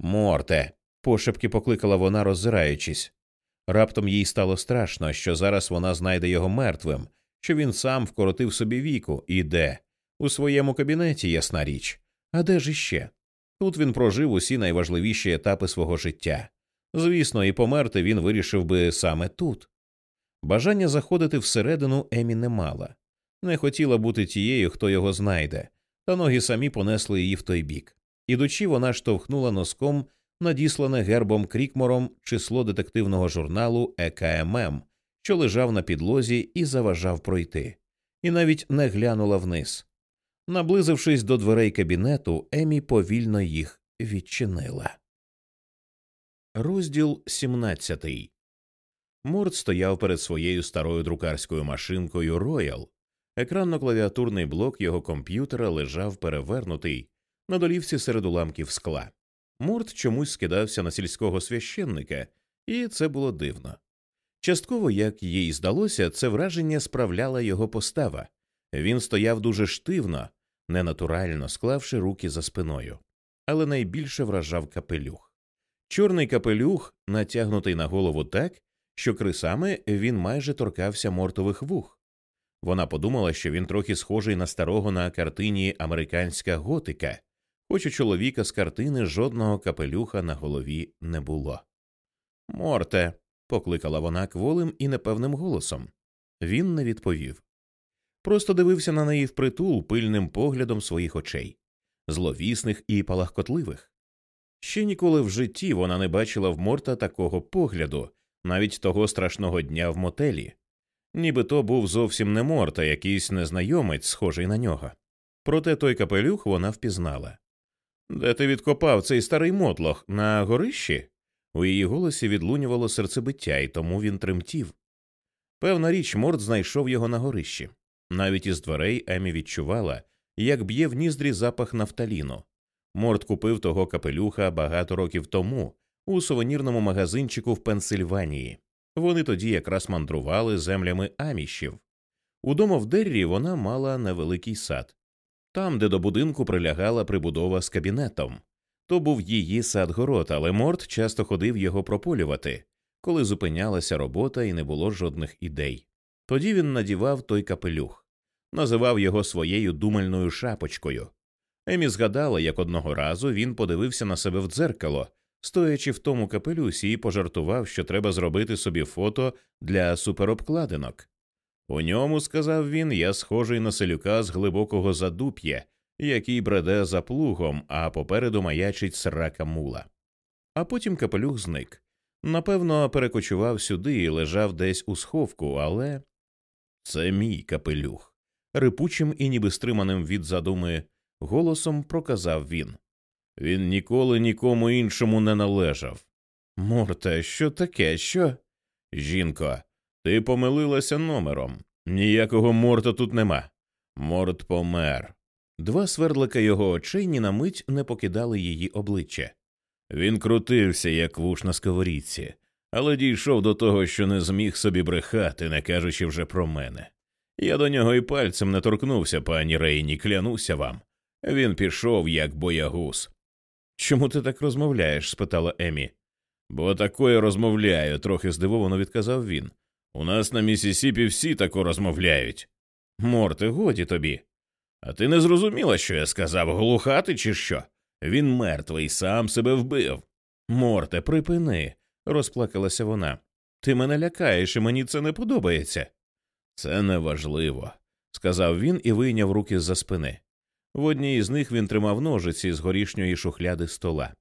Морте. Пошепки покликала вона, роззираючись. Раптом їй стало страшно, що зараз вона знайде його мертвим, що він сам вкоротив собі віку і де? У своєму кабінеті, ясна річ. А де ж іще? Тут він прожив усі найважливіші етапи свого життя. Звісно, і померти він вирішив би саме тут. Бажання заходити всередину Емі не мала, не хотіла бути тією, хто його знайде, та ноги самі понесли її в той бік. Ідучи, вона штовхнула носком надіслане гербом Крікмором число детективного журналу ЕКММ, що лежав на підлозі і заважав пройти, і навіть не глянула вниз. Наблизившись до дверей кабінету, Емі повільно їх відчинила. Розділ 17 Морт стояв перед своєю старою друкарською машинкою Роял. Екранно-клавіатурний блок його комп'ютера лежав перевернутий на долівці серед уламків скла. Морт чомусь скидався на сільського священника, і це було дивно. Частково, як їй здалося, це враження справляла його постава. Він стояв дуже штивно, ненатурально склавши руки за спиною, але найбільше вражав капелюх. Чорний капелюх, натягнутий на голову так, що крисами він майже торкався мортових вух. Вона подумала, що він трохи схожий на старого на картині Американська готика, хоч у чоловіка з картини жодного капелюха на голові не було. Морте, покликала вона кволим і непевним голосом. Він не відповів. Просто дивився на неї впритул пильним поглядом своїх очей, зловісних і палахкотливих. Ще ніколи в житті вона не бачила в Морта такого погляду, навіть того страшного дня в мотелі. Ніби то був зовсім не Морт, а якийсь незнайомець, схожий на нього. Проте той капелюх вона впізнала. Де ти відкопав цей старий мотлох на горищі? У її голосі відлунювало серцебиття, і тому він тремтів. Певна річ, Морт знайшов його на горищі. Навіть із дверей Емі відчувала, як б'є в ніздрі запах нафталіну. Морт купив того капелюха багато років тому у сувенірному магазинчику в Пенсильванії. Вони тоді якраз мандрували землями амішів. Удома в Деррі вона мала невеликий сад, там, де до будинку прилягала прибудова з кабінетом. То був її сад город, але Морт часто ходив його прополювати, коли зупинялася робота і не було жодних ідей. Тоді він надівав той капелюх, називав його своєю думальною шапочкою. Емі згадала, як одного разу він подивився на себе в дзеркало, стоячи в тому капелюсі, і пожартував, що треба зробити собі фото для суперобкладинок. У ньому, сказав він, я схожий на селюка з глибокого задуп'я, який бреде за плугом, а попереду маячить срака мула. А потім капелюх зник. Напевно, перекочував сюди і лежав десь у сховку, але це мій капелюх. Рипучим і ніби стриманим від задуми голосом проказав він. Він ніколи нікому іншому не належав. Морте, що таке? Що? Жінко, ти помилилася номером. Ніякого морта тут нема. Морт помер. Два свердлика його очей ні на мить не покидали її обличчя. Він крутився, як вуш на сковорідці, але дійшов до того, що не зміг собі брехати, не кажучи вже про мене. Я до нього і пальцем не торкнувся, пані Рейні, клянуся вам. Він пішов, як боягуз. Чому ти так розмовляєш? спитала Емі. Бо такое розмовляю, трохи здивовано відказав він. У нас на Місісіпі всі тако розмовляють. Морте, годі тобі. А ти не зрозуміла, що я сказав, глухати, чи що? Він мертвий, сам себе вбив. Морте, припини, розплакалася вона. Ти мене лякаєш, і мені це не подобається. Це неважливо, сказав він і вийняв руки з за спини. В одній із них він тримав ножиці з горішньої шухляди стола.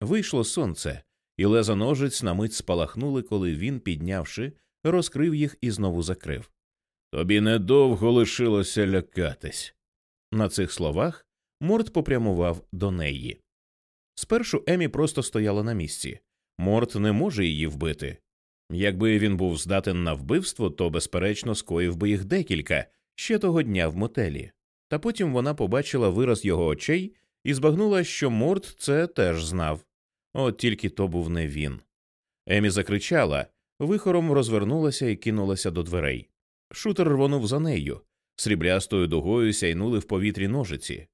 Вийшло сонце, і леза ножиць на мить спалахнули, коли він, піднявши, розкрив їх і знову закрив. Тобі недовго лишилося лякатись. На цих словах Морт попрямував до неї. Спершу Емі просто стояла на місці. Морт не може її вбити. Якби він був здатен на вбивство, то, безперечно, скоїв би їх декілька ще того дня в мотелі. Та потім вона побачила вираз його очей і збагнула, що Морт це теж знав. От тільки то був не він. Емі закричала, вихором розвернулася і кинулася до дверей. Шутер рвонув за нею, сріблястою дугою сяйнули в повітрі ножиці.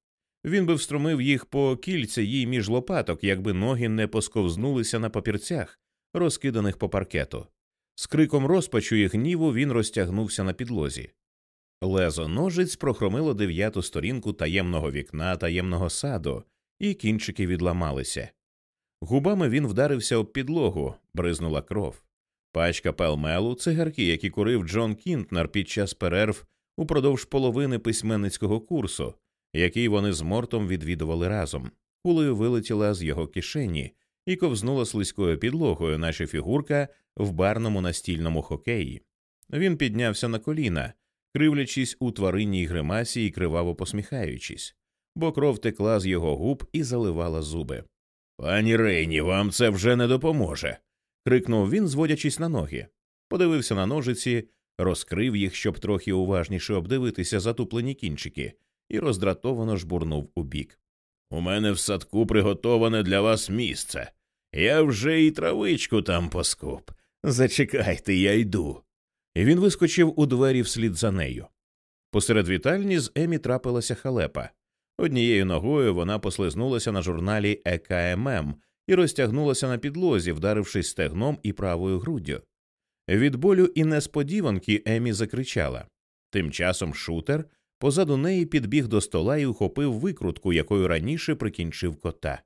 Він би встромив їх по кільця їй між лопаток, якби ноги не посковзнулися на папірцях, розкиданих по паркету. З криком розпачу і гніву він розтягнувся на підлозі. Лезо ножиць прохромило дев'яту сторінку таємного вікна таємного саду, і кінчики відламалися. Губами він вдарився об підлогу, бризнула кров. Пачка пелмелу, цигарки, які курив Джон Кінтнер під час перерв упродовж половини письменницького курсу, який вони з мортом відвідували разом. Кулею вилетіла з його кишені і ковзнула слизькою підлогою, наче фігурка в барному настільному хокеї. Він піднявся на коліна, кривлячись у тваринній гримасі і криваво посміхаючись, бо кров текла з його губ і заливала зуби. Пані Рейні, вам це вже не допоможе. Крикнув він, зводячись на ноги. Подивився на ножиці, розкрив їх, щоб трохи уважніше обдивитися затуплені кінчики, і роздратовано жбурнув у бік. У мене в садку приготоване для вас місце. Я вже і травичку там поскуп. Зачекайте, я йду. І він вискочив у двері вслід за нею. Посеред вітальні з Емі трапилася халепа. Однією ногою вона послизнулася на журналі ЕКММ і розтягнулася на підлозі, вдарившись стегном і правою груддю. Від болю і несподіванки Емі закричала. Тим часом шутер позаду неї підбіг до стола і ухопив викрутку, якою раніше прикінчив кота.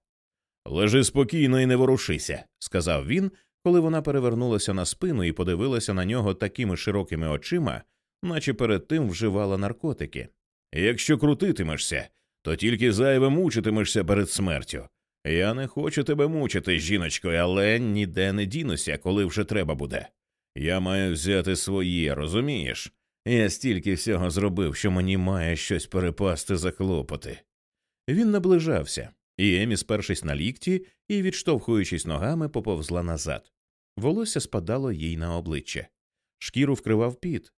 Лежи спокійно і не ворушися, сказав він, коли вона перевернулася на спину і подивилася на нього такими широкими очима, наче перед тим вживала наркотики. Якщо крутитимешся, то тільки зайве мучитимешся перед смертю. Я не хочу тебе мучити, жіночко, але ніде не дінуся, коли вже треба буде. Я маю взяти своє, розумієш? Я стільки всього зробив, що мені має щось перепасти за хлопоти. Він наближався, і Емі, спершись на лікті і, відштовхуючись ногами, поповзла назад. Волосся спадало їй на обличчя, шкіру вкривав піт.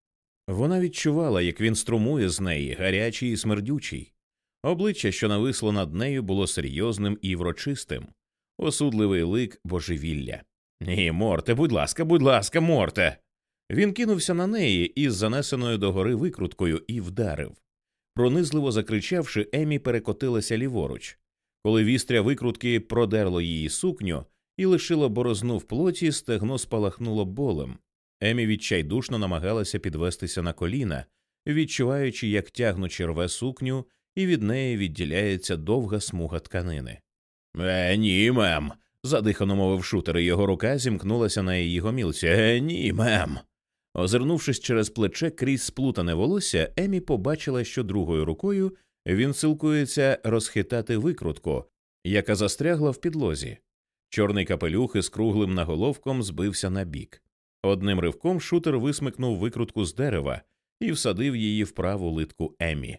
Вона відчувала, як він струмує з неї, гарячий і смердючий. Обличчя, що нависло над нею, було серйозним і врочистим, осудливий лик божевілля. Ні, морте, будь ласка, будь ласка, морте. Він кинувся на неї із занесеною догори викруткою і вдарив. Пронизливо закричавши, Емі перекотилася ліворуч. Коли вістря викрутки продерло її сукню і лишило борозну в плоті, стегно спалахнуло болем. Емі відчайдушно намагалася підвестися на коліна, відчуваючи, як тягнучи рве сукню, і від неї відділяється довга смуга тканини. Е, ні, мем. задихано мовив шутер, і його рука зімкнулася на її гомілці. Е, ні, мем. Озирнувшись через плече крізь сплутане волосся, Емі побачила, що другою рукою він силкується розхитати викрутку, яка застрягла в підлозі. Чорний капелюх із круглим наголовком збився на бік. Одним ривком шутер висмикнув викрутку з дерева і всадив її в праву литку Емі.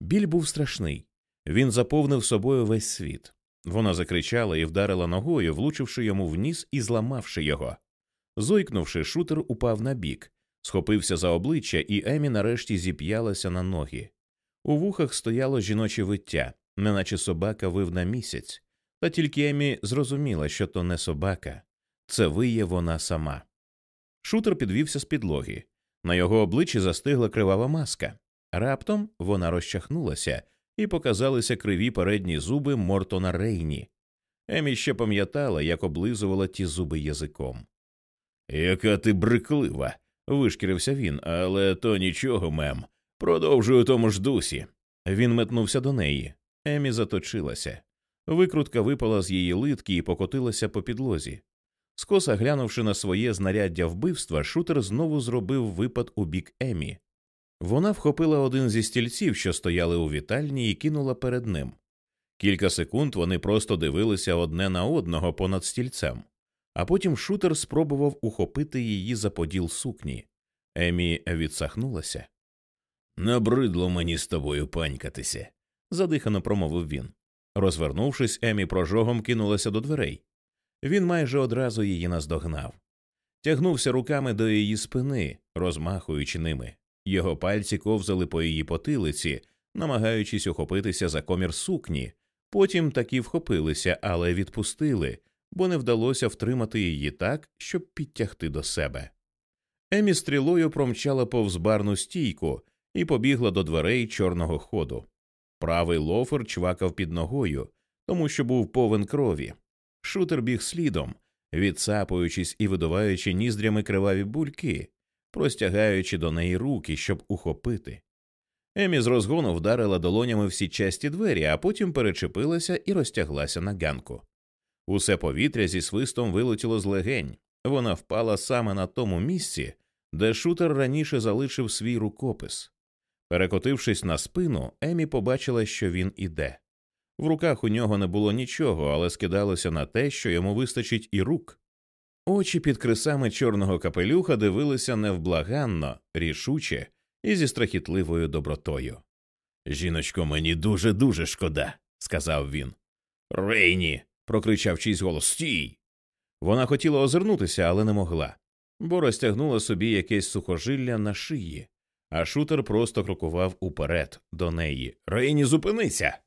Біль був страшний. Він заповнив собою весь світ. Вона закричала і вдарила ногою, влучивши йому в ніс і зламавши його. Зойкнувши, шутер упав на бік, схопився за обличчя, і Емі нарешті зіп'ялася на ноги. У вухах стояло жіноче виття, неначе собака вив на місяць, та тільки Емі зрозуміла, що то не собака, це виє вона сама. Шутер підвівся з підлоги. На його обличчі застигла кривава маска. Раптом вона розчахнулася і показалися криві передні зуби Мортона Рейні. Емі ще пам'ятала, як облизувала ті зуби язиком. Яка ти бриклива, вишкірився він, але то нічого, мем. Продовжую тому ж дусі. Він метнувся до неї. Емі заточилася. Викрутка випала з її литки і покотилася по підлозі. Скоса глянувши на своє знаряддя вбивства, шутер знову зробив випад у бік Емі. Вона вхопила один зі стільців, що стояли у вітальні, і кинула перед ним. Кілька секунд вони просто дивилися одне на одного понад стільцем, а потім шутер спробував ухопити її за поділ сукні. Емі відсахнулася. Набридло мені з тобою панькатися, задихано промовив він. Розвернувшись, Емі прожогом кинулася до дверей. Він майже одразу її наздогнав. Тягнувся руками до її спини, розмахуючи ними. Його пальці ковзали по її потилиці, намагаючись ухопитися за комір сукні, потім таки вхопилися, але відпустили, бо не вдалося втримати її так, щоб підтягти до себе. Емі стрілою промчала повз барну стійку і побігла до дверей чорного ходу. Правий лофер чвакав під ногою, тому що був повен крові. Шутер біг слідом, відсапуючись і видуваючи ніздрями криваві бульки, простягаючи до неї руки, щоб ухопити. Емі з розгону вдарила долонями всі часті двері, а потім перечепилася і розтяглася на ганку. Усе повітря зі свистом вилетіло з легень. Вона впала саме на тому місці, де шутер раніше залишив свій рукопис. Перекотившись на спину, Емі побачила, що він іде. В руках у нього не було нічого, але скидалося на те, що йому вистачить і рук. Очі під крисами чорного капелюха дивилися невблаганно, рішуче і зі страхітливою добротою. Жіночко, мені дуже дуже шкода, сказав він. Рейні. прокричав чийсь голос. Стій. Вона хотіла озирнутися, але не могла, бо розтягнула собі якесь сухожилля на шиї, а шутер просто крокував уперед до неї. Рейні, зупинися.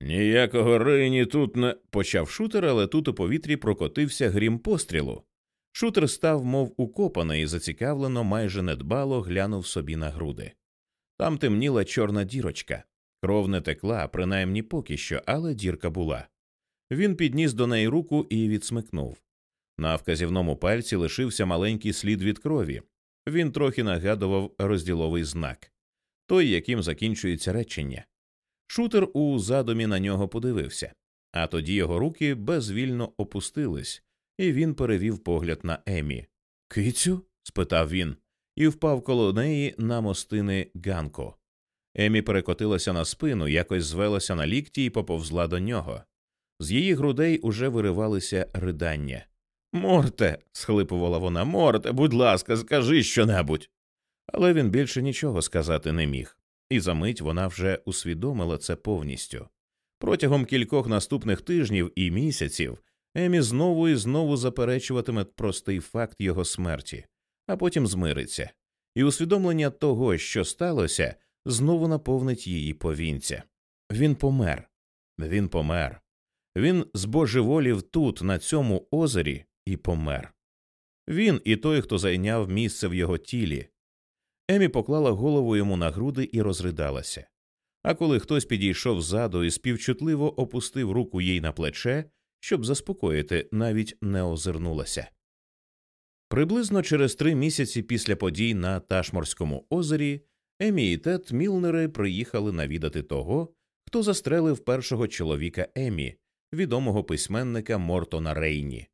Ніякого Рейні тут не почав шутер, але тут у повітрі прокотився грім пострілу. Шутер став, мов укопаний, і зацікавлено, майже недбало глянув собі на груди. Там темніла чорна дірочка. Кров не текла, принаймні поки що, але дірка була. Він підніс до неї руку і відсмикнув. На вказівному пальці лишився маленький слід від крові. Він трохи нагадував розділовий знак той, яким закінчується речення. Шутер у задумі на нього подивився, а тоді його руки безвільно опустились, і він перевів погляд на Емі. Кицю? спитав він, і впав коло неї на мостини Ганко. Емі перекотилася на спину, якось звелася на лікті і поповзла до нього. З її грудей уже виривалися ридання. Морте, схлипувала вона, морте, будь ласка, скажи щонебудь. Але він більше нічого сказати не міг, і за мить вона вже усвідомила це повністю. Протягом кількох наступних тижнів і місяців Емі знову і знову заперечуватиме простий факт його смерті, а потім змириться, і усвідомлення того, що сталося, знову наповнить її повінця. Він помер, він помер. Він збожеволів тут, на цьому озері, і помер. Він і той, хто зайняв місце в його тілі. Емі поклала голову йому на груди і розридалася. А коли хтось підійшов ззаду і співчутливо опустив руку їй на плече, щоб заспокоїти, навіть не озирнулася. Приблизно через три місяці після подій на Ташморському озері Емі і Тед Мілнери приїхали навідати того, хто застрелив першого чоловіка Емі, відомого письменника Мортона Рейні.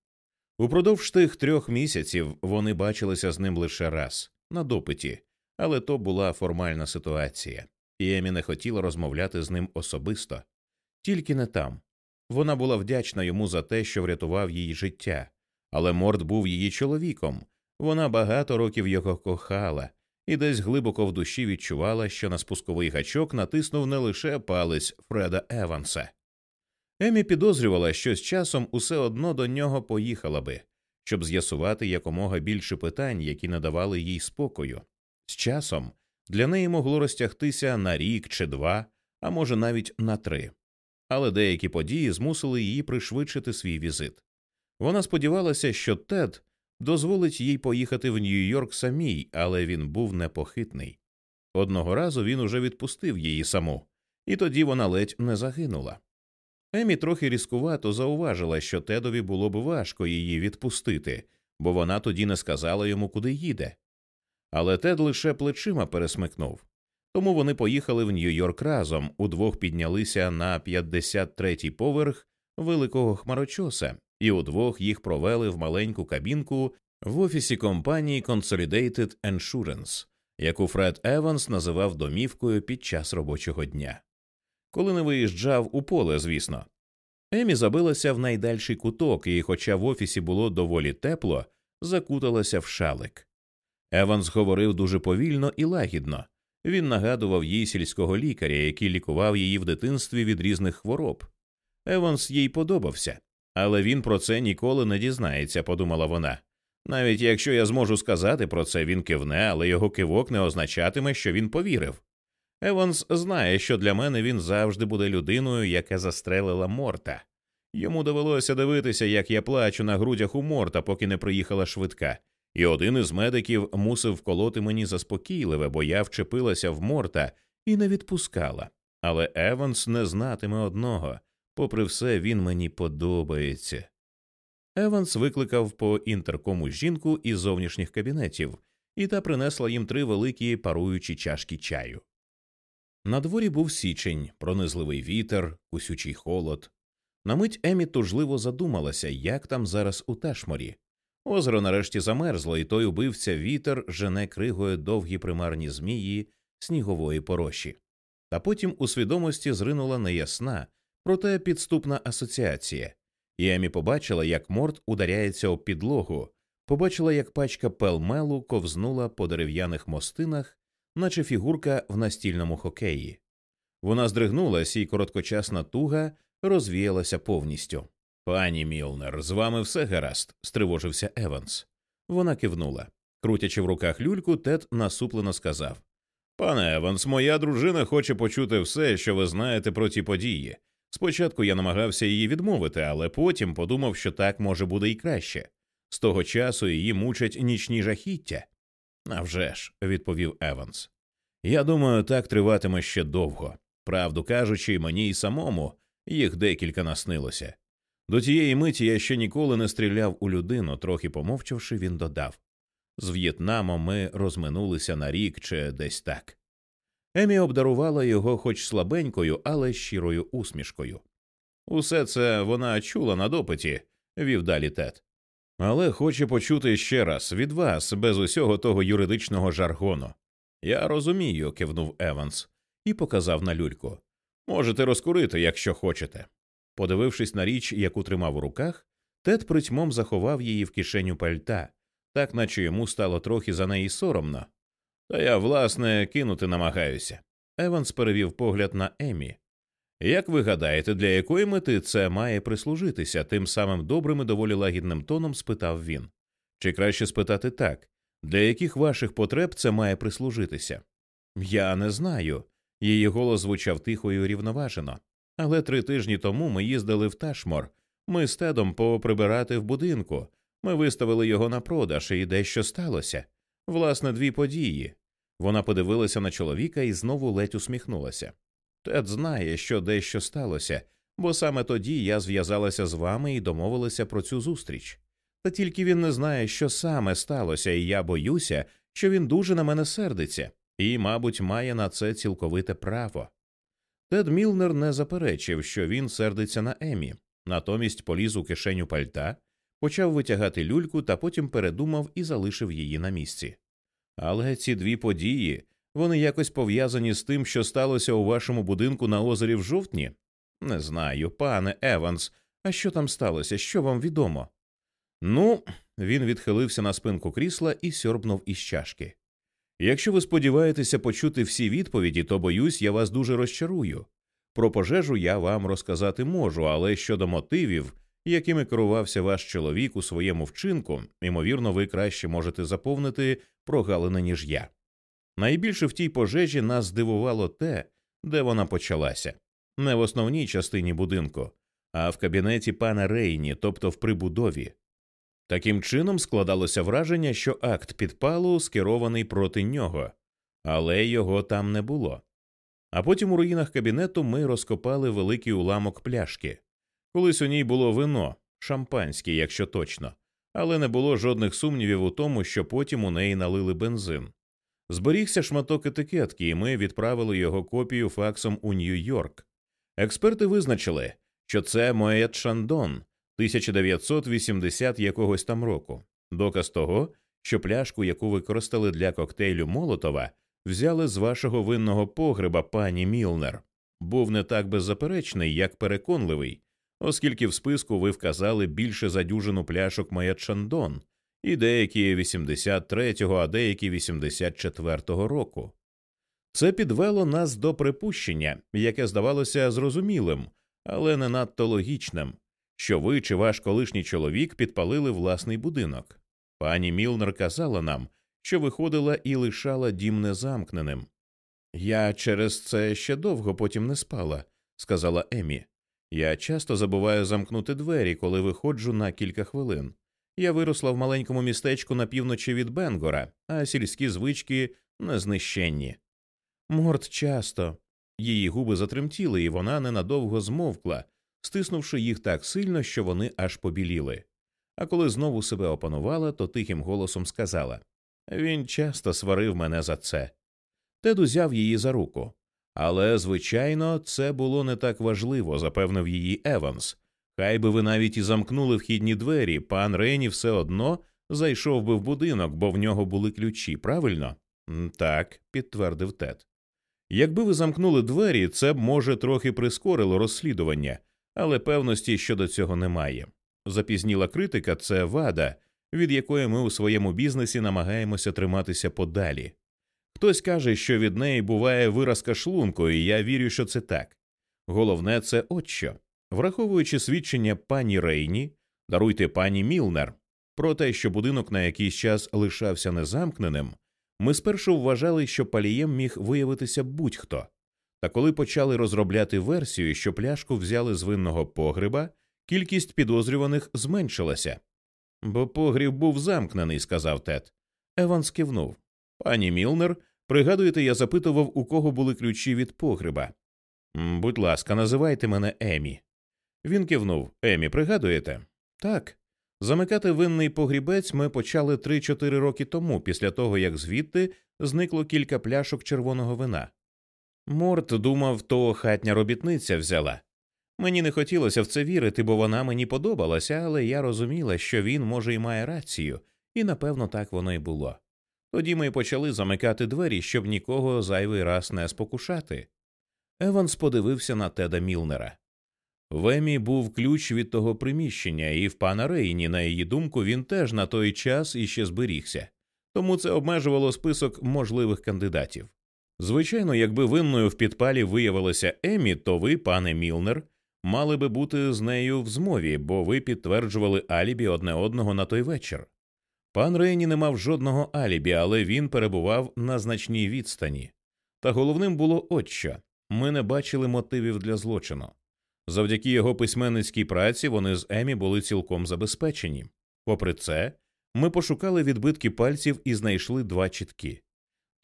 Упродовж тих трьох місяців вони бачилися з ним лише раз на допиті, але то була формальна ситуація, і Емі не хотіла розмовляти з ним особисто, тільки не там. Вона була вдячна йому за те, що врятував її життя, але Морт був її чоловіком. Вона багато років його кохала і десь глибоко в душі відчувала, що на спусковий гачок натиснув не лише палець Фреда Еванса. Емі підозрювала, що з часом усе одно до нього поїхала би, щоб з'ясувати якомога більше питань, які не давали їй спокою. З часом для неї могло розтягтися на рік чи два, а може навіть на три. Але деякі події змусили її пришвидшити свій візит. Вона сподівалася, що Тед дозволить їй поїхати в Нью-Йорк самій, але він був непохитний. Одного разу він уже відпустив її саму, і тоді вона ледь не загинула. Емі трохи різкувато зауважила, що Тедові було б важко її відпустити, бо вона тоді не сказала йому, куди їде. Але Тед лише плечима пересмикнув. Тому вони поїхали в Нью-Йорк разом, удвох піднялися на 53-й поверх великого хмарочоса, і удвох їх провели в маленьку кабінку в офісі компанії Consolidated Insurance, яку Фред Еванс називав домівкою під час робочого дня коли не виїжджав у поле, звісно. Емі забилася в найдальший куток, і, хоча в офісі було доволі тепло, закуталася в шалик. Еванс говорив дуже повільно і лагідно. Він нагадував їй сільського лікаря, який лікував її в дитинстві від різних хвороб. Еванс їй подобався, але він про це ніколи не дізнається, подумала вона. Навіть якщо я зможу сказати про це, він кивне, але його кивок не означатиме, що він повірив. Еванс знає, що для мене він завжди буде людиною, яка застрелила Морта. Йому довелося дивитися, як я плачу на грудях у Морта, поки не приїхала швидка, і один із медиків мусив вколоти мені заспокійливе, бо я вчепилася в морта і не відпускала. Але Еванс не знатиме одного попри все, він мені подобається. Еванс викликав по інтеркому жінку із зовнішніх кабінетів, і та принесла їм три великі паруючі чашки чаю. На дворі був січень, пронизливий вітер, кусючий холод. На мить Емі тужливо задумалася, як там зараз у Ташморі. Озеро нарешті замерзло, і той убивця вітер жене кригою довгі примарні змії снігової пороші. Та потім у свідомості зринула неясна, проте підступна асоціація, і Емі побачила, як морд ударяється об підлогу, побачила, як пачка пелмелу ковзнула по дерев'яних мостинах, наче фігурка в настільному хокеї. Вона здригнулась, і короткочасна туга розвіялася повністю. Пані Мілнер, з вами все гаразд, стривожився Еванс. Вона кивнула. Крутячи в руках люльку, Тед насуплено сказав Пане Еванс, моя дружина хоче почути все, що ви знаєте про ті події. Спочатку я намагався її відмовити, але потім подумав, що так може буде і краще. З того часу її мучать нічні жахіття. «Авжеж», – відповів Еванс. Я думаю, так триватиме ще довго. Правду кажучи, мені й самому їх декілька наснилося. До тієї миті я ще ніколи не стріляв у людину, трохи помовчавши, він додав з В'єтнамом ми розминулися на рік чи десь так. Емі обдарувала його хоч слабенькою, але щирою усмішкою. Усе це вона чула на допиті, вів далі Тед. Але хоче почути ще раз від вас, без усього того юридичного жаргону. Я розумію, кивнув Еванс і показав на люльку. Можете розкурити, якщо хочете. Подивившись на річ, яку тримав у руках, Тед притьмом заховав її в кишеню пальта, так наче йому стало трохи за неї соромно. Та я, власне, кинути намагаюся. Еванс перевів погляд на Емі. Як ви гадаєте, для якої мети це має прислужитися? Тим самим добрим і доволі лагідним тоном спитав він. Чи краще спитати так для яких ваших потреб це має прислужитися? Я не знаю. Її голос звучав тихо і урівноважено. Але три тижні тому ми їздили в Ташмор. Ми з тедом поприбирати в будинку. Ми виставили його на продаж, і дещо сталося. Власне, дві події. Вона подивилася на чоловіка і знову ледь усміхнулася. Тед знає, що дещо сталося, бо саме тоді я зв'язалася з вами і домовилася про цю зустріч. Та тільки він не знає, що саме сталося, і я боюся, що він дуже на мене сердиться, і, мабуть, має на це цілковите право. Тед Мілнер не заперечив, що він сердиться на Емі, натомість поліз у кишеню пальта, почав витягати люльку та потім передумав і залишив її на місці. Але ці дві події вони якось пов'язані з тим, що сталося у вашому будинку на озері в жовтні? Не знаю, пане Еванс, а що там сталося? Що вам відомо? Ну, він відхилився на спинку крісла і сьорбнув із чашки. Якщо ви сподіваєтеся почути всі відповіді, то боюсь, я вас дуже розчарую. Про пожежу я вам розказати можу, але щодо мотивів, якими керувався ваш чоловік у своєму вчинку, ймовірно, ви краще можете заповнити прогалини, ніж я. Найбільше в тій пожежі нас здивувало те, де вона почалася, не в основній частині будинку, а в кабінеті пана Рейні, тобто в прибудові. Таким чином складалося враження, що акт підпалу скерований проти нього, але його там не було. А потім у руїнах кабінету ми розкопали великий уламок пляшки. Колись у ній було вино, шампанське, якщо точно, але не було жодних сумнівів у тому, що потім у неї налили бензин. Зберігся шматок етикетки, і ми відправили його копію факсом у Нью-Йорк. Експерти визначили, що це Моет Шандон 1980 якогось там року, доказ того, що пляшку, яку використали для коктейлю Молотова, взяли з вашого винного погреба пані Мілнер, був не так беззаперечний, як переконливий, оскільки в списку ви вказали більше за дюжину пляшок Моет Шандон, і деякі 83-го, а деякі 84-го року. Це підвело нас до припущення, яке здавалося зрозумілим, але не надто логічним, що ви чи ваш колишній чоловік підпалили власний будинок. Пані Мілнер казала нам, що виходила і лишала дім незамкненим. Я через це ще довго потім не спала, сказала Емі. Я часто забуваю замкнути двері, коли виходжу на кілька хвилин. Я виросла в маленькому містечку на півночі від Бенгора, а сільські звички незнищенні. Морт часто. Її губи затремтіли, і вона ненадовго змовкла, стиснувши їх так сильно, що вони аж побіліли. А коли знову себе опанувала, то тихим голосом сказала він часто сварив мене за це. Тед узяв її за руку. Але, звичайно, це було не так важливо, запевнив її Еванс. Хай би ви навіть і замкнули вхідні двері, пан Рейні все одно зайшов би в будинок, бо в нього були ключі, правильно? Так, підтвердив Тед. Якби ви замкнули двері, це б, може, трохи прискорило розслідування, але певності щодо цього немає. Запізніла критика це вада, від якої ми у своєму бізнесі намагаємося триматися подалі. Хтось каже, що від неї буває виразка шлунку, і я вірю, що це так. Головне, це от що. Враховуючи свідчення пані Рейні, даруйте пані Мілнер, про те, що будинок на якийсь час лишався незамкненим, ми спершу вважали, що палієм міг виявитися будь-хто. Та коли почали розробляти версію, що пляшку взяли з винного погреба, кількість підозрюваних зменшилася. Бо погріб був замкнений, сказав Тед. Еванс кивнув. Пані Мілнер, пригадуєте, я запитував, у кого були ключі від погреба. Будь ласка, називайте мене Емі. Він кивнув. Емі, пригадуєте? Так. Замикати винний погрібець ми почали 3-4 роки тому, після того як звідти зникло кілька пляшок червоного вина. Морт думав, то хатня робітниця взяла. Мені не хотілося в це вірити, бо вона мені подобалася, але я розуміла, що він, може, і має рацію, і напевно так воно й було. Тоді ми почали замикати двері, щоб нікого зайвий раз не спокушати. Еванс подивився на Теда Мілнера. В Емі був ключ від того приміщення, і в пана Рейні, на її думку, він теж на той час іще зберігся, тому це обмежувало список можливих кандидатів. Звичайно, якби винною в підпалі виявилася Емі, то ви, пане Мілнер, мали би бути з нею в змові, бо ви підтверджували алібі одне одного на той вечір. Пан Рейні не мав жодного алібі, але він перебував на значній відстані. Та головним було от що ми не бачили мотивів для злочину. Завдяки його письменницькій праці вони з Емі були цілком забезпечені. Попри це, ми пошукали відбитки пальців і знайшли два чіткі.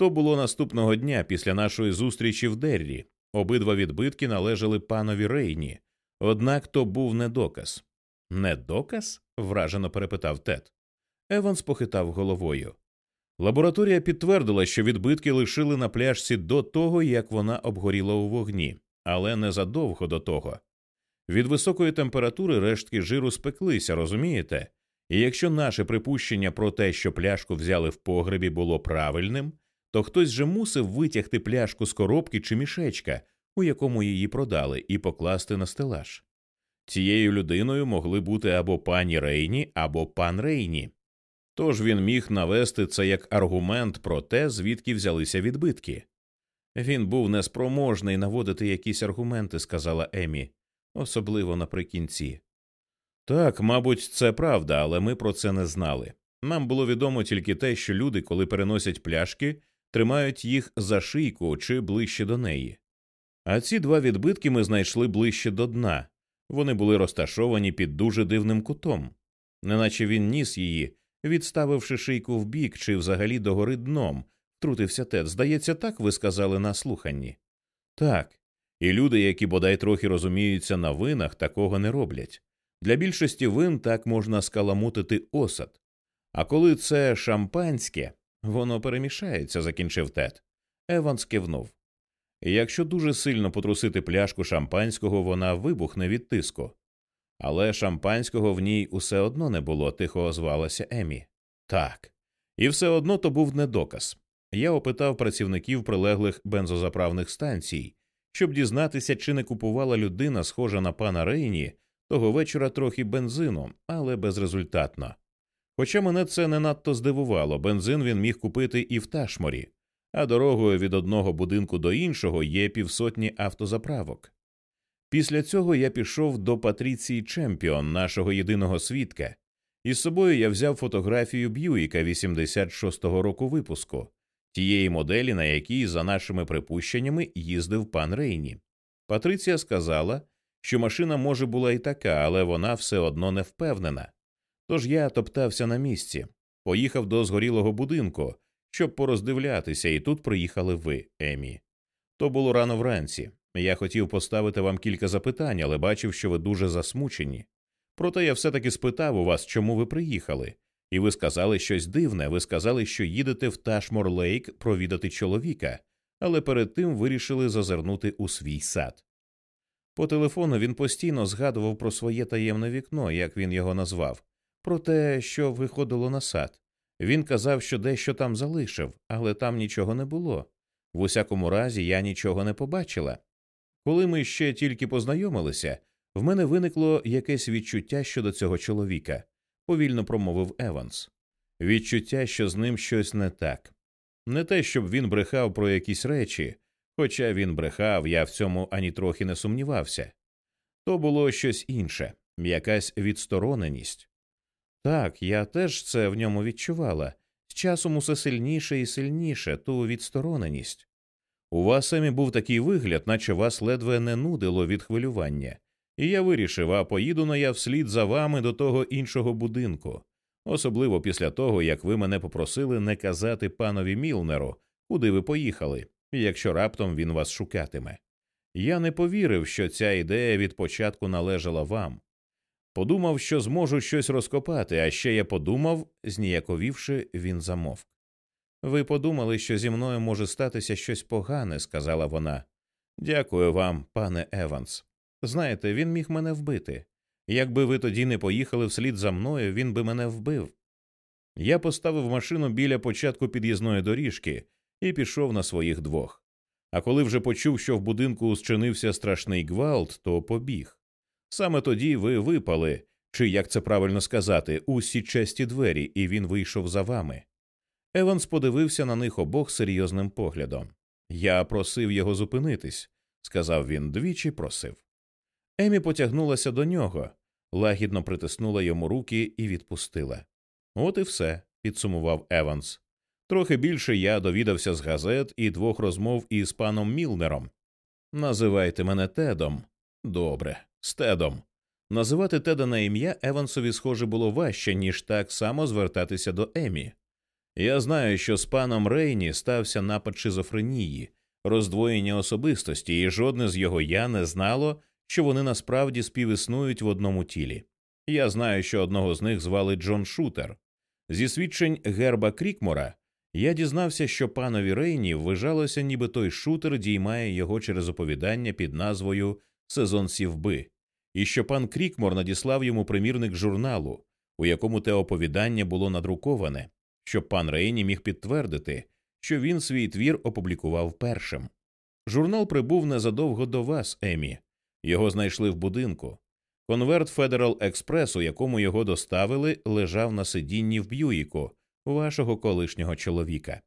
То було наступного дня після нашої зустрічі в Деррі. Обидва відбитки належали панові Рейні, однак то був не доказ. Не доказ? вражено перепитав Тед. Еванс похитав головою. Лабораторія підтвердила, що відбитки лишили на пляжці до того, як вона обгоріла у вогні, але не задовго до того. Від високої температури рештки жиру спеклися, розумієте? І якщо наше припущення про те, що пляшку взяли в погребі, було правильним, то хтось же мусив витягти пляшку з коробки чи мішечка, у якому її продали, і покласти на стелаж. Цією людиною могли бути або пані Рейні, або пан Рейні. Тож він міг навести це як аргумент про те, звідки взялися відбитки. Він був неспроможний наводити якісь аргументи, сказала Емі, особливо наприкінці. Так, мабуть, це правда, але ми про це не знали. Нам було відомо тільки те, що люди, коли переносять пляшки, тримають їх за шийку чи ближче до неї. А ці два відбитки ми знайшли ближче до дна. Вони були розташовані під дуже дивним кутом, неначе він ніс її, відставивши шийку вбік чи взагалі догори дном, втрутився Тед. Здається, так ви сказали на слуханні. Так. І люди, які бодай трохи розуміються на винах, такого не роблять. Для більшості вин так можна скаламутити осад. А коли це шампанське, воно перемішається, закінчив Тед. Еванс кивнув. Якщо дуже сильно потрусити пляшку шампанського, вона вибухне від тиску. Але шампанського в ній усе одно не було, тихо озвалася Емі. Так. І все одно то був не доказ. Я опитав працівників прилеглих бензозаправних станцій, щоб дізнатися, чи не купувала людина, схожа на пана Рейні, того вечора трохи бензину, але безрезультатно. Хоча мене це не надто здивувало, бензин він міг купити і в Ташморі, а дорогою від одного будинку до іншого є півсотні автозаправок. Після цього я пішов до Патріції Чемпіон, нашого єдиного свідка, і з собою я взяв фотографію Б'юїка 86-го року випуску, тієї моделі, на якій, за нашими припущеннями, їздив пан Рейні. Патриція сказала, що машина може була і така, але вона все одно не впевнена. Тож я топтався на місці, поїхав до згорілого будинку, щоб пороздивлятися, і тут приїхали ви, Емі. То було рано вранці. Я хотів поставити вам кілька запитань, але бачив, що ви дуже засмучені. Проте я все таки спитав у вас, чому ви приїхали, і ви сказали щось дивне. Ви сказали, що їдете в Ташмор Лейк провідати чоловіка, але перед тим вирішили зазирнути у свій сад. По телефону він постійно згадував про своє таємне вікно, як він його назвав, про те, що виходило на сад. Він казав, що дещо там залишив, але там нічого не було. В усякому разі, я нічого не побачила. Коли ми ще тільки познайомилися, в мене виникло якесь відчуття щодо цього чоловіка, повільно промовив Еванс. Відчуття, що з ним щось не так. Не те, щоб він брехав про якісь речі, хоча він брехав, я в цьому ані трохи не сумнівався. То було щось інше, якась відстороненість. Так, я теж це в ньому відчувала, з часом усе сильніше і сильніше ту відстороненість. У вас Емі, був такий вигляд, наче вас ледве не нудило від хвилювання, і я вирішив, а поїду на я вслід за вами до того іншого будинку, особливо після того, як ви мене попросили не казати панові Мілнеру, куди ви поїхали, якщо раптом він вас шукатиме. Я не повірив, що ця ідея від початку належала вам. Подумав, що зможу щось розкопати, а ще я подумав, зніяковівши, він замовк. Ви подумали, що зі мною може статися щось погане, сказала вона. Дякую вам, пане Еванс. Знаєте, він міг мене вбити. Якби ви тоді не поїхали вслід за мною, він би мене вбив. Я поставив машину біля початку під'їзної доріжки і пішов на своїх двох. А коли вже почув, що в будинку зчинився страшний гвалт, то побіг. Саме тоді ви випали, чи як це правильно сказати, у січесті двері, і він вийшов за вами. Еванс подивився на них обох серйозним поглядом. Я просив його зупинитись, сказав він двічі просив. Емі потягнулася до нього, лагідно притиснула йому руки і відпустила. От і все, підсумував Еванс. Трохи більше я довідався з газет і двох розмов із паном Мілнером. Називайте мене Тедом. Добре, з Тедом. Називати Теда на ім'я Евансові, схоже, було важче, ніж так само звертатися до Емі. Я знаю, що з паном Рейні стався напад шизофренії, роздвоєння особистості, і жодне з його я не знало, що вони насправді співіснують в одному тілі. Я знаю, що одного з них звали Джон Шутер. Зі свідчень Герба Крікмора я дізнався, що панові Рейні вважалося, ніби той шутер діймає його через оповідання під назвою Сезон сівби, і що пан Крікмор надіслав йому примірник журналу, у якому те оповідання було надруковане, щоб пан Рейні міг підтвердити, що він свій твір опублікував першим. Журнал прибув незадовго до вас, Емі. Його знайшли в будинку. Конверт Федерал Експрес, у якому його доставили, лежав на сидінні в Б'юїку, вашого колишнього чоловіка.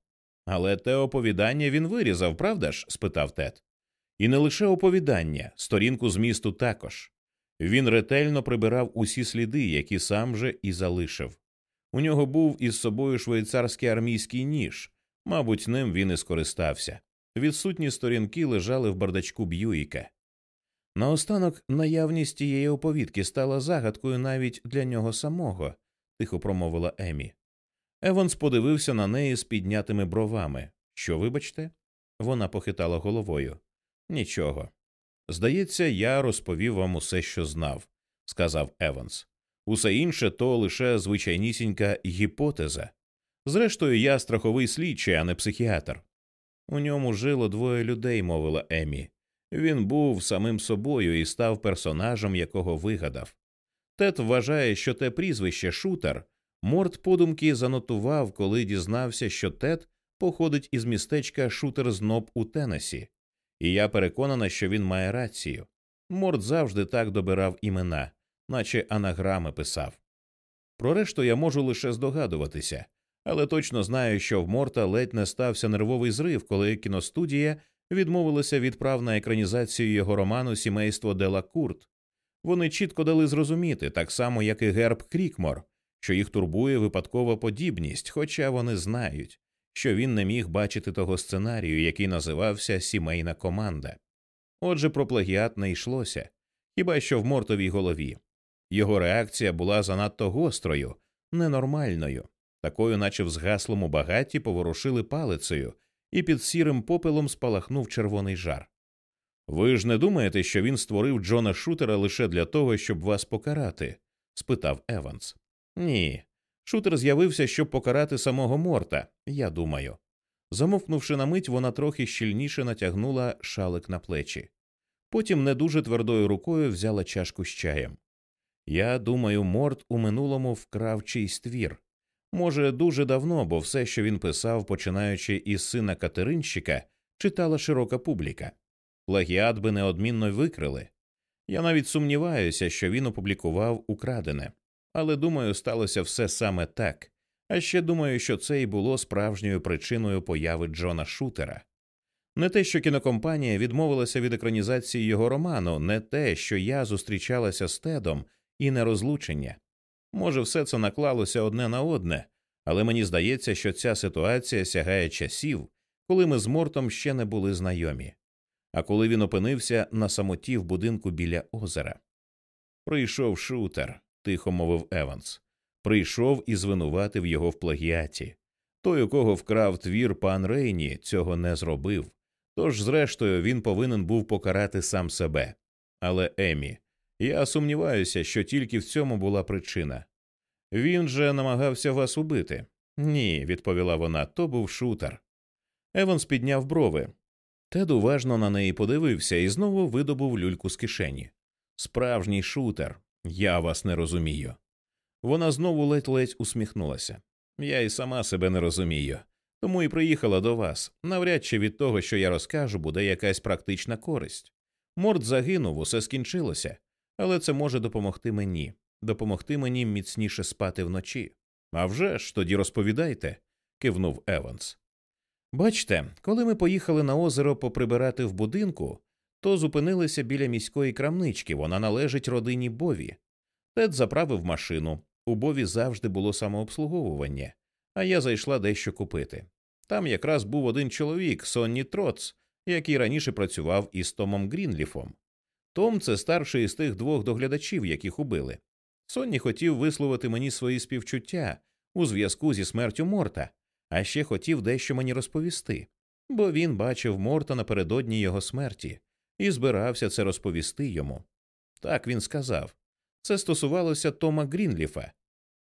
Але те оповідання він вирізав, правда ж? спитав Тед. І не лише оповідання, сторінку змісту також. Він ретельно прибирав усі сліди, які сам же і залишив. У нього був із собою швейцарський армійський ніж, мабуть, ним він і скористався. Відсутні сторінки лежали в бардачку Б'юїка. Наостанок наявність тієї оповідки стала загадкою навіть для нього самого, тихо промовила Емі. Еванс подивився на неї з піднятими бровами. Що, вибачте? Вона похитала головою. Нічого. Здається, я розповів вам усе, що знав, сказав Еванс. Усе інше то лише звичайнісінька гіпотеза. Зрештою, я страховий слідчий, а не психіатр. У ньому жило двоє людей, мовила Емі. Він був самим собою і став персонажем, якого вигадав. Тед вважає, що те прізвище шутер Морт подумки занотував, коли дізнався, що Тед походить із містечка Шутер Зноб у Теннесі. І я переконана, що він має рацію. Морт завжди так добирав імена, наче анаграми писав. Про решту я можу лише здогадуватися, але точно знаю, що в Морта ледь не стався нервовий зрив, коли кіностудія відмовилася від прав на екранізацію його роману Сімейство Дела Курт. Вони чітко дали зрозуміти, так само як і Герб Крікмор, що їх турбує випадкова подібність, хоча вони знають, що він не міг бачити того сценарію, який називався Сімейна команда. Отже, про плагіат не йшлося, хіба що в мортовій голові. Його реакція була занадто гострою, ненормальною, такою, наче в згаслому багаті поворушили палицею, і під сірим попелом спалахнув червоний жар. Ви ж не думаєте, що він створив Джона Шутера лише для того, щоб вас покарати? спитав Еванс. Ні. Шутер з'явився, щоб покарати самого Морта, я думаю. Замовкнувши на мить, вона трохи щільніше натягнула шалик на плечі. Потім не дуже твердою рукою взяла чашку з чаєм. Я думаю, Морт у минулому вкрав чийсь твір. Може, дуже давно, бо все, що він писав, починаючи із сина Катеринщика, читала широка публіка. Плагіат би неодмінно викрили. Я навіть сумніваюся, що він опублікував украдене, але думаю, сталося все саме так. А ще думаю, що це і було справжньою причиною появи Джона Шутера. Не те, що кінокомпанія відмовилася від екранізації його роману, не те, що я зустрічалася з Тедом і не розлучення. Може, все це наклалося одне на одне, але мені здається, що ця ситуація сягає часів, коли ми з Мортом ще не були знайомі, а коли він опинився на самоті в будинку біля озера. Прийшов шутер, тихо мовив Еванс. Прийшов і звинуватив його в плагіаті. Той, у кого вкрав твір пан Рейні, цього не зробив. Тож, зрештою, він повинен був покарати сам себе. Але Емі, я сумніваюся, що тільки в цьому була причина. Він же намагався вас убити. Ні, відповіла вона, то був шутер. Еванс підняв брови. Тед уважно на неї подивився і знову видобув люльку з кишені. Справжній шутер, я вас не розумію. Вона знову ледь-ледь усміхнулася. Я і сама себе не розумію, тому і приїхала до вас. Навряд чи від того, що я розкажу, буде якась практична користь. Морд загинув, усе скінчилося, але це може допомогти мені, допомогти мені міцніше спати вночі. «А вже ж, тоді розповідайте, кивнув Еванс. Бачте, коли ми поїхали на озеро поприбирати в будинку, то зупинилися біля міської крамнички, вона належить родині Бові. Тед заправив машину. У Бові завжди було самообслуговування, а я зайшла дещо купити. Там якраз був один чоловік, Сонні Троц, який раніше працював із Томом Грінліфом. Том це старший із тих двох доглядачів, яких убили. Сонні хотів висловити мені свої співчуття у зв'язку зі смертю Морта, а ще хотів дещо мені розповісти, бо він бачив Морта напередодні його смерті і збирався це розповісти йому. Так він сказав. Це стосувалося Тома Грінліфа.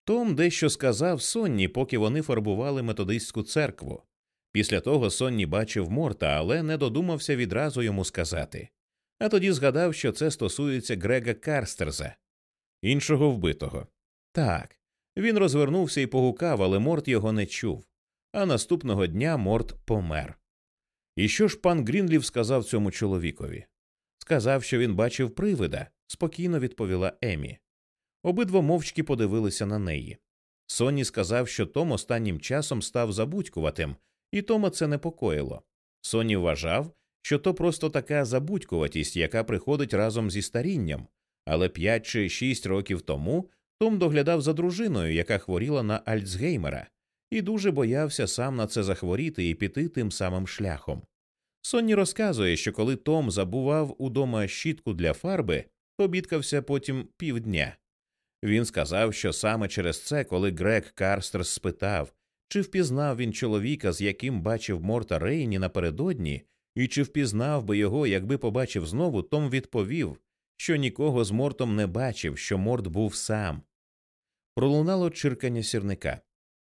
Том дещо сказав Сонні, поки вони фарбували методистську церкву. Після того Сонні бачив Морта, але не додумався відразу йому сказати. А тоді згадав, що це стосується Грега Карстерза, іншого вбитого. Так, він розвернувся і погукав, але Морт його не чув. А наступного дня Морт помер. І що ж пан Грінлів сказав цьому чоловікові? Сказав, що він бачив привида, спокійно відповіла Емі. Обидва мовчки подивилися на неї. Сонні сказав, що Том останнім часом став забудькуватим, і Тома це непокоїло. Сонні вважав, що то просто така забудькуватість, яка приходить разом зі старінням, але п'ять чи шість років тому Том доглядав за дружиною, яка хворіла на Альцгеймера, і дуже боявся сам на це захворіти і піти тим самим шляхом. Сонні розказує, що коли Том забував удома щітку для фарби, то бідкався потім півдня. Він сказав, що саме через це, коли Грег Карстерс спитав, чи впізнав він чоловіка, з яким бачив Морта Рейні напередодні, і чи впізнав би його, якби побачив знову, Том відповів, що нікого з Мортом не бачив, що Морт був сам. Пролунало чиркання сірника.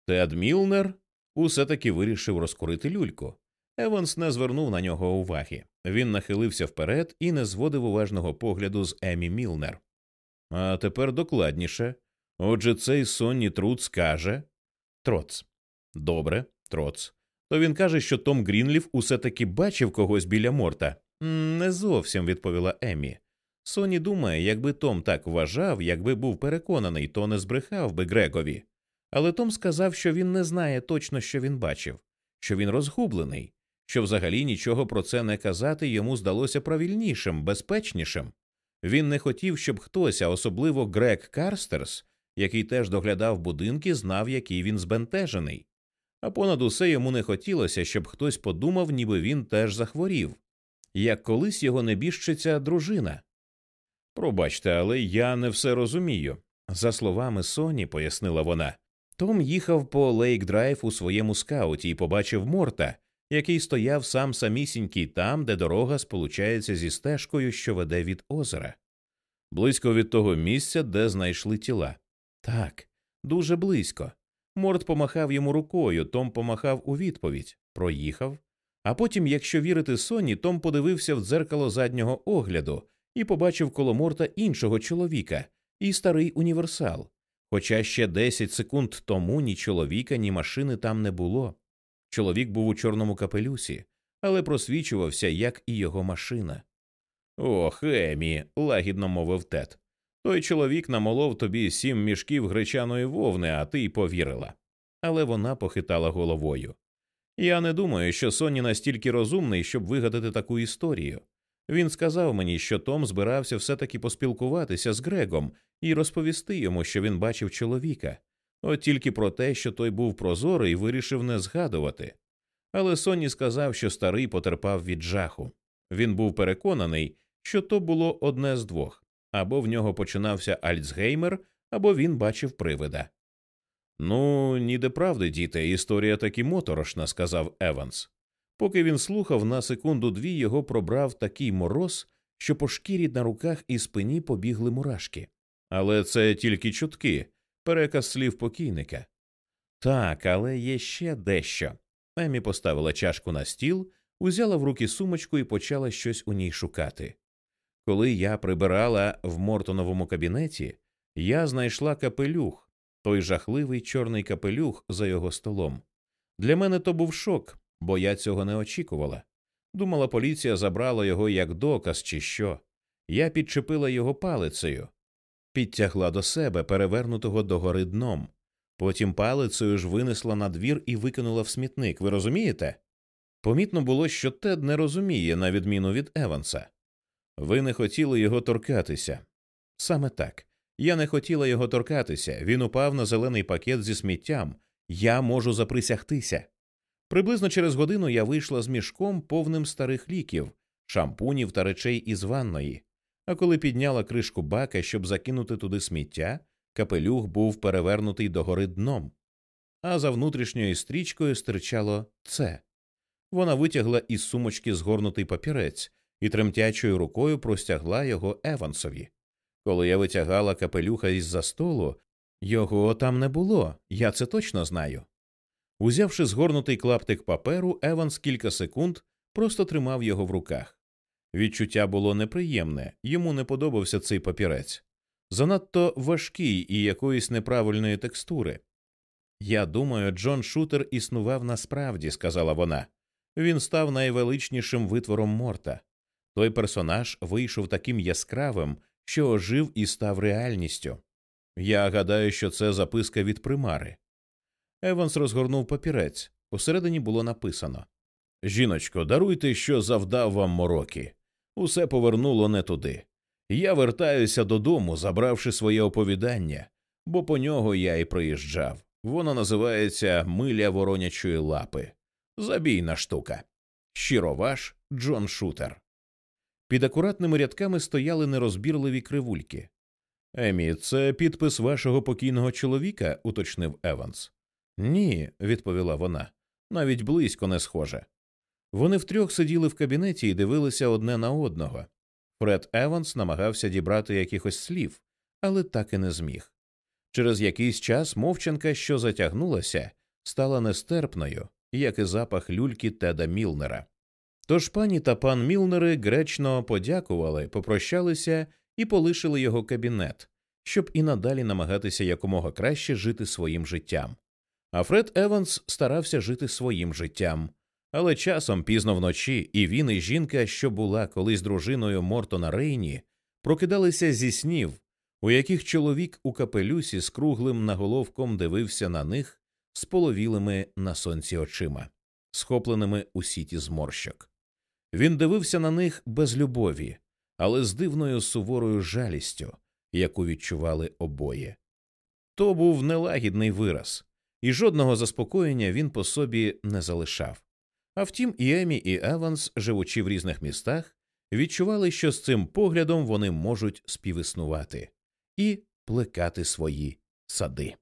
Тед Мілнер усе таки вирішив розкурити люльку. Еванс не звернув на нього уваги. Він нахилився вперед і не зводив уважного погляду з Емі Мілнер. А тепер докладніше. Отже, цей сонні труд скаже Троц. Добре, троц. То він каже, що Том Грінліф усе таки бачив когось біля морта. Не зовсім відповіла Емі. Соні думає, якби Том так вважав, якби був переконаний, то не збрехав би Грегові. Але Том сказав, що він не знає точно, що він бачив, що він розгублений, що взагалі нічого про це не казати йому здалося правильнішим, безпечнішим. Він не хотів, щоб хтось, а особливо Грег Карстерс, який теж доглядав будинки, знав, який він збентежений. А понад усе йому не хотілося, щоб хтось подумав, ніби він теж захворів, як колись його небіжчиця дружина. Пробачте, але я не все розумію. За словами Соні, пояснила вона, Том їхав по Лейк Драйв у своєму скауті і побачив Морта, який стояв сам самісінький там, де дорога сполучається зі стежкою, що веде від озера, близько від того місця, де знайшли тіла. Так, дуже близько. Морт помахав йому рукою, Том помахав у відповідь, проїхав. А потім, якщо вірити Соні, Том подивився в дзеркало заднього огляду і побачив коло Морта іншого чоловіка і старий універсал. Хоча ще 10 секунд тому ні чоловіка, ні машини там не було. Чоловік був у чорному капелюсі, але просвічувався, як і його машина. Ох, Емі, лагідно мовив тет. Той чоловік намолов тобі сім мішків гречаної вовни, а ти й повірила. Але вона похитала головою. Я не думаю, що Соні настільки розумний, щоб вигадати таку історію. Він сказав мені, що Том збирався все таки поспілкуватися з Грегом і розповісти йому, що він бачив чоловіка, от тільки про те, що той був прозорий, вирішив не згадувати. Але Соні сказав, що старий потерпав від жаху. Він був переконаний, що то було одне з двох або в нього починався Альцгеймер, або він бачив привида. Ну, ніде правди, діти, історія таки моторошна, сказав Еванс. Поки він слухав, на секунду дві його пробрав такий мороз, що по шкірі на руках і спині побігли мурашки. Але це тільки чутки, переказ слів покійника. Так, але є ще дещо. Емі поставила чашку на стіл, узяла в руки сумочку і почала щось у ній шукати. Коли я прибирала в Мортоновому кабінеті, я знайшла капелюх, той жахливий чорний капелюх за його столом. Для мене то був шок, бо я цього не очікувала. Думала, поліція забрала його як доказ, чи що. Я підчепила його палицею, підтягла до себе, перевернутого догори дном. Потім палицею ж винесла на двір і викинула в смітник. Ви розумієте? Помітно було, що Тед не розуміє, на відміну від Еванса. Ви не хотіли його торкатися. Саме так. Я не хотіла його торкатися. Він упав на зелений пакет зі сміттям. Я можу заприсягтися. Приблизно через годину я вийшла з мішком повним старих ліків, шампунів та речей із ванної. А коли підняла кришку бака, щоб закинути туди сміття, капелюх був перевернутий догори дном. А за внутрішньою стрічкою стирчало це. Вона витягла із сумочки згорнутий папірець і тремтячою рукою простягла його Евансові. Коли я витягала капелюха із за столу, його там не було, я це точно знаю. Узявши згорнутий клаптик паперу, Еванс кілька секунд просто тримав його в руках. Відчуття було неприємне, йому не подобався цей папірець. Занадто важкий і якоїсь неправильної текстури. Я думаю, Джон Шутер існував насправді, сказала вона. Він став найвеличнішим витвором морта. Той персонаж вийшов таким яскравим, що ожив і став реальністю. Я гадаю, що це записка від примари. Еванс розгорнув папірець. Посередині було написано Жіночко, даруйте, що завдав вам мороки. Усе повернуло не туди. Я вертаюся додому, забравши своє оповідання, бо по нього я і приїжджав. Воно називається Миля воронячої лапи. Забійна штука. Щиро ваш Джон Шутер. Під акуратними рядками стояли нерозбірливі кривульки. Емі, це підпис вашого покійного чоловіка, уточнив Еванс. Ні, відповіла вона, навіть близько не схоже. Вони втрьох сиділи в кабінеті і дивилися одне на одного. Фред Еванс намагався дібрати якихось слів, але так і не зміг. Через якийсь час мовчанка, що затягнулася, стала нестерпною, як і запах люльки Теда Мілнера. Тож пані та пан Мілнери гречно подякували, попрощалися і полишили його кабінет, щоб і надалі намагатися якомога краще жити своїм життям. А Фред Еванс старався жити своїм життям. Але часом пізно вночі і він, і жінка, що була колись дружиною Мортона Рейні, прокидалися зі снів, у яких чоловік у капелюсі з круглим наголовком дивився на них з половілими на сонці очима, схопленими у сіті зморщок. Він дивився на них без любові, але з дивною суворою жалістю, яку відчували обоє. То був нелагідний вираз, і жодного заспокоєння він по собі не залишав. А втім, і Емі, і Еванс, живучи в різних містах, відчували, що з цим поглядом вони можуть співіснувати і плекати свої сади.